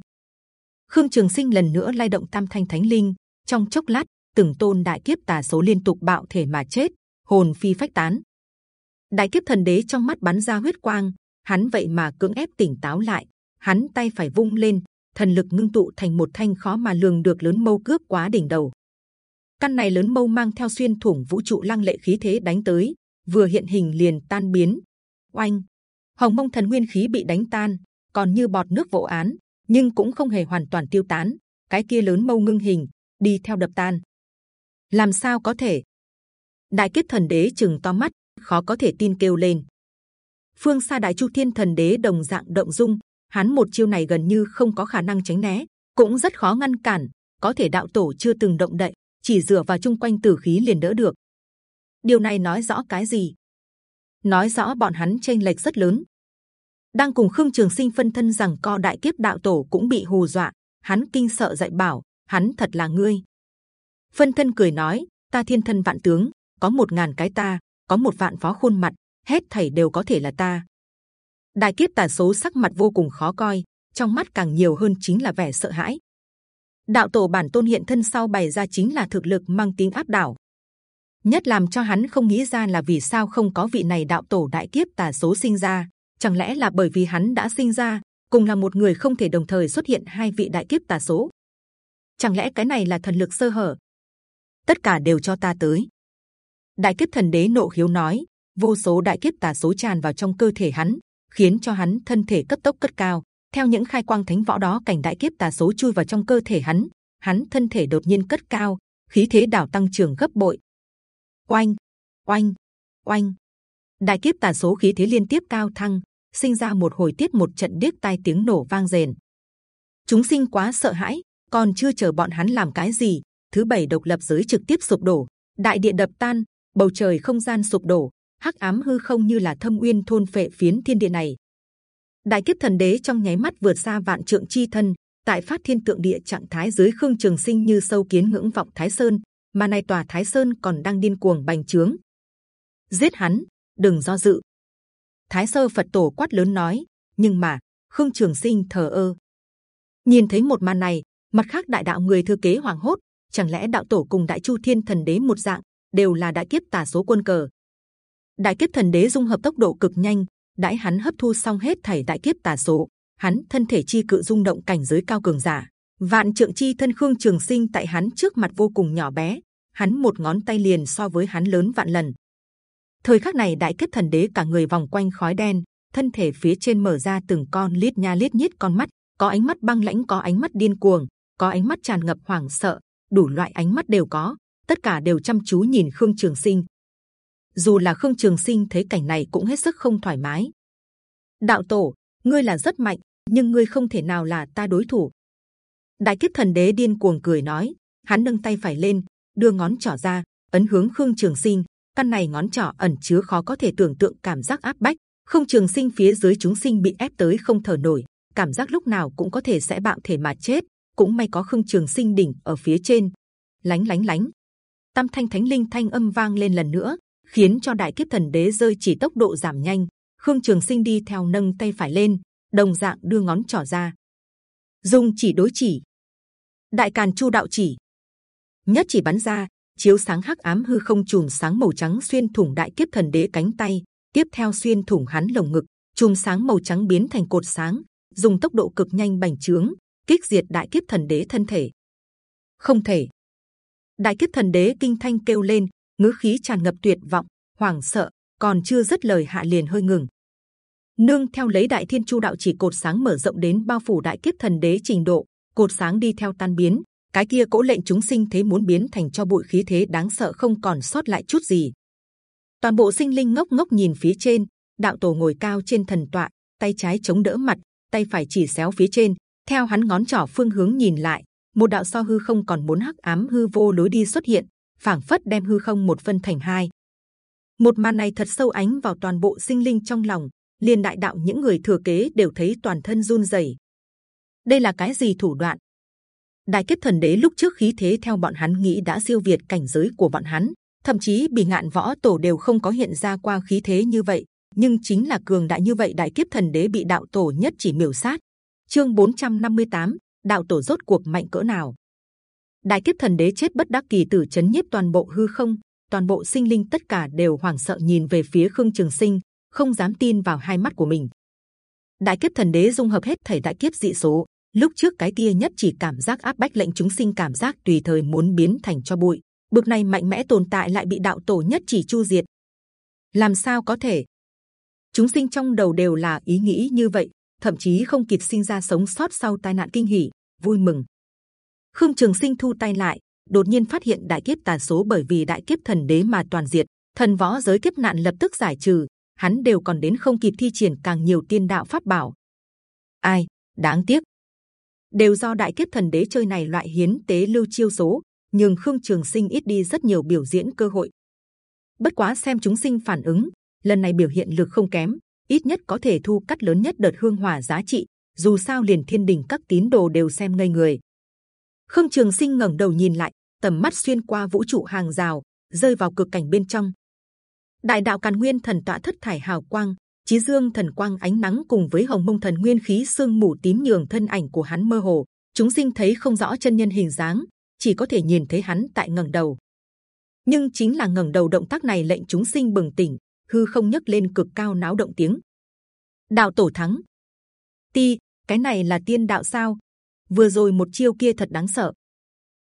khương trường sinh lần nữa lay động tam thanh thánh linh, trong chốc lát từng tôn đại kiếp tà số liên tục bạo thể mà chết, hồn phi phách tán. Đại kiếp thần đế trong mắt bắn ra huyết quang, hắn vậy mà cưỡng ép tỉnh táo lại hắn tay phải vung lên thần lực ngưng tụ thành một thanh khó mà lường được lớn mâu cướp quá đỉnh đầu. Căn này lớn mâu mang theo xuyên thủng vũ trụ lăng lệ khí thế đánh tới vừa hiện hình liền tan biến. Oanh! Hồng mông thần nguyên khí bị đánh tan còn như bọt nước vỗ án nhưng cũng không hề hoàn toàn tiêu tán. Cái kia lớn mâu ngưng hình đi theo đập tan làm sao có thể? Đại kiếp thần đế chừng to mắt, khó có thể tin kêu lên. Phương xa đại chu thiên thần đế đồng dạng động dung, hắn một chiêu này gần như không có khả năng tránh né, cũng rất khó ngăn cản, có thể đạo tổ chưa từng động đậy, chỉ dựa vào chung quanh tử khí liền đỡ được. Điều này nói rõ cái gì? Nói rõ bọn hắn tranh lệch rất lớn. Đang cùng khương trường sinh phân thân rằng co đại kiếp đạo tổ cũng bị hù dọa, hắn kinh sợ dạy bảo, hắn thật là ngươi phân thân cười nói ta thiên thân vạn tướng có một ngàn cái ta có một vạn phó khuôn mặt hết thảy đều có thể là ta. Đại kiếp tà số sắc mặt vô cùng khó coi, trong mắt càng nhiều hơn chính là vẻ sợ hãi. Đạo tổ bản tôn hiện thân sau bày ra chính là thực lực mang tính áp đảo. Nhất làm cho hắn không nghĩ ra là vì sao không có vị này đạo tổ đại kiếp tà số sinh ra. Chẳng lẽ là bởi vì hắn đã sinh ra cùng là một người không thể đồng thời xuất hiện hai vị đại kiếp tà số? Chẳng lẽ cái này là thần lực sơ hở? Tất cả đều cho ta tới. Đại kiếp thần đế nộ hiếu nói, vô số đại kiếp tà số tràn vào trong cơ thể hắn, khiến cho hắn thân thể cấp tốc cất cao. Theo những khai quang thánh võ đó, cảnh đại kiếp tà số chui vào trong cơ thể hắn, hắn thân thể đột nhiên cất cao, khí thế đảo tăng trưởng gấp bội. Oanh, oanh, oanh! Đại kiếp tà số khí thế liên tiếp cao thăng, sinh ra một hồi tiết một trận điếc tai tiếng nổ vang rền. Chúng sinh quá sợ hãi, còn chưa chờ bọn hắn làm cái gì, thứ bảy độc lập giới trực tiếp sụp đổ, đại địa đập tan, bầu trời không gian sụp đổ, hắc ám hư không như là thâm uyên thôn phệ phiến thiên địa này. Đại kiếp thần đế trong nháy mắt vượt xa vạn trượng chi thân, tại phát thiên tượng địa trạng thái dưới khương trường sinh như sâu kiến ngưỡng vọng thái sơn, mà nay tòa thái sơn còn đang điên cuồng bành trướng. Giết hắn, đừng do dự. Thái sơ Phật tổ quát lớn nói, nhưng mà khương trường sinh thờ ơ. Nhìn thấy một màn này, mặt khác đại đạo người thừa kế hoàng hốt, chẳng lẽ đạo tổ cùng đại chu thiên thần đế một dạng, đều là đại kiếp tà số quân cờ? Đại kiếp thần đế dung hợp tốc độ cực nhanh, đãi hắn hấp thu xong hết thảy đại kiếp tà số, hắn thân thể chi cự rung động cảnh giới cao cường giả. Vạn trượng chi thân khương trường sinh tại hắn trước mặt vô cùng nhỏ bé, hắn một ngón tay liền so với hắn lớn vạn lần. Thời khắc này đại kiếp thần đế cả người vòng quanh khói đen, thân thể phía trên mở ra từng con liết nha liết nhít con mắt, có ánh mắt băng lãnh, có ánh mắt điên cuồng, có ánh mắt tràn ngập hoảng sợ đủ loại ánh mắt đều có, tất cả đều chăm chú nhìn khương trường sinh. Dù là khương trường sinh thấy cảnh này cũng hết sức không thoải mái. Đạo tổ, ngươi là rất mạnh, nhưng ngươi không thể nào là ta đối thủ. Đại kiếp thần đế điên cuồng cười nói, hắn nâng tay phải lên, đưa ngón trỏ ra, ấn hướng khương trường sinh. Căn này ngón trỏ ẩn chứa khó có thể tưởng tượng cảm giác áp bách. Không trường sinh phía dưới chúng sinh bị ép tới không thở nổi, cảm giác lúc nào cũng có thể sẽ bạo thể mà chết cũng may có khương trường sinh đỉnh ở phía trên. Lánh lánh lánh. Tam thanh thánh linh thanh âm vang lên lần nữa, khiến cho đại kiếp thần đế rơi chỉ tốc độ giảm nhanh. Khương trường sinh đi theo nâng tay phải lên, đồng dạng đưa ngón trỏ ra. Dùng chỉ đối chỉ. Đại càn chu đạo chỉ. Nhất chỉ bắn ra, chiếu sáng hắc ám hư không chùm sáng màu trắng xuyên thủng đại kiếp thần đế cánh tay. Tiếp theo xuyên thủng hắn lồng ngực, chùm sáng màu trắng biến thành cột sáng, dùng tốc độ cực nhanh bành trướng kích diệt đại kiếp thần đế thân thể. Không thể. Đại kiếp thần đế kinh thanh kêu lên, ngữ khí tràn ngập tuyệt vọng, hoảng sợ, còn chưa dứt lời hạ liền hơi ngừng. Nương theo lấy đại thiên chu đạo chỉ cột sáng mở rộng đến bao phủ đại kiếp thần đế trình độ, cột sáng đi theo tan biến. Cái kia cỗ lệnh chúng sinh thế muốn biến thành cho bụi khí thế đáng sợ không còn sót lại chút gì. Toàn bộ sinh linh ngốc ngốc nhìn phía trên, đạo tổ ngồi cao trên thần tọa, tay trái chống đỡ mặt, tay phải chỉ xéo phía trên theo hắn ngón trỏ phương hướng nhìn lại, một đạo so hư không còn muốn hắc ám hư vô lối đi xuất hiện, phảng phất đem hư không một phân thành hai. Một màn này thật sâu ánh vào toàn bộ sinh linh trong lòng, liền đại đạo những người thừa kế đều thấy toàn thân run rẩy. đây là cái gì thủ đoạn? Đại kết thần đế lúc trước khí thế theo bọn hắn nghĩ đã siêu việt cảnh giới của bọn hắn, thậm chí bị ngạn võ tổ đều không có hiện ra qua khí thế như vậy, nhưng chính là cường đại như vậy đại kiếp thần đế bị đạo tổ nhất chỉ miểu sát chương 458, đạo tổ rốt cuộc mạnh cỡ nào? Đại kiếp thần đế chết bất đắc kỳ tử chấn nhiếp toàn bộ hư không toàn bộ sinh linh tất cả đều hoảng sợ nhìn về phía khương trường sinh không dám tin vào hai mắt của mình. Đại kiếp thần đế dung hợp hết thể đại kiếp dị số lúc trước cái kia nhất chỉ cảm giác áp bách lệnh chúng sinh cảm giác tùy thời muốn biến thành cho bụi bực này mạnh mẽ tồn tại lại bị đạo tổ nhất chỉ chu diệt. Làm sao có thể? Chúng sinh trong đầu đều là ý nghĩ như vậy thậm chí không kịp sinh ra sống sót sau tai nạn kinh hỉ, vui mừng. Khương trường sinh thu tay lại, đột nhiên phát hiện đại kiếp tàn số bởi vì đại kiếp thần đế mà toàn diệt, thần võ giới kiếp nạn lập tức giải trừ, hắn đều còn đến không kịp thi triển càng nhiều tiên đạo pháp bảo. Ai, đáng tiếc. Đều do đại kiếp thần đế chơi này loại hiến tế lưu chiêu số nhưng khương trường sinh ít đi rất nhiều biểu diễn cơ hội. Bất quá xem chúng sinh phản ứng, lần này biểu hiện lực không kém ít nhất có thể thu cắt lớn nhất đợt hương hỏa giá trị, dù sao liền thiên đình các tín đồ đều xem ngây người. Khương trường sinh ngẩng đầu nhìn lại, tầm mắt xuyên qua vũ trụ hàng rào, rơi vào cực cảnh bên trong. Đại đạo càn nguyên thần tọa thất thải hào quang, chí dương thần quang ánh nắng cùng với hồng mông thần nguyên khí sương mù tím nhường thân ảnh của hắn mơ hồ. Chúng sinh thấy không rõ chân nhân hình dáng, chỉ có thể nhìn thấy hắn tại ngẩng đầu. Nhưng chính là ngẩng đầu động tác này lệnh chúng sinh bừng tỉnh hư không nhấc lên cực cao náo động tiếng. Đạo tổ thắng. Ti, cái này là tiên đạo sao? Vừa rồi một chiêu kia thật đáng sợ.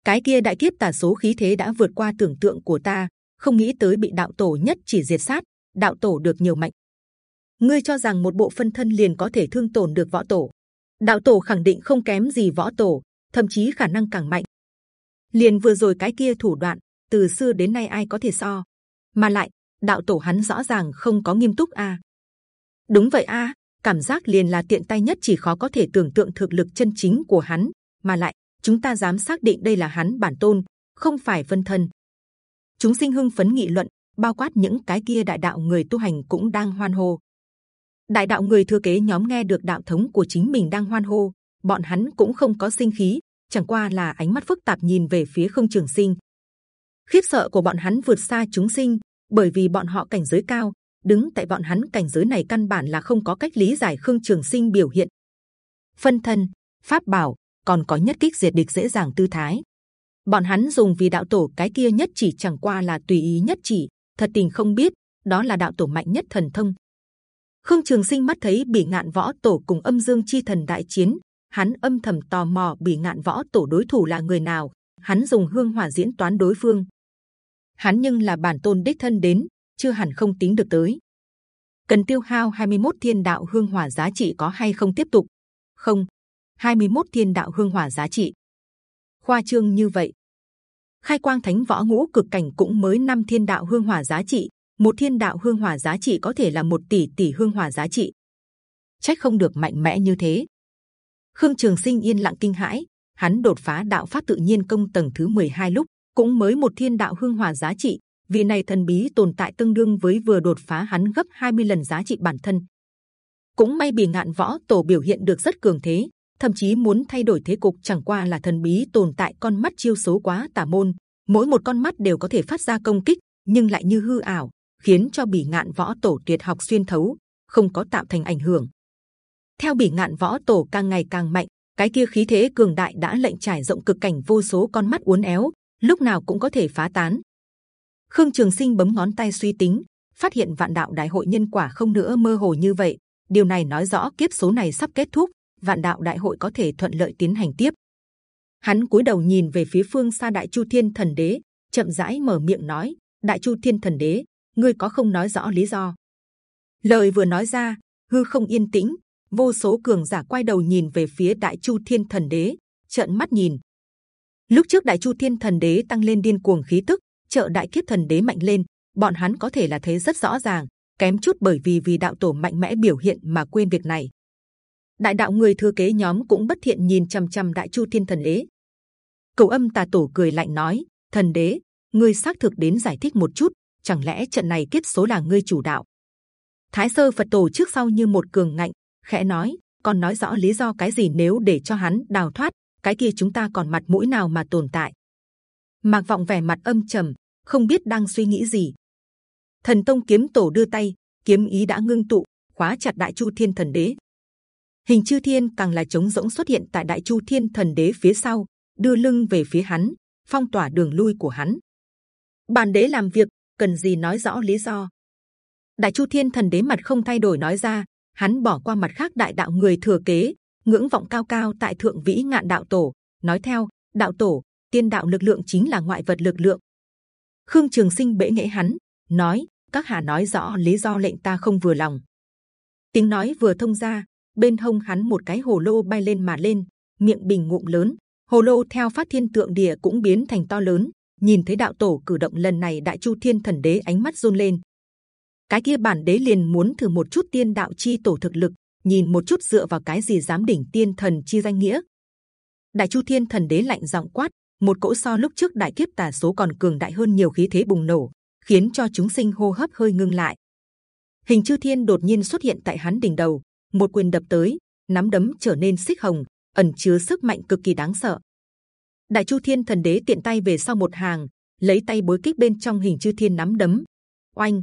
Cái kia đại kiếp tả số khí thế đã vượt qua tưởng tượng của ta, không nghĩ tới bị đạo tổ nhất chỉ diệt sát, đạo tổ được nhiều mạnh. Ngươi cho rằng một bộ phân thân liền có thể thương tổn được võ tổ. Đạo tổ khẳng định không kém gì võ tổ, thậm chí khả năng càng mạnh. Liền vừa rồi cái kia thủ đoạn, từ xưa đến nay ai có thể so? Mà lại đạo tổ hắn rõ ràng không có nghiêm túc a đúng vậy a cảm giác liền là tiện tay nhất chỉ khó có thể tưởng tượng thực lực chân chính của hắn, mà lại, chúng ta dám xác định đây là hắn bản tôn, không phải phân thân. Chúng sinh hưng phấn nghị luận, bao quát những cái kia đại đạo người tu hành cũng đang hoan hô. Đại đạo người thừa kế nhóm nghe được đạo thống của chính mình đang hoan hô, bọn hắn cũng không có sinh khí, chẳng qua là ánh mắt phức tạp nhìn về phía không trường sinh. Khiếp sợ của bọn hắn vượt xa chúng sinh bởi vì bọn họ cảnh giới cao, đứng tại bọn hắn cảnh giới này căn bản là không có cách lý giải khương trường sinh biểu hiện. Phân thân, pháp bảo, còn có nhất kích diệt địch dễ dàng tư thái. Bọn hắn dùng vì đạo tổ cái kia nhất chỉ chẳng qua là tùy ý nhất chỉ, thật tình không biết, đó là đạo tổ mạnh nhất thần thông. Khương trường sinh mắt thấy bỉ ngạn võ tổ cùng âm dương chi thần đại chiến, hắn âm thầm tò mò bỉ ngạn võ tổ đối thủ là người nào, hắn dùng hương hỏa diễn toán đối phương hắn nhưng là bản tôn đích thân đến, chưa hẳn không tính được tới. Cần tiêu hao 21 thiên đạo hương hỏa giá trị có hay không tiếp tục? Không. 21 thiên đạo hương hỏa giá trị. Khoa trương như vậy. Khai quang thánh võ ngũ cực cảnh cũng mới năm thiên đạo hương hỏa giá trị. Một thiên đạo hương hỏa giá trị có thể là một tỷ tỷ hương hỏa giá trị. Trách không được mạnh mẽ như thế. Khương trường sinh yên lặng kinh hãi. Hắn đột phá đạo pháp tự nhiên công tầng thứ 12 lúc cũng mới một thiên đạo hương hỏa giá trị. Vị này thần bí tồn tại tương đương với vừa đột phá hắn gấp 20 lần giá trị bản thân. Cũng may bị ngạn võ tổ biểu hiện được rất cường thế, thậm chí muốn thay đổi thế cục chẳng qua là thần bí tồn tại con mắt chiêu số quá tà môn. Mỗi một con mắt đều có thể phát ra công kích, nhưng lại như hư ảo, khiến cho bỉ ngạn võ tổ tuyệt học xuyên thấu, không có tạo thành ảnh hưởng. Theo bỉ ngạn võ tổ càng ngày càng mạnh, cái kia khí thế cường đại đã lệnh trải rộng cực cảnh vô số con mắt uốn éo lúc nào cũng có thể phá tán. Khương trường sinh bấm ngón tay suy tính, phát hiện vạn đạo đại hội nhân quả không nữa mơ hồ như vậy. Điều này nói rõ kiếp số này sắp kết thúc, vạn đạo đại hội có thể thuận lợi tiến hành tiếp. Hắn cúi đầu nhìn về phía phương xa đại chu thiên thần đế, chậm rãi mở miệng nói, đại chu thiên thần đế, ngươi có không nói rõ lý do? Lời vừa nói ra, hư không yên tĩnh, vô số cường giả quay đầu nhìn về phía đại chu thiên thần đế, trợn mắt nhìn lúc trước đại chu thiên thần đế tăng lên điên cuồng khí tức, trợ đại kiếp thần đế mạnh lên, bọn hắn có thể là thấy rất rõ ràng, kém chút bởi vì vì đạo tổ mạnh mẽ biểu hiện mà quên việc này. Đại đạo người thừa kế nhóm cũng bất thiện nhìn chăm chăm đại chu thiên thần đế. Cầu âm tà tổ cười lạnh nói, thần đế, ngươi xác thực đến giải thích một chút, chẳng lẽ trận này kết số là ngươi chủ đạo? Thái sơ phật tổ trước sau như một cường ngạnh, khẽ nói còn nói rõ lý do cái gì nếu để cho hắn đào thoát cái kia chúng ta còn mặt mũi nào mà tồn tại? Mạc vọng vẻ mặt âm trầm, không biết đang suy nghĩ gì. Thần tông kiếm tổ đưa tay, kiếm ý đã ngưng tụ, khóa chặt đại chu thiên thần đế. Hình chư thiên càng là trống rỗng xuất hiện tại đại chu thiên thần đế phía sau, đưa lưng về phía hắn, phong tỏa đường lui của hắn. Bản đế làm việc, cần gì nói rõ lý do? Đại chu thiên thần đế mặt không thay đổi nói ra, hắn bỏ qua mặt khác đại đạo người thừa kế ngưỡng vọng cao cao tại thượng vĩ ngạn đạo tổ. Nói theo đạo tổ tiên đạo lực lượng chính là ngoại vật lực lượng. Khương trường sinh bệ nghệ hắn nói các hạ nói rõ lý do lệnh ta không vừa lòng. Tiếng nói vừa thông ra bên hông hắn một cái hồ lô bay lên mà lên, miệng bình ngụm lớn, hồ lô theo phát thiên tượng địa cũng biến thành to lớn. Nhìn thấy đạo tổ cử động lần này, đại chu thiên thần đế ánh mắt run lên. Cái kia bản đế liền muốn thử một chút tiên đạo chi tổ thực lực, nhìn một chút dựa vào cái gì dám đỉnh tiên thần chi danh nghĩa. Đại chu thiên thần đế lạnh giọng quát, một cỗ so lúc trước đại kiếp tà số còn cường đại hơn nhiều khí thế bùng nổ, khiến cho chúng sinh hô hấp hơi ngưng lại. Hình chư thiên đột nhiên xuất hiện tại hắn đỉnh đầu, một quyền đập tới, nắm đấm trở nên xích hồng, ẩn chứa sức mạnh cực kỳ đáng sợ. Đại Chu Thiên Thần Đế tiện tay về sau một hàng, lấy tay bối kích bên trong hình chư thiên nắm đấm, oanh,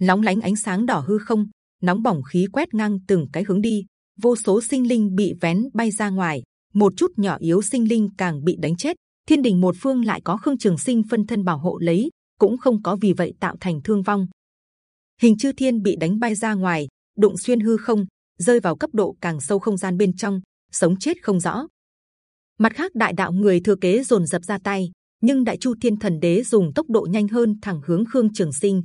nóng lánh ánh sáng đỏ hư không, nóng bỏng khí quét ngang từng cái hướng đi, vô số sinh linh bị vén bay ra ngoài, một chút nhỏ yếu sinh linh càng bị đánh chết. Thiên đình một phương lại có khương trường sinh phân thân bảo hộ lấy, cũng không có vì vậy tạo thành thương vong. Hình chư thiên bị đánh bay ra ngoài, đụng xuyên hư không, rơi vào cấp độ càng sâu không gian bên trong, sống chết không rõ. Mặt khác đại đạo người thừa kế dồn dập ra tay, nhưng đại chu thiên thần đế dùng tốc độ nhanh hơn thẳng hướng khương trường sinh.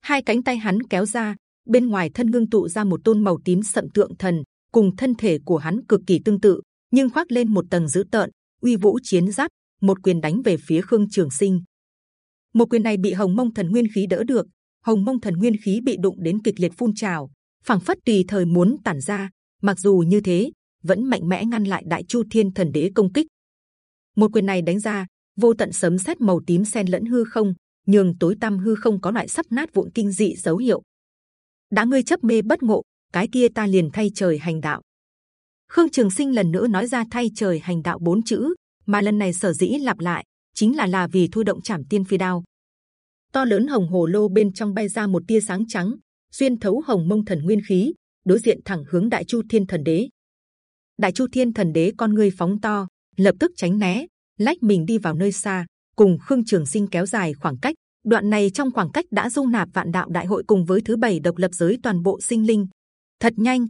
Hai cánh tay hắn kéo ra, bên ngoài thân ngưng tụ ra một tôn màu tím sậm tượng thần, cùng thân thể của hắn cực kỳ tương tự, nhưng khoác lên một tầng dữ tợn, uy vũ chiến giáp, một quyền đánh về phía khương trường sinh. Một quyền này bị hồng mông thần nguyên khí đỡ được, hồng mông thần nguyên khí bị đụng đến kịch liệt phun trào, phảng phất tùy thời muốn tản ra. Mặc dù như thế, vẫn mạnh mẽ ngăn lại Đại Chu Thiên Thần Đế công kích. Một quyền này đánh ra, vô tận sấm sét màu tím xen lẫn hư không, nhường tối tăm hư không có loại sắp nát vụn kinh dị dấu hiệu đã ngươi chấp mê bất ngộ, cái kia ta liền thay trời hành đạo. Khương Trường Sinh lần nữa nói ra thay trời hành đạo bốn chữ, mà lần này sở dĩ lặp lại chính là là vì thôi động chảm tiên phi đao. To lớn hồng hồ lô bên trong bay ra một tia sáng trắng, xuyên thấu hồng mông thần nguyên khí, đối diện thẳng hướng đại chu thiên thần đế. Đại chu thiên thần đế con ngươi phóng to, lập tức tránh né, lách mình đi vào nơi xa, cùng khương trường sinh kéo dài khoảng cách. Đoạn này trong khoảng cách đã dung nạp vạn đạo đại hội cùng với thứ bảy độc lập giới toàn bộ sinh linh. Thật nhanh,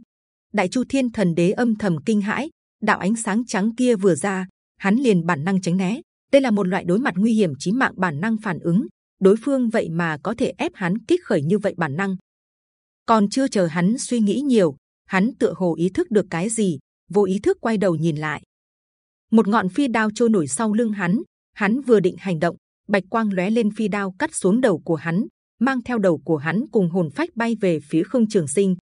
đại chu thiên thần đế âm thầm kinh hãi, đạo ánh sáng trắng kia vừa ra, hắn liền bản năng tránh né. Đây là một loại đối mặt nguy hiểm chí mạng bản năng phản ứng. Đối phương vậy mà có thể ép hắn kích khởi như vậy bản năng. Còn chưa chờ hắn suy nghĩ nhiều, hắn tựa hồ ý thức được cái gì, vô ý thức quay đầu nhìn lại. Một ngọn phi đao trôi nổi sau lưng hắn, hắn vừa định hành động, bạch quang lóe lên phi đao cắt xuống đầu của hắn, mang theo đầu của hắn cùng hồn phách bay về phía khương trường sinh.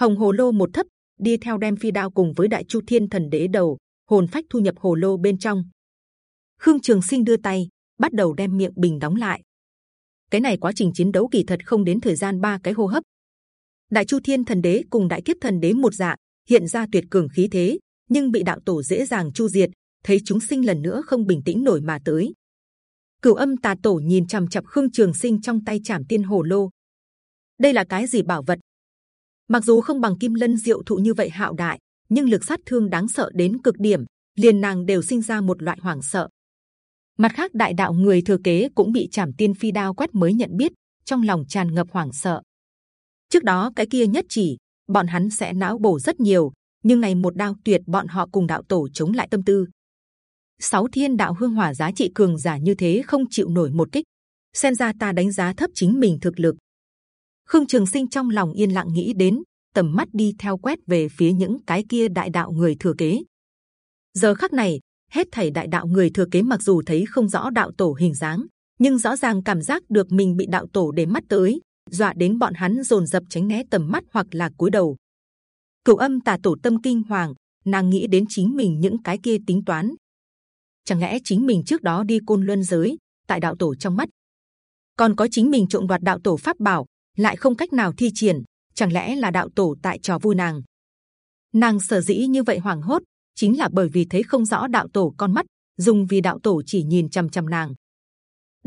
Hồng hồ lô một thấp đi theo đem phi đao cùng với đại chu thiên thần đế đầu hồn phách thu nhập hồ lô bên trong. Khương Trường Sinh đưa tay bắt đầu đem miệng bình đóng lại. Cái này quá trình chiến đấu kỳ thật không đến thời gian ba cái hô hấp. Đại Chu Thiên Thần Đế cùng Đại Kiếp Thần Đế một dạng hiện ra tuyệt cường khí thế, nhưng bị đạo tổ dễ dàng chu diệt. Thấy chúng sinh lần nữa không bình tĩnh nổi mà tới. Cửu âm tà tổ nhìn chằm chằm chặp Khương Trường Sinh trong tay chạm tiên hồ lô. Đây là cái gì bảo vật? Mặc dù không bằng Kim Lân Diệu thụ như vậy hạo đại, nhưng lực sát thương đáng sợ đến cực điểm, liền nàng đều sinh ra một loại hoảng sợ. Mặt khác, đại đạo người thừa kế cũng bị chảm tiên phi đao quét mới nhận biết, trong lòng tràn ngập hoảng sợ. Trước đó cái kia nhất chỉ, bọn hắn sẽ não bổ rất nhiều, nhưng này một đao tuyệt bọn họ cùng đạo tổ chống lại tâm tư. Sáu thiên đạo hương hỏa giá trị cường giả như thế không chịu nổi một kích, xem ra ta đánh giá thấp chính mình thực lực. Khương Trường Sinh trong lòng yên lặng nghĩ đến, tầm mắt đi theo quét về phía những cái kia đại đạo người thừa kế. Giờ khắc này, hết thảy đại đạo người thừa kế mặc dù thấy không rõ đạo tổ hình dáng, nhưng rõ ràng cảm giác được mình bị đạo tổ để mắt tới, dọa đến bọn hắn dồn dập tránh né tầm mắt hoặc là cúi đầu. Cửu âm tà tổ tâm kinh hoàng, nàng nghĩ đến chính mình những cái kia tính toán. Chẳng lẽ chính mình trước đó đi côn luân giới, tại đạo tổ trong mắt, còn có chính mình trộm đoạt đạo tổ pháp bảo, lại không cách nào thi triển, chẳng lẽ là đạo tổ tại trò vui nàng? Nàng sở dĩ như vậy hoảng hốt, chính là bởi vì thấy không rõ đạo tổ con mắt, dùng vì đạo tổ chỉ nhìn c h ầ m c h ầ m nàng.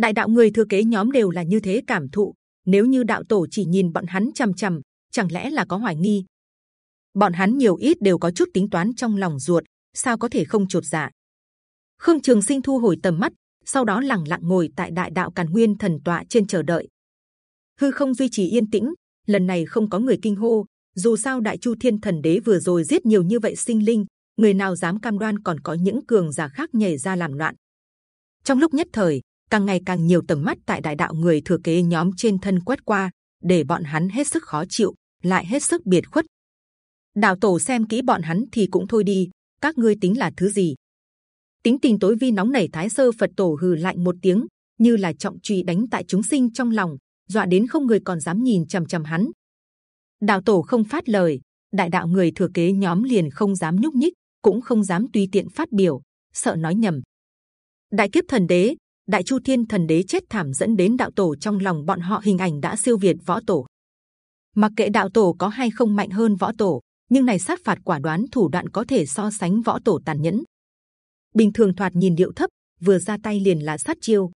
Đại đạo người thừa kế nhóm đều là như thế cảm thụ. Nếu như đạo tổ chỉ nhìn bọn hắn c h ầ m c h ầ m chẳng lẽ là có hoài nghi? Bọn hắn nhiều ít đều có chút tính toán trong lòng ruột, sao có thể không chột dạ? Khương Trường Sinh thu hồi tầm mắt, sau đó lẳng lặng ngồi tại đại đạo càn nguyên thần tọa trên chờ đợi. Hư không duy trì yên tĩnh lần này không có người kinh hô dù sao đại chu thiên thần đế vừa rồi giết nhiều như vậy sinh linh người nào dám cam đoan còn có những cường giả khác nhảy ra làm loạn. Trong lúc nhất thời càng ngày càng nhiều tầm mắt tại đại đạo người thừa kế nhóm trên thân quét qua để bọn hắn hết sức khó chịu lại hết sức biệt khuất. Đạo tổ xem kỹ bọn hắn thì cũng thôi đi các ngươi tính là thứ gì? Tính tình tối vi nóng nảy thái sơ phật tổ hừ lạnh một tiếng như là trọng truy đánh tại chúng sinh trong lòng dọa đến không người còn dám nhìn c h ầ m c h ầ m hắn. Đạo tổ không phát lời, đại đạo người thừa kế nhóm liền không dám nhúc nhích, cũng không dám tùy tiện phát biểu, sợ nói nhầm. Đại kiếp thần đế, đại chu thiên thần đế chết thảm dẫn đến đạo tổ trong lòng bọn họ hình ảnh đã siêu việt võ tổ. Mặc kệ đạo tổ có hay không mạnh hơn võ tổ, nhưng này sát phạt quả đoán thủ đoạn có thể so sánh võ tổ tàn nhẫn. Bình thường thoạt nhìn điệu thấp, vừa ra tay liền là sát chiêu,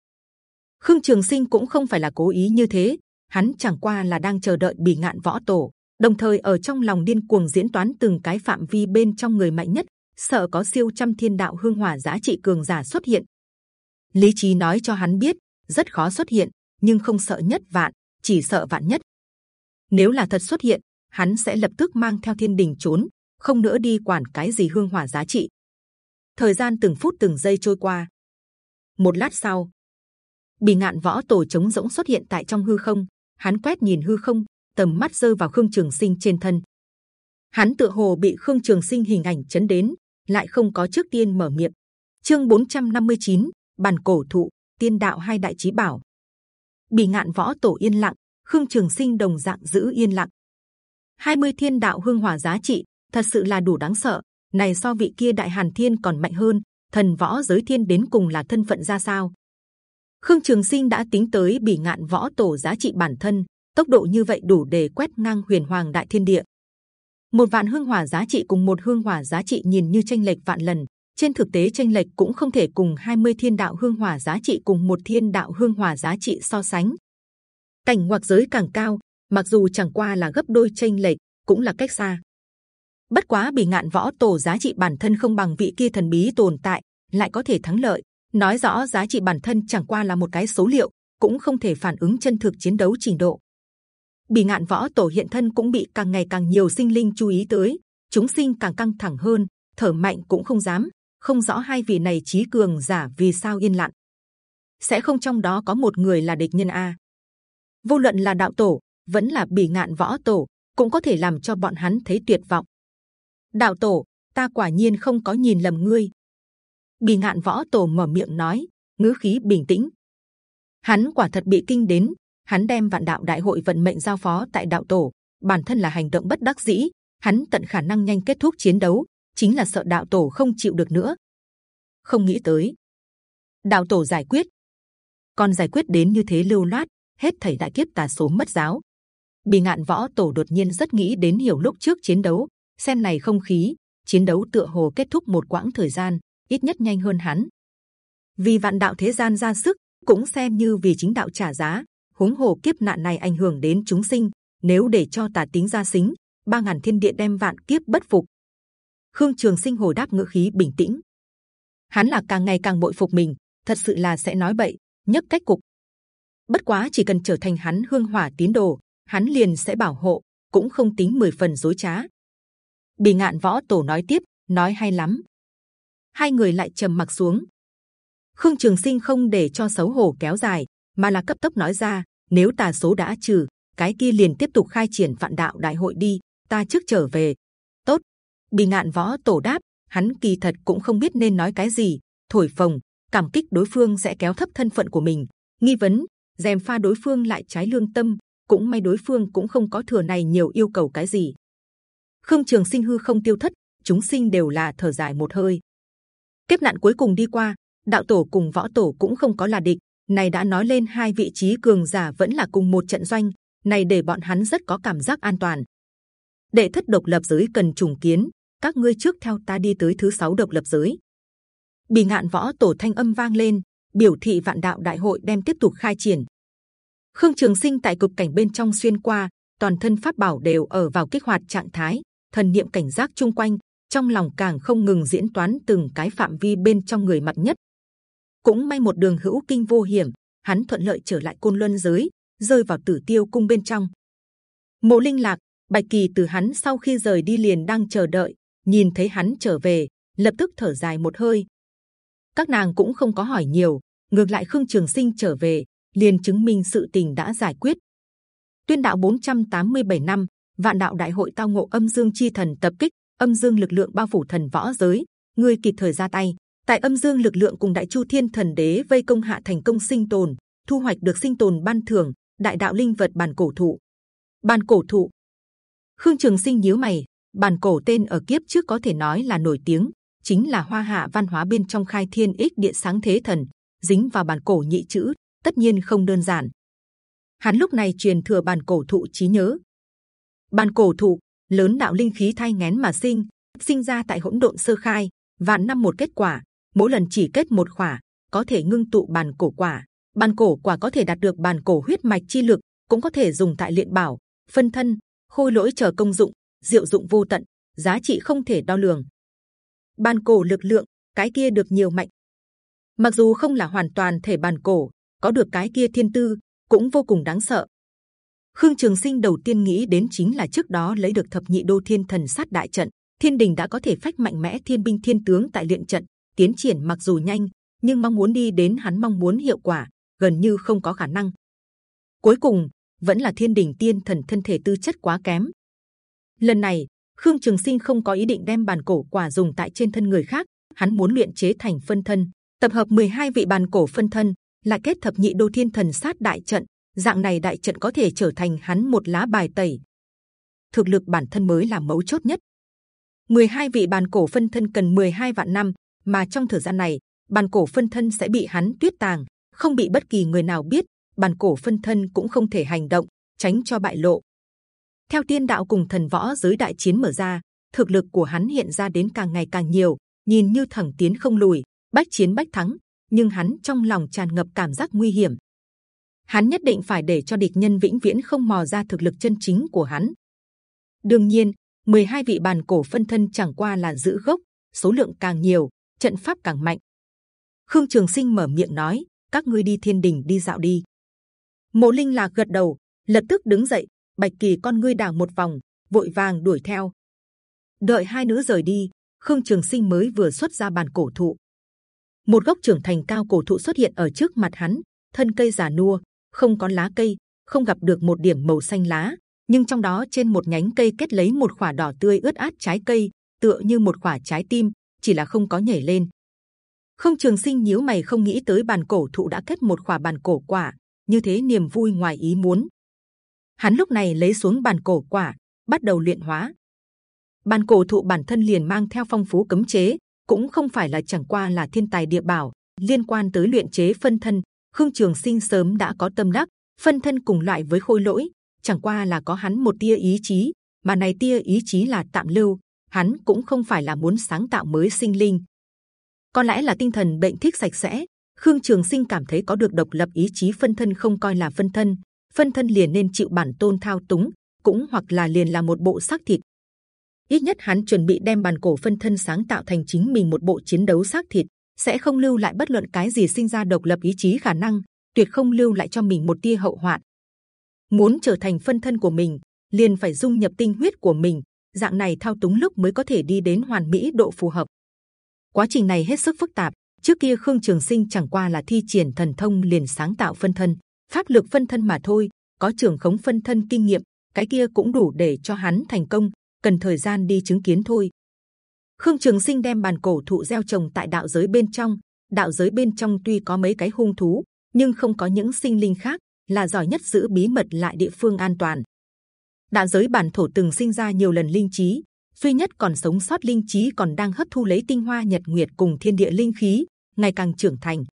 Khương Trường Sinh cũng không phải là cố ý như thế, hắn chẳng qua là đang chờ đợi bỉ ngạn võ tổ, đồng thời ở trong lòng điên cuồng diễn toán từng cái phạm vi bên trong người mạnh nhất, sợ có siêu trăm thiên đạo hương hỏa giá trị cường giả xuất hiện. Lý trí nói cho hắn biết, rất khó xuất hiện, nhưng không sợ nhất vạn, chỉ sợ vạn nhất. Nếu là thật xuất hiện, hắn sẽ lập tức mang theo thiên đình trốn, không nữa đi quản cái gì hương hỏa giá trị. Thời gian từng phút từng giây trôi qua. Một lát sau, bì ngạn võ tổ chống rỗng xuất hiện tại trong hư không. Hắn quét nhìn hư không tầm mắt rơi vào khương trường sinh trên thân. Hắn tựa hồ bị khương trường sinh hình ảnh chấn đến lại không có trước tiên mở miệng. Chương 459, bàn cổ thụ tiên đạo hai đại chí bảo. Bì ngạn võ tổ yên lặng khương trường sinh đồng dạng giữ yên lặng. 20 thiên đạo hương hỏa giá trị thật sự là đủ đáng sợ này so vị kia đại hàn thiên còn mạnh hơn thần võ giới thiên đến cùng là thân phận ra sao Khương Trường Sinh đã tính tới bỉ ngạn võ tổ giá trị bản thân, tốc độ như vậy đủ để quét ngang huyền hoàng đại thiên địa. Một vạn hương hỏa giá trị cùng một hương hỏa giá trị nhìn như tranh lệch vạn lần, trên thực tế tranh lệch cũng không thể cùng 20 thiên đạo hương hỏa giá trị cùng một thiên đạo hương hỏa giá trị so sánh. Cảnh ngoặc giới càng cao, mặc dù chẳng qua là gấp đôi tranh lệch, cũng là cách xa. Bất quá bị ngạn võ tổ giá trị bản thân không bằng vị kia thần bí tồn tại, lại có thể thắng lợi, nói rõ giá trị bản thân chẳng qua là một cái số liệu, cũng không thể phản ứng chân thực chiến đấu trình độ. bị ngạn võ tổ hiện thân cũng bị càng ngày càng nhiều sinh linh chú ý tới, chúng sinh càng căng thẳng hơn, thở mạnh cũng không dám. Không rõ hai vị này trí cường giả vì sao yên lặng. Sẽ không trong đó có một người là địch nhân a? Vô luận là đạo tổ, vẫn là bỉ ngạn võ tổ, cũng có thể làm cho bọn hắn thấy tuyệt vọng. Đạo tổ, ta quả nhiên không có nhìn lầm ngươi. bì ngạn võ tổ mở miệng nói, ngữ khí bình tĩnh. Hắn quả thật bị kinh đến, hắn đem vạn đạo đại hội vận mệnh giao phó tại đạo tổ, bản thân là hành động bất đắc dĩ, hắn tận khả năng nhanh kết thúc chiến đấu, chính là sợ đạo tổ không chịu được nữa. Không nghĩ tới, đạo tổ giải quyết, còn giải quyết đến như thế lưu loát, hết thảy đại kiếp tà số mất giáo. Bì ngạn võ tổ đột nhiên rất nghĩ đến hiểu lúc trước chiến đấu, xem này không khí, chiến đấu tựa hồ kết thúc một quãng thời gian, ít nhất nhanh hơn hắn. Vì vạn đạo thế gian ra sức, cũng xem như vì chính đạo trả giá. Huống hồ kiếp nạn này ảnh hưởng đến chúng sinh, nếu để cho tà tính ra xính, ba ngàn thiên địa đem vạn kiếp bất phục. Khương Trường Sinh hồi đáp ngữ khí bình tĩnh. Hắn là càng ngày càng bội phục mình, thật sự là sẽ nói bậy, nhất cách cục. Bất quá chỉ cần trở thành hắn hương hỏa tín đồ, hắn liền sẽ bảo hộ, cũng không tính mười phần dối trá. Bì ngạn võ tổ nói tiếp, nói hay lắm. Hai người lại trầm mặc xuống. Khương Trường Sinh không để cho xấu hổ kéo dài, mà là cấp tốc nói ra: nếu tà số đã trừ, cái kia liền tiếp tục khai triển vạn đạo đại hội đi. Ta trước trở về. Tốt. Bì ngạn võ tổ đáp, hắn kỳ thật cũng không biết nên nói cái gì, thổi phồng, cảm kích đối phương sẽ kéo thấp thân phận của mình, nghi vấn, dèm pha đối phương lại trái lương tâm, cũng may đối phương cũng không có thừa này nhiều yêu cầu cái gì. Khương Trường Sinh hư không tiêu thất, chúng sinh đều là thở dài một hơi. Kiếp nạn cuối cùng đi qua, đạo tổ cùng võ tổ cũng không có là địch. Này đã nói lên hai vị trí cường giả vẫn là cùng một trận doanh, này để bọn hắn rất có cảm giác an toàn. Đệ thất độc lập giới cần trùng kiến, các ngươi trước theo ta đi tới thứ sáu độc lập giới. Bì ngạn võ tổ thanh âm vang lên, biểu thị vạn đạo đại hội đem tiếp tục khai triển. Khương Trường Sinh tại cực cảnh bên trong xuyên qua, toàn thân pháp bảo đều ở vào kích hoạt trạng thái, thần niệm cảnh giác chung quanh, trong lòng càng không ngừng diễn toán từng cái phạm vi bên trong người mặt nhất. Cũng may một đường hữu kinh vô hiểm, hắn thuận lợi trở lại côn luân giới, rơi vào tử tiêu cung bên trong. Mộ Linh lạc, Bạch Kỳ từ hắn sau khi rời đi liền đang chờ đợi, nhìn thấy hắn trở về, lập tức thở dài một hơi. Các nàng cũng không có hỏi nhiều, ngược lại Khương Trường Sinh trở về, liền chứng minh sự tình đã giải quyết. Tuyên đạo 487 năm, Vạn đạo đại hội tao ngộ âm dương chi thần tập kích, âm dương lực lượng bao phủ thần võ giới, ngươi kịp thời ra tay. Tại âm dương lực lượng cùng đại chu thiên thần đế vây công hạ thành công sinh tồn, thu hoạch được sinh tồn ban thưởng, đại đạo linh vật bản cổ thụ. Bản cổ thụ. Khương Trường Sinh nhíu mày, bản cổ tên ở kiếp trước có thể nói là nổi tiếng, chính là hoa hạ văn hóa bên trong khai thiên ích địa sáng thế thần, dính vào bản cổ nhị chữ, tất nhiên không đơn giản. Hắn lúc này truyền thừa bản cổ thụ trí nhớ bàn cổ thụ lớn đạo linh khí thay ngén mà sinh, sinh ra tại hỗn độn sơ khai, vạn năm một kết quả, mỗi lần chỉ kết một quả, có thể ngưng tụ bàn cổ quả. bàn cổ quả có thể đạt được bàn cổ huyết mạch chi lực, cũng có thể dùng tại luyện bảo, phân thân, khôi lỗi chờ công dụng, diệu dụng vô tận, giá trị không thể đo lường. bàn cổ lực lượng, cái kia được nhiều mạnh. Mặc dù không là hoàn toàn thể bàn cổ, có được cái kia thiên tư cũng vô cùng đáng sợ. Khương Trường Sinh đầu tiên nghĩ đến chính là trước đó lấy được thập nhị đô thiên thần sát đại trận, thiên đình đã có thể phách mạnh mẽ thiên binh thiên tướng tại luyện trận tiến triển mặc dù nhanh, nhưng mong muốn đi đến hắn mong muốn hiệu quả gần như không có khả năng. Cuối cùng vẫn là thiên đình tiên thần thân thể tư chất quá kém. Lần này Khương Trường Sinh không có ý định đem bàn cổ quả dùng tại trên thân người khác, hắn muốn luyện chế thành phân thân, tập hợp 12 vị bàn cổ phân thân, lại kết thập nhị đô thiên thần sát đại trận. Dạng này đại trận có thể trở thành hắn một lá bài tẩy. Thực lực bản thân mới là mấu chốt nhất. 12 vị bàn cổ phân thân cần 12 vạn năm, mà trong thời gian này, bàn cổ phân thân sẽ bị hắn tuyết tàng, không bị bất kỳ người nào biết. Bàn cổ phân thân cũng không thể hành động, tránh cho bại lộ. Theo tiên đạo cùng thần võ giới đại chiến mở ra, thực lực của hắn hiện ra đến càng ngày càng nhiều, nhìn như thẳng tiến không lùi, bách chiến bách thắng, nhưng hắn trong lòng tràn ngập cảm giác nguy hiểm. Hắn nhất định phải để cho địch nhân vĩnh viễn không mò ra thực lực chân chính của hắn. đương nhiên, 12 vị bàn cổ phân thân chẳng qua là giữ gốc, số lượng càng nhiều, trận pháp càng mạnh. Khương Trường Sinh mở miệng nói: các ngươi đi thiên đình đi dạo đi. Mộ Linh lạc gật đầu, lập tức đứng dậy. Bạch Kỳ con ngươi đảo một vòng, vội vàng đuổi theo. Đợi hai nữ rời đi, Khương Trường Sinh mới vừa xuất ra bàn cổ thụ, một gốc trưởng thành cao cổ thụ xuất hiện ở trước mặt hắn, thân cây già nua, không có lá cây, không gặp được một điểm màu xanh lá, nhưng trong đó trên một nhánh cây kết lấy một quả đỏ tươi ướt át trái cây, tựa như một quả trái tim, chỉ là không có nhảy lên. Không Trường Sinh nhíu mày không nghĩ tới bàn cổ thụ đã kết một quả bàn cổ quả, như thế niềm vui ngoài ý muốn. Hắn lúc này lấy xuống bàn cổ quả, bắt đầu luyện hóa. Bàn cổ thụ bản thân liền mang theo phong phú cấm chế, cũng không phải là chẳng qua là thiên tài địa bảo liên quan tới luyện chế phân thân. Khương Trường Sinh sớm đã có tâm đắc, phân thân cùng loại với khôi lỗi, chẳng qua là có hắn một tia ý chí, mà này tia ý chí là tạm lưu. Hắn cũng không phải là muốn sáng tạo mới sinh linh, có lẽ là tinh thần bệnh thích sạch sẽ. Khương Trường Sinh cảm thấy có được độc lập ý chí phân thân không coi là phân thân, phân thân liền nên chịu bản tôn thao túng, cũng hoặc là liền là một bộ xác thịt. Ít nhất hắn chuẩn bị đem bàn cổ phân thân sáng tạo thành chính mình một bộ chiến đấu xác thịt, sẽ không lưu lại bất luận cái gì sinh ra độc lập ý chí khả năng, tuyệt không lưu lại cho mình một tia hậu hoạn. Muốn trở thành phân thân của mình, liền phải dung nhập tinh huyết của mình, dạng này thao túng lúc mới có thể đi đến hoàn mỹ độ phù hợp. Quá trình này hết sức phức tạp. Trước kia Khương Trường Sinh chẳng qua là thi triển thần thông liền sáng tạo phân thân, pháp lực phân thân mà thôi. Có trường khống phân thân kinh nghiệm, cái kia cũng đủ để cho hắn thành công. Cần thời gian đi chứng kiến thôi. Khương Trường Sinh đem bàn cổ thụ gieo trồng tại đạo giới bên trong. Đạo giới bên trong tuy có mấy cái hung thú, nhưng không có những sinh linh khác, là giỏi nhất giữ bí mật lại địa phương an toàn. Đạo giới bản thổ từng sinh ra nhiều lần linh trí, duy nhất còn sống sót linh trí còn đang hấp thu lấy tinh hoa nhật nguyệt cùng thiên địa linh khí ngày càng trưởng thành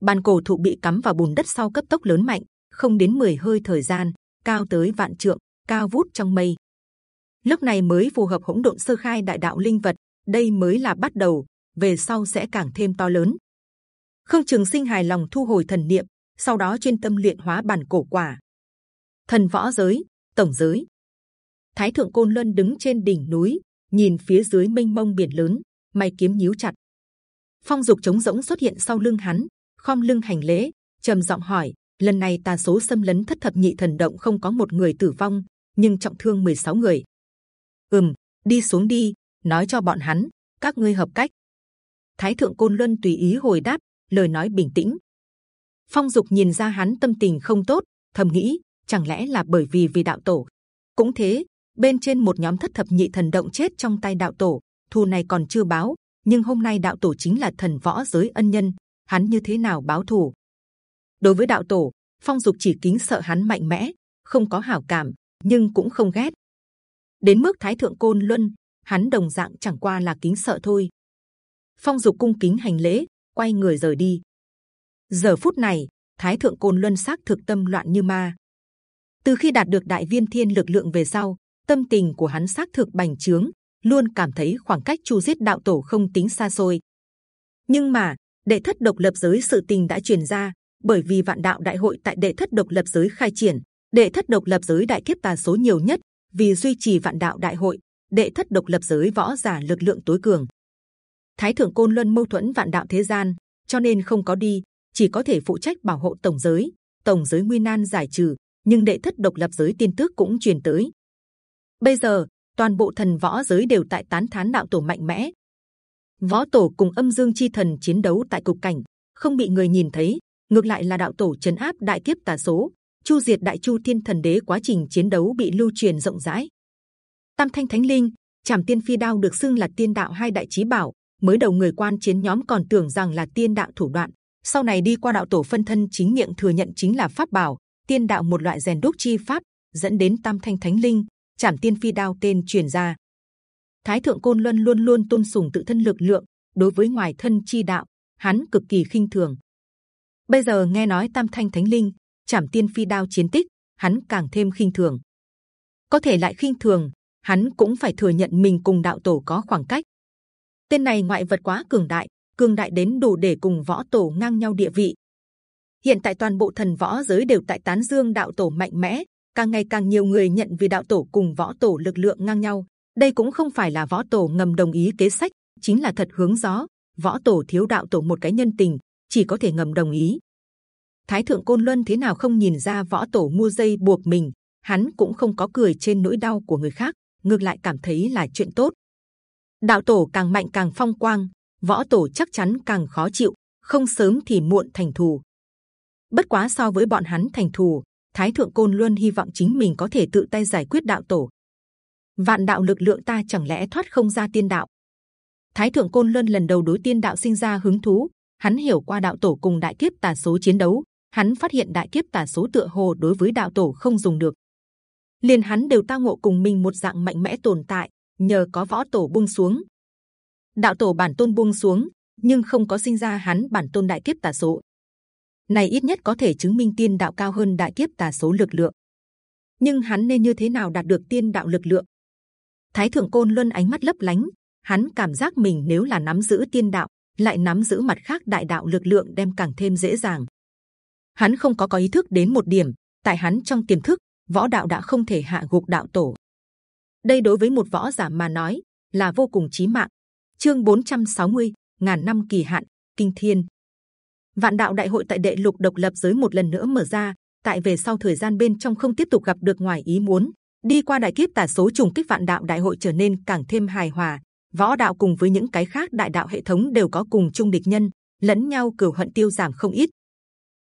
bàn cổ thụ bị cắm vào bùn đất sau cấp tốc lớn mạnh không đến 10 hơi thời gian cao tới vạn trượng cao vút trong mây lúc này mới phù hợp hỗn độn sơ khai đại đạo linh vật đây mới là bắt đầu về sau sẽ càng thêm to lớn khương trường sinh hài lòng thu hồi thần niệm sau đó chuyên tâm luyện hóa bản cổ quả thần võ giới tổng giới Thái thượng côn luân đứng trên đỉnh núi, nhìn phía dưới mênh mông biển lớn, mày kiếm nhíu chặt. Phong dục trống rỗng xuất hiện sau lưng hắn, khom lưng hành lễ, trầm giọng hỏi: lần này tà số xâm lấn thất thập nhị thần động không có một người tử vong, nhưng trọng thương 16 người. Ừm, đi xuống đi, nói cho bọn hắn, các ngươi hợp cách. Thái thượng côn luân tùy ý hồi đáp, lời nói bình tĩnh. Phong dục nhìn ra hắn tâm tình không tốt, thầm nghĩ, chẳng lẽ là bởi vì vì đạo tổ? Cũng thế, bên trên một nhóm thất thập nhị thần động chết trong tay đạo tổ thù này còn chưa báo nhưng hôm nay đạo tổ chính là thần võ giới ân nhân hắn như thế nào báo thù đối với đạo tổ phong dục chỉ kính sợ hắn mạnh mẽ không có hảo cảm nhưng cũng không ghét đến mức thái thượng côn luân hắn đồng dạng chẳng qua là kính sợ thôi. Phong dục cung kính hành lễ quay người rời đi. Giờ phút này thái thượng côn luân xác thực tâm loạn như ma. Từ khi đạt được đại viên thiên lực lượng về sau tâm tình của hắn xác thực bành trướng, luôn cảm thấy khoảng cách chu giết đạo tổ không tính xa xôi. Nhưng mà đệ thất độc lập giới sự tình đã truyền ra, bởi vì vạn đạo đại hội tại đệ thất độc lập giới khai triển, đệ thất độc lập giới đại kiếp tà số nhiều nhất, vì duy trì vạn đạo đại hội, đệ thất độc lập giới võ giả lực lượng tối cường. Thái thượng côn luân mâu thuẫn vạn đạo thế gian, cho nên không có đi, chỉ có thể phụ trách bảo hộ tổng giới. Tổng giới nguy nan giải trừ, nhưng đệ thất độc lập giới tin tức cũng truyền tới, Bây giờ toàn bộ thần võ giới đều tại tán thán đạo tổ mạnh mẽ. Võ tổ cùng âm dương chi thần chiến đấu tại cục cảnh, không bị người nhìn thấy, ngược lại là đạo tổ chấn áp đại kiếp tà số, chu diệt đại chu thiên thần đế quá trình chiến đấu bị lưu truyền rộng rãi. Tam thanh thánh linh, trảm tiên phi đao được xưng là tiên đạo hai đại chí bảo. Mới đầu người quan chiến nhóm còn tưởng rằng là tiên đạo thủ đoạn, sau này đi qua đạo tổ phân thân chính miệng thừa nhận chính là pháp bảo, tiên đạo một loại rèn đúc chi pháp, dẫn đến tam thanh thánh linh chảm tiên phi đao tên truyền ra thái thượng côn luân luôn luôn tôn sùng tự thân lực lượng đối với ngoài thân chi đạo hắn cực kỳ khinh thường bây giờ nghe nói tam thanh thánh linh chảm tiên phi đao chiến tích hắn càng thêm khinh thường có thể lại khinh thường hắn cũng phải thừa nhận mình cùng đạo tổ có khoảng cách tên này ngoại vật quá cường đại cường đại đến đủ để cùng võ tổ ngang nhau địa vị hiện tại toàn bộ thần võ giới đều tại tán dương đạo tổ mạnh mẽ càng ngày càng nhiều người nhận vì đạo tổ cùng võ tổ lực lượng ngang nhau. Đây cũng không phải là võ tổ ngầm đồng ý kế sách, chính là thật hướng gió. Võ tổ thiếu đạo tổ một cái nhân tình, chỉ có thể ngầm đồng ý. Thái thượng côn luân thế nào không nhìn ra võ tổ mua dây buộc mình, hắn cũng không có cười trên nỗi đau của người khác, ngược lại cảm thấy là chuyện tốt. đạo tổ càng mạnh càng phong quang, võ tổ chắc chắn càng khó chịu, không sớm thì muộn thành thù. Bất quá so với bọn hắn thành thù, Thái thượng côn luân hy vọng chính mình có thể tự tay giải quyết đạo tổ. Vạn đạo lực lượng ta chẳng lẽ thoát không ra tiên đạo? Thái thượng côn luân lần đầu đối tiên đạo sinh ra hứng thú, hắn hiểu qua đạo tổ cùng đại kiếp tà số chiến đấu, hắn phát hiện đại kiếp tả số tựa hồ đối với đạo tổ không dùng được. liền hắn đều tao ngộ cùng mình một dạng mạnh mẽ tồn tại, nhờ có võ tổ buông xuống, đạo tổ bản tôn buông xuống, nhưng không có sinh ra hắn bản tôn đại kiếp tà số. Này ít nhất có thể chứng minh tiên đạo cao hơn đại kiếp tà số lực lượng. Nhưng hắn nên như thế nào đạt được tiên đạo lực lượng? Thái thượng côn luân ánh mắt lấp lánh, hắn cảm giác mình nếu là nắm giữ tiên đạo, lại nắm giữ mặt khác đại đạo lực lượng đem càng thêm dễ dàng. Hắn không có có ý thức đến một điểm, tại hắn trong tiềm thức, võ đạo đã không thể hạ gục đạo tổ. Đây đối với một võ giả mà nói là vô cùng chí mạng. Chương 460, ngàn năm kỳ hạn, kinh thiên. Vạn đạo đại hội tại đệ lục độc lập giới một lần nữa mở ra. Tại về sau thời gian bên trong không tiếp tục gặp được ngoài ý muốn, đi qua đại kiếp tả số trùng kích vạn đạo đại hội trở nên càng thêm hài hòa. Võ đạo cùng với những cái khác đại đạo hệ thống đều có cùng chung địch nhân, lẫn nhau cửu hận tiêu giảm không ít.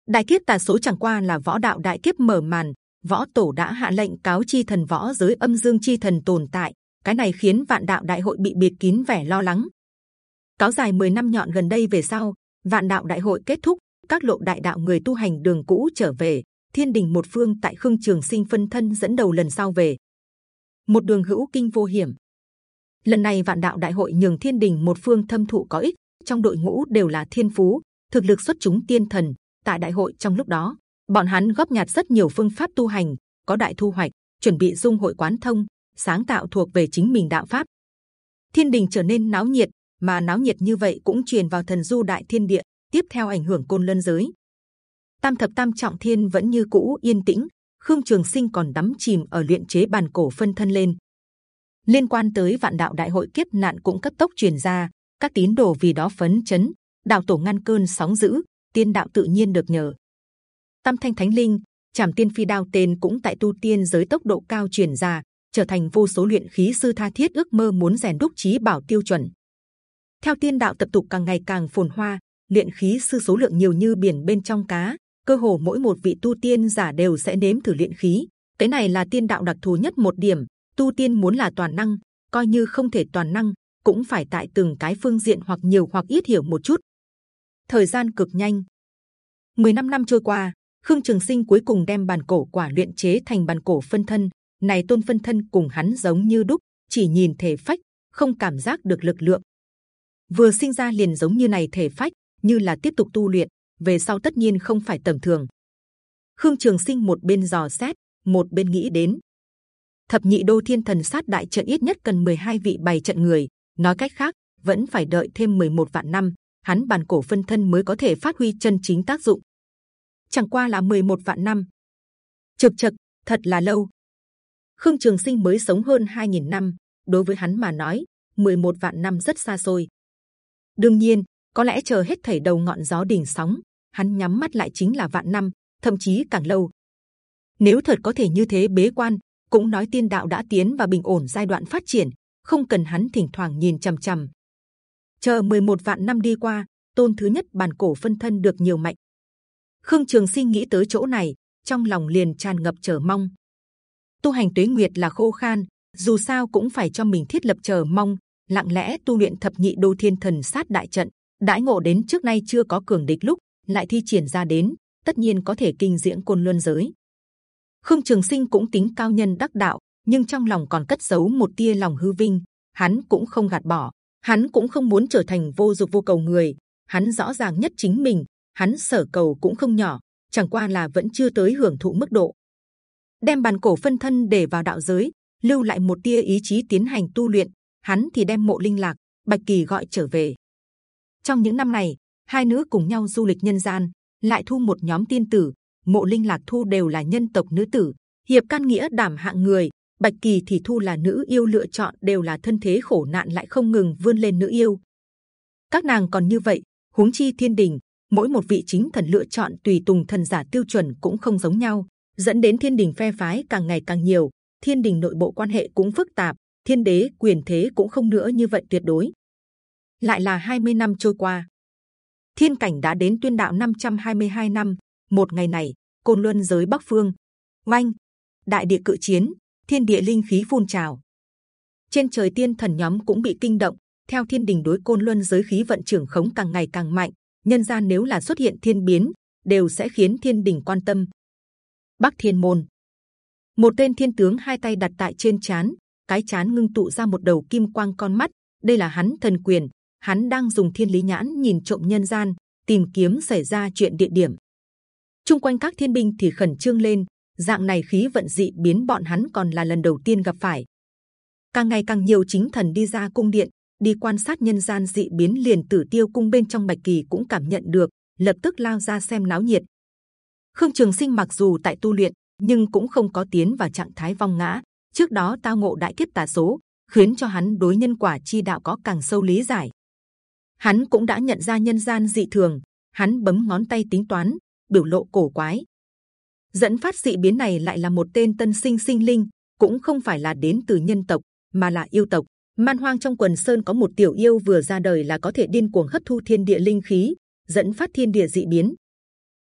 Đại kiếp tà số chẳng qua là võ đạo đại kiếp mở màn, võ tổ đã hạ lệnh cáo chi thần võ giới âm dương chi thần tồn tại, cái này khiến vạn đạo đại hội bị biệt kín vẻ lo lắng. Cáo dài 10 năm nhọn gần đây về sau, vạn đạo đại hội kết thúc, các lộ đại đạo người tu hành đường cũ trở về, thiên đình một phương tại khương trường sinh phân thân dẫn đầu lần sau về, một đường hữu kinh vô hiểm. Lần này vạn đạo đại hội nhường thiên đình một phương thâm thụ có ích, trong đội ngũ đều là thiên phú, thực lực xuất chúng tiên thần. Tại đại hội trong lúc đó, bọn hắn góp nhặt rất nhiều phương pháp tu hành, có đại thu hoạch, chuẩn bị dung hội quán thông, sáng tạo thuộc về chính mình đạo pháp. Thiên đình trở nên náo nhiệt, mà náo nhiệt như vậy cũng truyền vào thần du đại thiên địa, tiếp theo ảnh hưởng côn lân giới. Tam thập tam trọng thiên vẫn như cũ yên tĩnh, Khương Trường Sinh còn đắm chìm ở luyện chế bàn cổ phân thân lên. Liên quan tới vạn đạo đại hội kiếp nạn cũng cấp tốc truyền ra, các tín đồ vì đó phấn chấn, đạo tổ ngăn cơn sóng dữ, tiên đạo tự nhiên được nhờ. Tam thanh thánh linh, chảm tiên phi đao tên cũng tại tu tiên giới tốc độ cao truyền ra, trở thành vô số luyện khí sư tha thiết ước mơ muốn rèn đúc trí bảo tiêu chuẩn. Theo tiên đạo tập tục càng ngày càng phồn hoa, luyện khí sư số lượng nhiều như biển bên trong cá, cơ hồ mỗi một vị tu tiên giả đều sẽ nếm thử luyện khí. Cái này là tiên đạo đặc thù nhất một điểm. Tu tiên muốn là toàn năng, coi như không thể toàn năng, cũng phải tại từng cái phương diện hoặc nhiều hoặc ít hiểu một chút. Thời gian cực nhanh. 15 năm trôi qua, Khương Trường Sinh cuối cùng đem bàn cổ quả luyện chế thành bàn cổ phân thân, này tôn phân thân cùng hắn giống như đúc, chỉ nhìn thể phách, không cảm giác được lực lượng. Vừa sinh ra liền giống như này thể phách, như là tiếp tục tu luyện, về sau tất nhiên không phải tầm thường. Khương Trường Sinh một bên dò xét, một bên nghĩ đến thập nhị đô thiên thần sát đại trận ít nhất cần 12 vị bày trận người. Nói cách khác, vẫn phải đợi thêm 11 vạn năm, hắn bàn cổ phân thân mới có thể phát huy chân chính tác dụng. Chẳng qua là 11 vạn năm, trực trực thật là lâu. Khương Trường Sinh mới sống hơn 2.000 năm, đối với hắn mà nói, 11 vạn năm rất xa xôi. đương nhiên, có lẽ chờ hết thảy đầu ngọn gió đỉnh sóng, hắn nhắm mắt lại chính là vạn năm, thậm chí càng lâu. Nếu thật có thể như thế bế quan, cũng nói tiên đạo đã tiến vào bình ổn giai đoạn phát triển, không cần hắn thỉnh thoảng nhìn c h ầ m c h ầ m Chờ 11 vạn năm đi qua, tôn thứ nhất bàn cổ phân thân được nhiều mạnh. Khương Trường Sinh nghĩ tới chỗ này, trong lòng liền tràn ngập chờ mong. Tu hành tuế nguyệt là khô khan dù sao cũng phải cho mình thiết lập chờ mong lặng lẽ tu luyện thập nhị đô thiên thần sát đại trận. Đãi ngộ đến trước nay chưa có cường địch lúc lại thi triển ra đến tất nhiên có thể kinh diễm côn luân giới. Khương trường sinh cũng tính cao nhân đắc đạo nhưng trong lòng còn cất giấu một tia lòng hư vinh hắn cũng không gạt bỏ hắn cũng không muốn trở thành vô dục vô cầu người hắn rõ ràng nhất chính mình hắn sở cầu cũng không nhỏ chẳng qua là vẫn chưa tới hưởng thụ mức độ đem bàn cổ phân thân để vào đạo giới, lưu lại một tia ý chí tiến hành tu luyện. Hắn thì đem mộ linh lạc, bạch kỳ gọi trở về. Trong những năm này, hai nữ cùng nhau du lịch nhân gian, lại thu một nhóm tiên tử. Mộ linh lạc thu đều là nhân tộc nữ tử, hiệp can nghĩa đảm hạng người. Bạch kỳ thì thu là nữ yêu lựa chọn đều là thân thế khổ nạn lại không ngừng vươn lên nữ yêu. Các nàng còn như vậy, huống chi thiên đình, mỗi một vị chính thần lựa chọn tùy tùng thần giả tiêu chuẩn cũng không giống nhau dẫn đến thiên đình phe phái càng ngày càng nhiều thiên đình nội bộ quan hệ cũng phức tạp thiên đế quyền thế cũng không nữa như vậy tuyệt đối. Lại là 20 năm trôi qua, thiên cảnh đã đến tuyên đạo 522 năm. Một ngày này, côn luân giới bắc phương, oanh, đại địa cự chiến, thiên địa linh khí phun trào. Trên trời tiên thần nhóm cũng bị kinh động. Theo thiên đình đối côn luân giới khí vận trưởng khống càng ngày càng mạnh, nhân gian nếu là xuất hiện thiên biến, đều sẽ khiến thiên đình quan tâm. Bắc Thiên môn, một tên thiên tướng hai tay đặt tại trên chán, cái chán ngưng tụ ra một đầu kim quang con mắt. Đây là hắn thần quyền, hắn đang dùng thiên lý nhãn nhìn trộm nhân gian, tìm kiếm xảy ra chuyện địa điểm. Trung quanh các thiên binh thì khẩn trương lên, dạng này khí vận dị biến bọn hắn còn là lần đầu tiên gặp phải. Càng ngày càng nhiều chính thần đi ra cung điện, đi quan sát nhân gian dị biến liền tử tiêu cung bên trong bạch kỳ cũng cảm nhận được, lập tức lao ra xem náo nhiệt. Khương Trường Sinh mặc dù tại tu luyện, nhưng cũng không có tiến vào trạng thái vong ngã. Trước đó tao ngộ đại kiếp tà số, khiến cho hắn đối nhân quả chi đạo có càng sâu lý giải. Hắn cũng đã nhận ra nhân gian dị thường, hắn bấm ngón tay tính toán, biểu lộ cổ quái. Dẫn phát dị biến này lại là một tên tân sinh sinh linh, cũng không phải là đến từ nhân tộc, mà là yêu tộc. Man hoang trong quần sơn có một tiểu yêu vừa ra đời là có thể điên cuồng hấp thu thiên địa linh khí, dẫn phát thiên địa dị biến.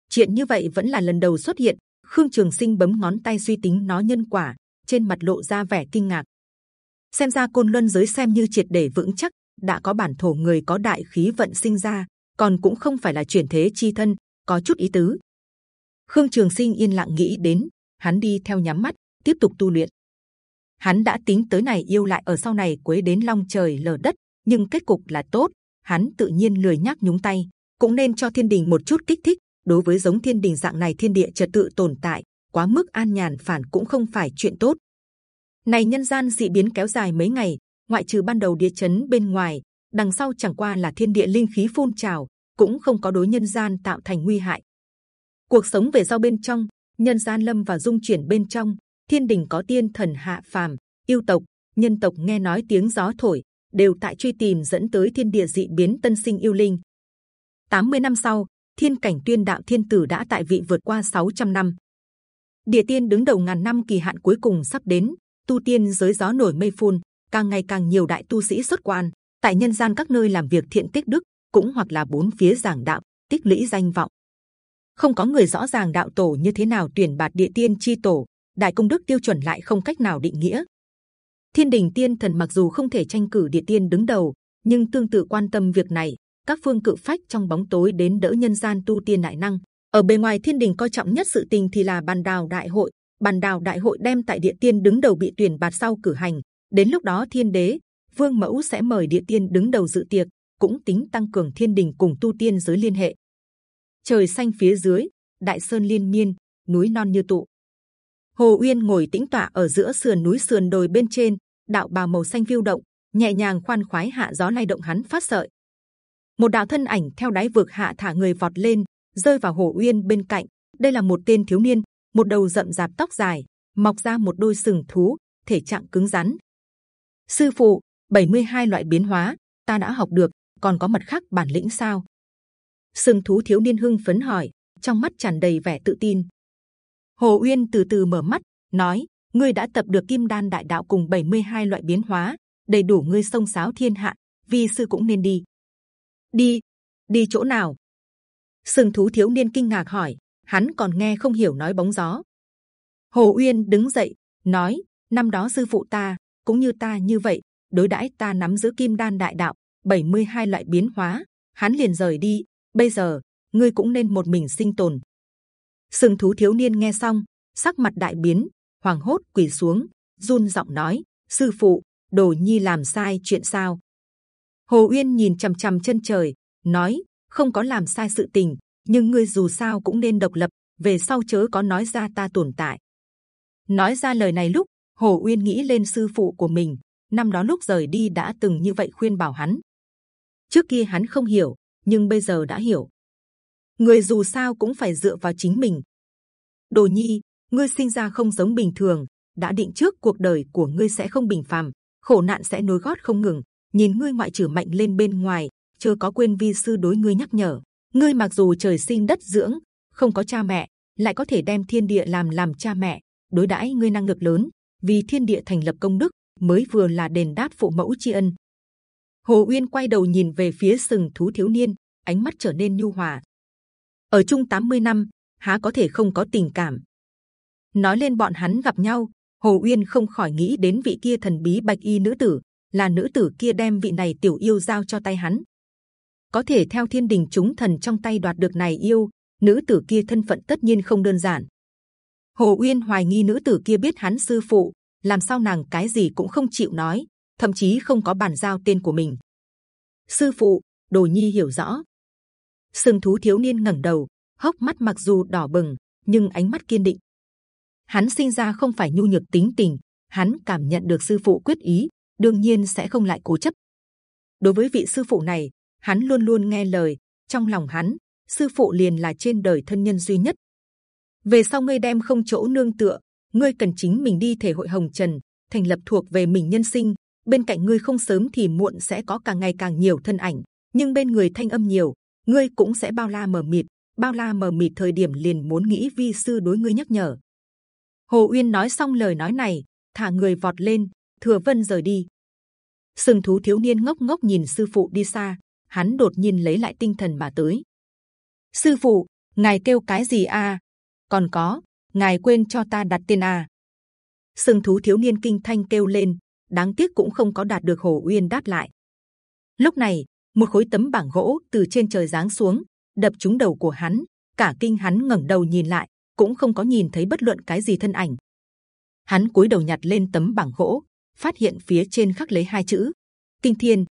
Chuyện như vậy vẫn là lần đầu xuất hiện. Khương Trường Sinh bấm ngón tay suy tính nó nhân quả, trên mặt lộ ra vẻ kinh ngạc. Xem ra côn luân giới xem như triệt để vững chắc, đã có bản thổ người có đại khí vận sinh ra, còn cũng không phải là chuyển thế chi thân, có chút ý tứ. Khương Trường Sinh yên lặng nghĩ đến, hắn đi theo nhắm mắt, tiếp tục tu luyện. Hắn đã tính tới này yêu lại ở sau này quấy đến long trời lở đất, nhưng kết cục là tốt. Hắn tự nhiên lười nhắc nhúng tay, cũng nên cho thiên đình một chút kích thích. Đối với giống thiên đình dạng này thiên địa trật tự tồn tại, quá mức an nhàn phản cũng không phải chuyện tốt. Này nhân gian dị biến kéo dài mấy ngày, ngoại trừ ban đầu địa chấn bên ngoài, đằng sau chẳng qua là thiên địa linh khí phun trào, cũng không có đối nhân gian tạo thành nguy hại. Cuộc sống về sau bên trong, nhân gian lâm và dung chuyển bên trong, thiên đình có tiên thần hạ phàm, yêu tộc, nhân tộc nghe nói tiếng gió thổi, đều tại truy tìm dẫn tới thiên địa dị biến tân sinh yêu linh. 80 năm sau, thiên cảnh tuyên đạo thiên tử đã tại vị vượt qua 600 năm. Địa tiên đứng đầu ngàn năm kỳ hạn cuối cùng sắp đến, tu tiên giới gió nổi mây phun, càng ngày càng nhiều đại tu sĩ xuất quan tại nhân gian các nơi làm việc thiện tích đức, cũng hoặc là bốn phía giảng đạo, tích lũy danh vọng. Không có người rõ ràng đạo tổ như thế nào tuyển bạt địa tiên chi tổ, đại công đức tiêu chuẩn lại không cách nào định nghĩa. Thiên đình tiên thần mặc dù không thể tranh cử địa tiên đứng đầu, nhưng tương tự quan tâm việc này. Các phương cự phách trong bóng tối đến đỡ nhân gian tu tiên đại năng. Ở bề ngoài thiên đình coi trọng nhất sự tình thì là bàn đào đại hội. Bàn đào đại hội đem tại địa tiên đứng đầu bị tuyển bạt sau cử hành. Đến lúc đó thiên đế, vương mẫu sẽ mời địa tiên đứng đầu dự tiệc, cũng tính tăng cường thiên đình cùng tu tiên giới liên hệ. Trời xanh phía dưới, đại sơn liên miên, núi non như tụ, Hồ Uyên ngồi tĩnh tọa ở giữa sườn núi sườn đồi bên trên, đạo bào màu xanh phiêu động, nhẹ nhàng khoan khoái hạ gió lay động hắn phát sợi. Một đạo thân ảnh theo đáy vực hạ thả người vọt lên, rơi vào Hồ Uyên bên cạnh. Đây là một tên thiếu niên, một đầu rậm rạp tóc dài, mọc ra một đôi sừng thú, thể trạng cứng rắn. Sư phụ, 72 loại biến hóa, ta đã học được, còn có mật khác bản lĩnh sao? Sừng thú thiếu niên hưng phấn hỏi, trong mắt tràn đầy vẻ tự tin. Hồ Uyên từ từ mở mắt, nói: ngươi đã tập được Kim Đan Đại Đạo cùng 72 loại biến hóa, đầy đủ ngươi sông sáo thiên hạ. Vi sư cũng nên đi. Đi, đi chỗ nào? Sừng thú thiếu niên kinh ngạc hỏi. Hắn còn nghe không hiểu nói bóng gió. Hồ Uyên đứng dậy, nói: năm đó sư phụ ta cũng như ta như vậy, đối đãi ta nắm giữ Kim Đan Đại Đạo, 72 loại biến hóa, hắn liền rời đi. Bây giờ ngươi cũng nên một mình sinh tồn, sừng thú thiếu niên nghe xong sắc mặt đại biến hoàng hốt quỳ xuống run giọng nói sư phụ đồ nhi làm sai chuyện sao? Hồ uyên nhìn c h ầ m c h ầ m chân trời nói không có làm sai sự tình nhưng ngươi dù sao cũng nên độc lập về sau chớ có nói ra ta tồn tại. Nói ra lời này lúc hồ uyên nghĩ lên sư phụ của mình năm đó lúc rời đi đã từng như vậy khuyên bảo hắn. Trước kia hắn không hiểu nhưng bây giờ đã hiểu người dù sao cũng phải dựa vào chính mình. Đồ Nhi, ngươi sinh ra không giống bình thường, đã định trước cuộc đời của ngươi sẽ không bình phàm, khổ nạn sẽ nối gót không ngừng. Nhìn ngươi ngoại trừ mạnh lên bên ngoài, chưa có quên vi sư đối ngươi nhắc nhở. Ngươi mặc dù trời sinh đất dưỡng, không có cha mẹ, lại có thể đem thiên địa làm làm cha mẹ, đối đãi ngươi năng lực lớn, vì thiên địa thành lập công đức, mới vừa là đền đáp phụ mẫu tri ân. Hồ Uyên quay đầu nhìn về phía sừng thú thiếu niên, ánh mắt trở nên nhu hòa. Ở chung 80 năm, há có thể không có tình cảm? Nói lên bọn hắn gặp nhau, Hồ Uyên không khỏi nghĩ đến vị kia thần bí bạch y nữ tử, là nữ tử kia đem vị này tiểu yêu giao cho tay hắn. Có thể theo thiên đình chúng thần trong tay đoạt được này yêu, nữ tử kia thân phận tất nhiên không đơn giản. Hồ Uyên hoài nghi nữ tử kia biết hắn sư phụ, làm sao nàng cái gì cũng không chịu nói, thậm chí không có bàn giao tên của mình. Sư phụ, Đồ Nhi hiểu rõ. Sừng thú thiếu niên ngẩng đầu, hốc mắt mặc dù đỏ bừng, nhưng ánh mắt kiên định. Hắn sinh ra không phải nhu nhược tính tình, hắn cảm nhận được sư phụ quyết ý, đương nhiên sẽ không lại cố chấp. Đối với vị sư phụ này, hắn luôn luôn nghe lời. Trong lòng hắn, sư phụ liền là trên đời thân nhân duy nhất. Về sau ngươi đem không chỗ nương tựa, ngươi cần chính mình đi thể hội hồng trần, thành lập thuộc về mình nhân sinh. Bên cạnh ngươi không sớm thì muộn sẽ có càng ngày càng nhiều thân ảnh, nhưng bên người thanh âm nhiều, ngươi cũng sẽ bao la mờ mịt. Bao la mờ mịt thời điểm liền muốn nghĩ vi sư đối ngươi nhắc nhở. Hồ Uyên nói xong lời nói này, thả người vọt lên, thừa vân rời đi. Sừng thú thiếu niên ngốc ngốc nhìn sư phụ đi xa, hắn đột nhiên lấy lại tinh thần mà tới. Sư phụ, ngài kêu cái gì a? Còn có, ngài quên cho ta đặt tên a? Sừng thú thiếu niên kinh thanh kêu lên, đáng tiếc cũng không có đạt được hồ uyên đáp lại. Lúc này, một khối tấm bảng gỗ từ trên trời giáng xuống, đập trúng đầu của hắn. Cả kinh hắn ngẩng đầu nhìn lại, cũng không có nhìn thấy bất luận cái gì thân ảnh. Hắn cúi đầu nhặt lên tấm bảng gỗ, phát hiện phía trên khắc lấy hai chữ Kinh Thiên.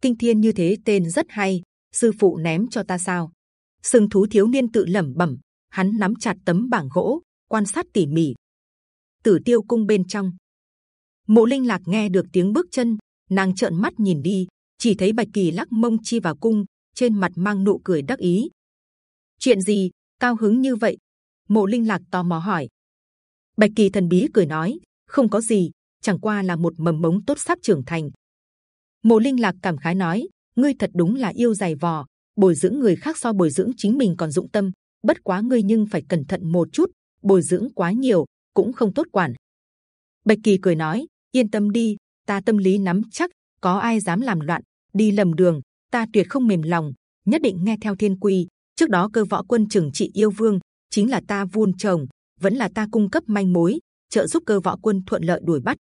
Kinh Thiên như thế tên rất hay, sư phụ ném cho ta sao? Sừng thú thiếu niên tự lẩm bẩm, hắn nắm chặt tấm bảng gỗ, quan sát tỉ mỉ. Tử Tiêu cung bên trong, Mộ Linh Lạc nghe được tiếng bước chân, nàng trợn mắt nhìn đi, chỉ thấy Bạch Kỳ lắc mông chi vào cung, trên mặt mang nụ cười đắc ý. Chuyện gì cao hứng như vậy? Mộ Linh Lạc tò mò hỏi. Bạch Kỳ thần bí cười nói, không có gì, chẳng qua là một mầm mống tốt sắp trưởng thành. Mộ Linh Lạc cảm khái nói, ngươi thật đúng là yêu dày vò, bồi dưỡng người khác so bồi dưỡng chính mình còn dụng tâm. Bất quá ngươi nhưng phải cẩn thận một chút, bồi dưỡng quá nhiều cũng không tốt quản. Bạch Kỳ cười nói, yên tâm đi, ta tâm lý nắm chắc, có ai dám làm loạn, đi lầm đường, ta tuyệt không mềm lòng, nhất định nghe theo thiên quy. Trước đó cơ võ quân trưởng trị yêu vương chính là ta vun trồng, vẫn là ta cung cấp manh mối, trợ giúp cơ võ quân thuận lợi đuổi bắt.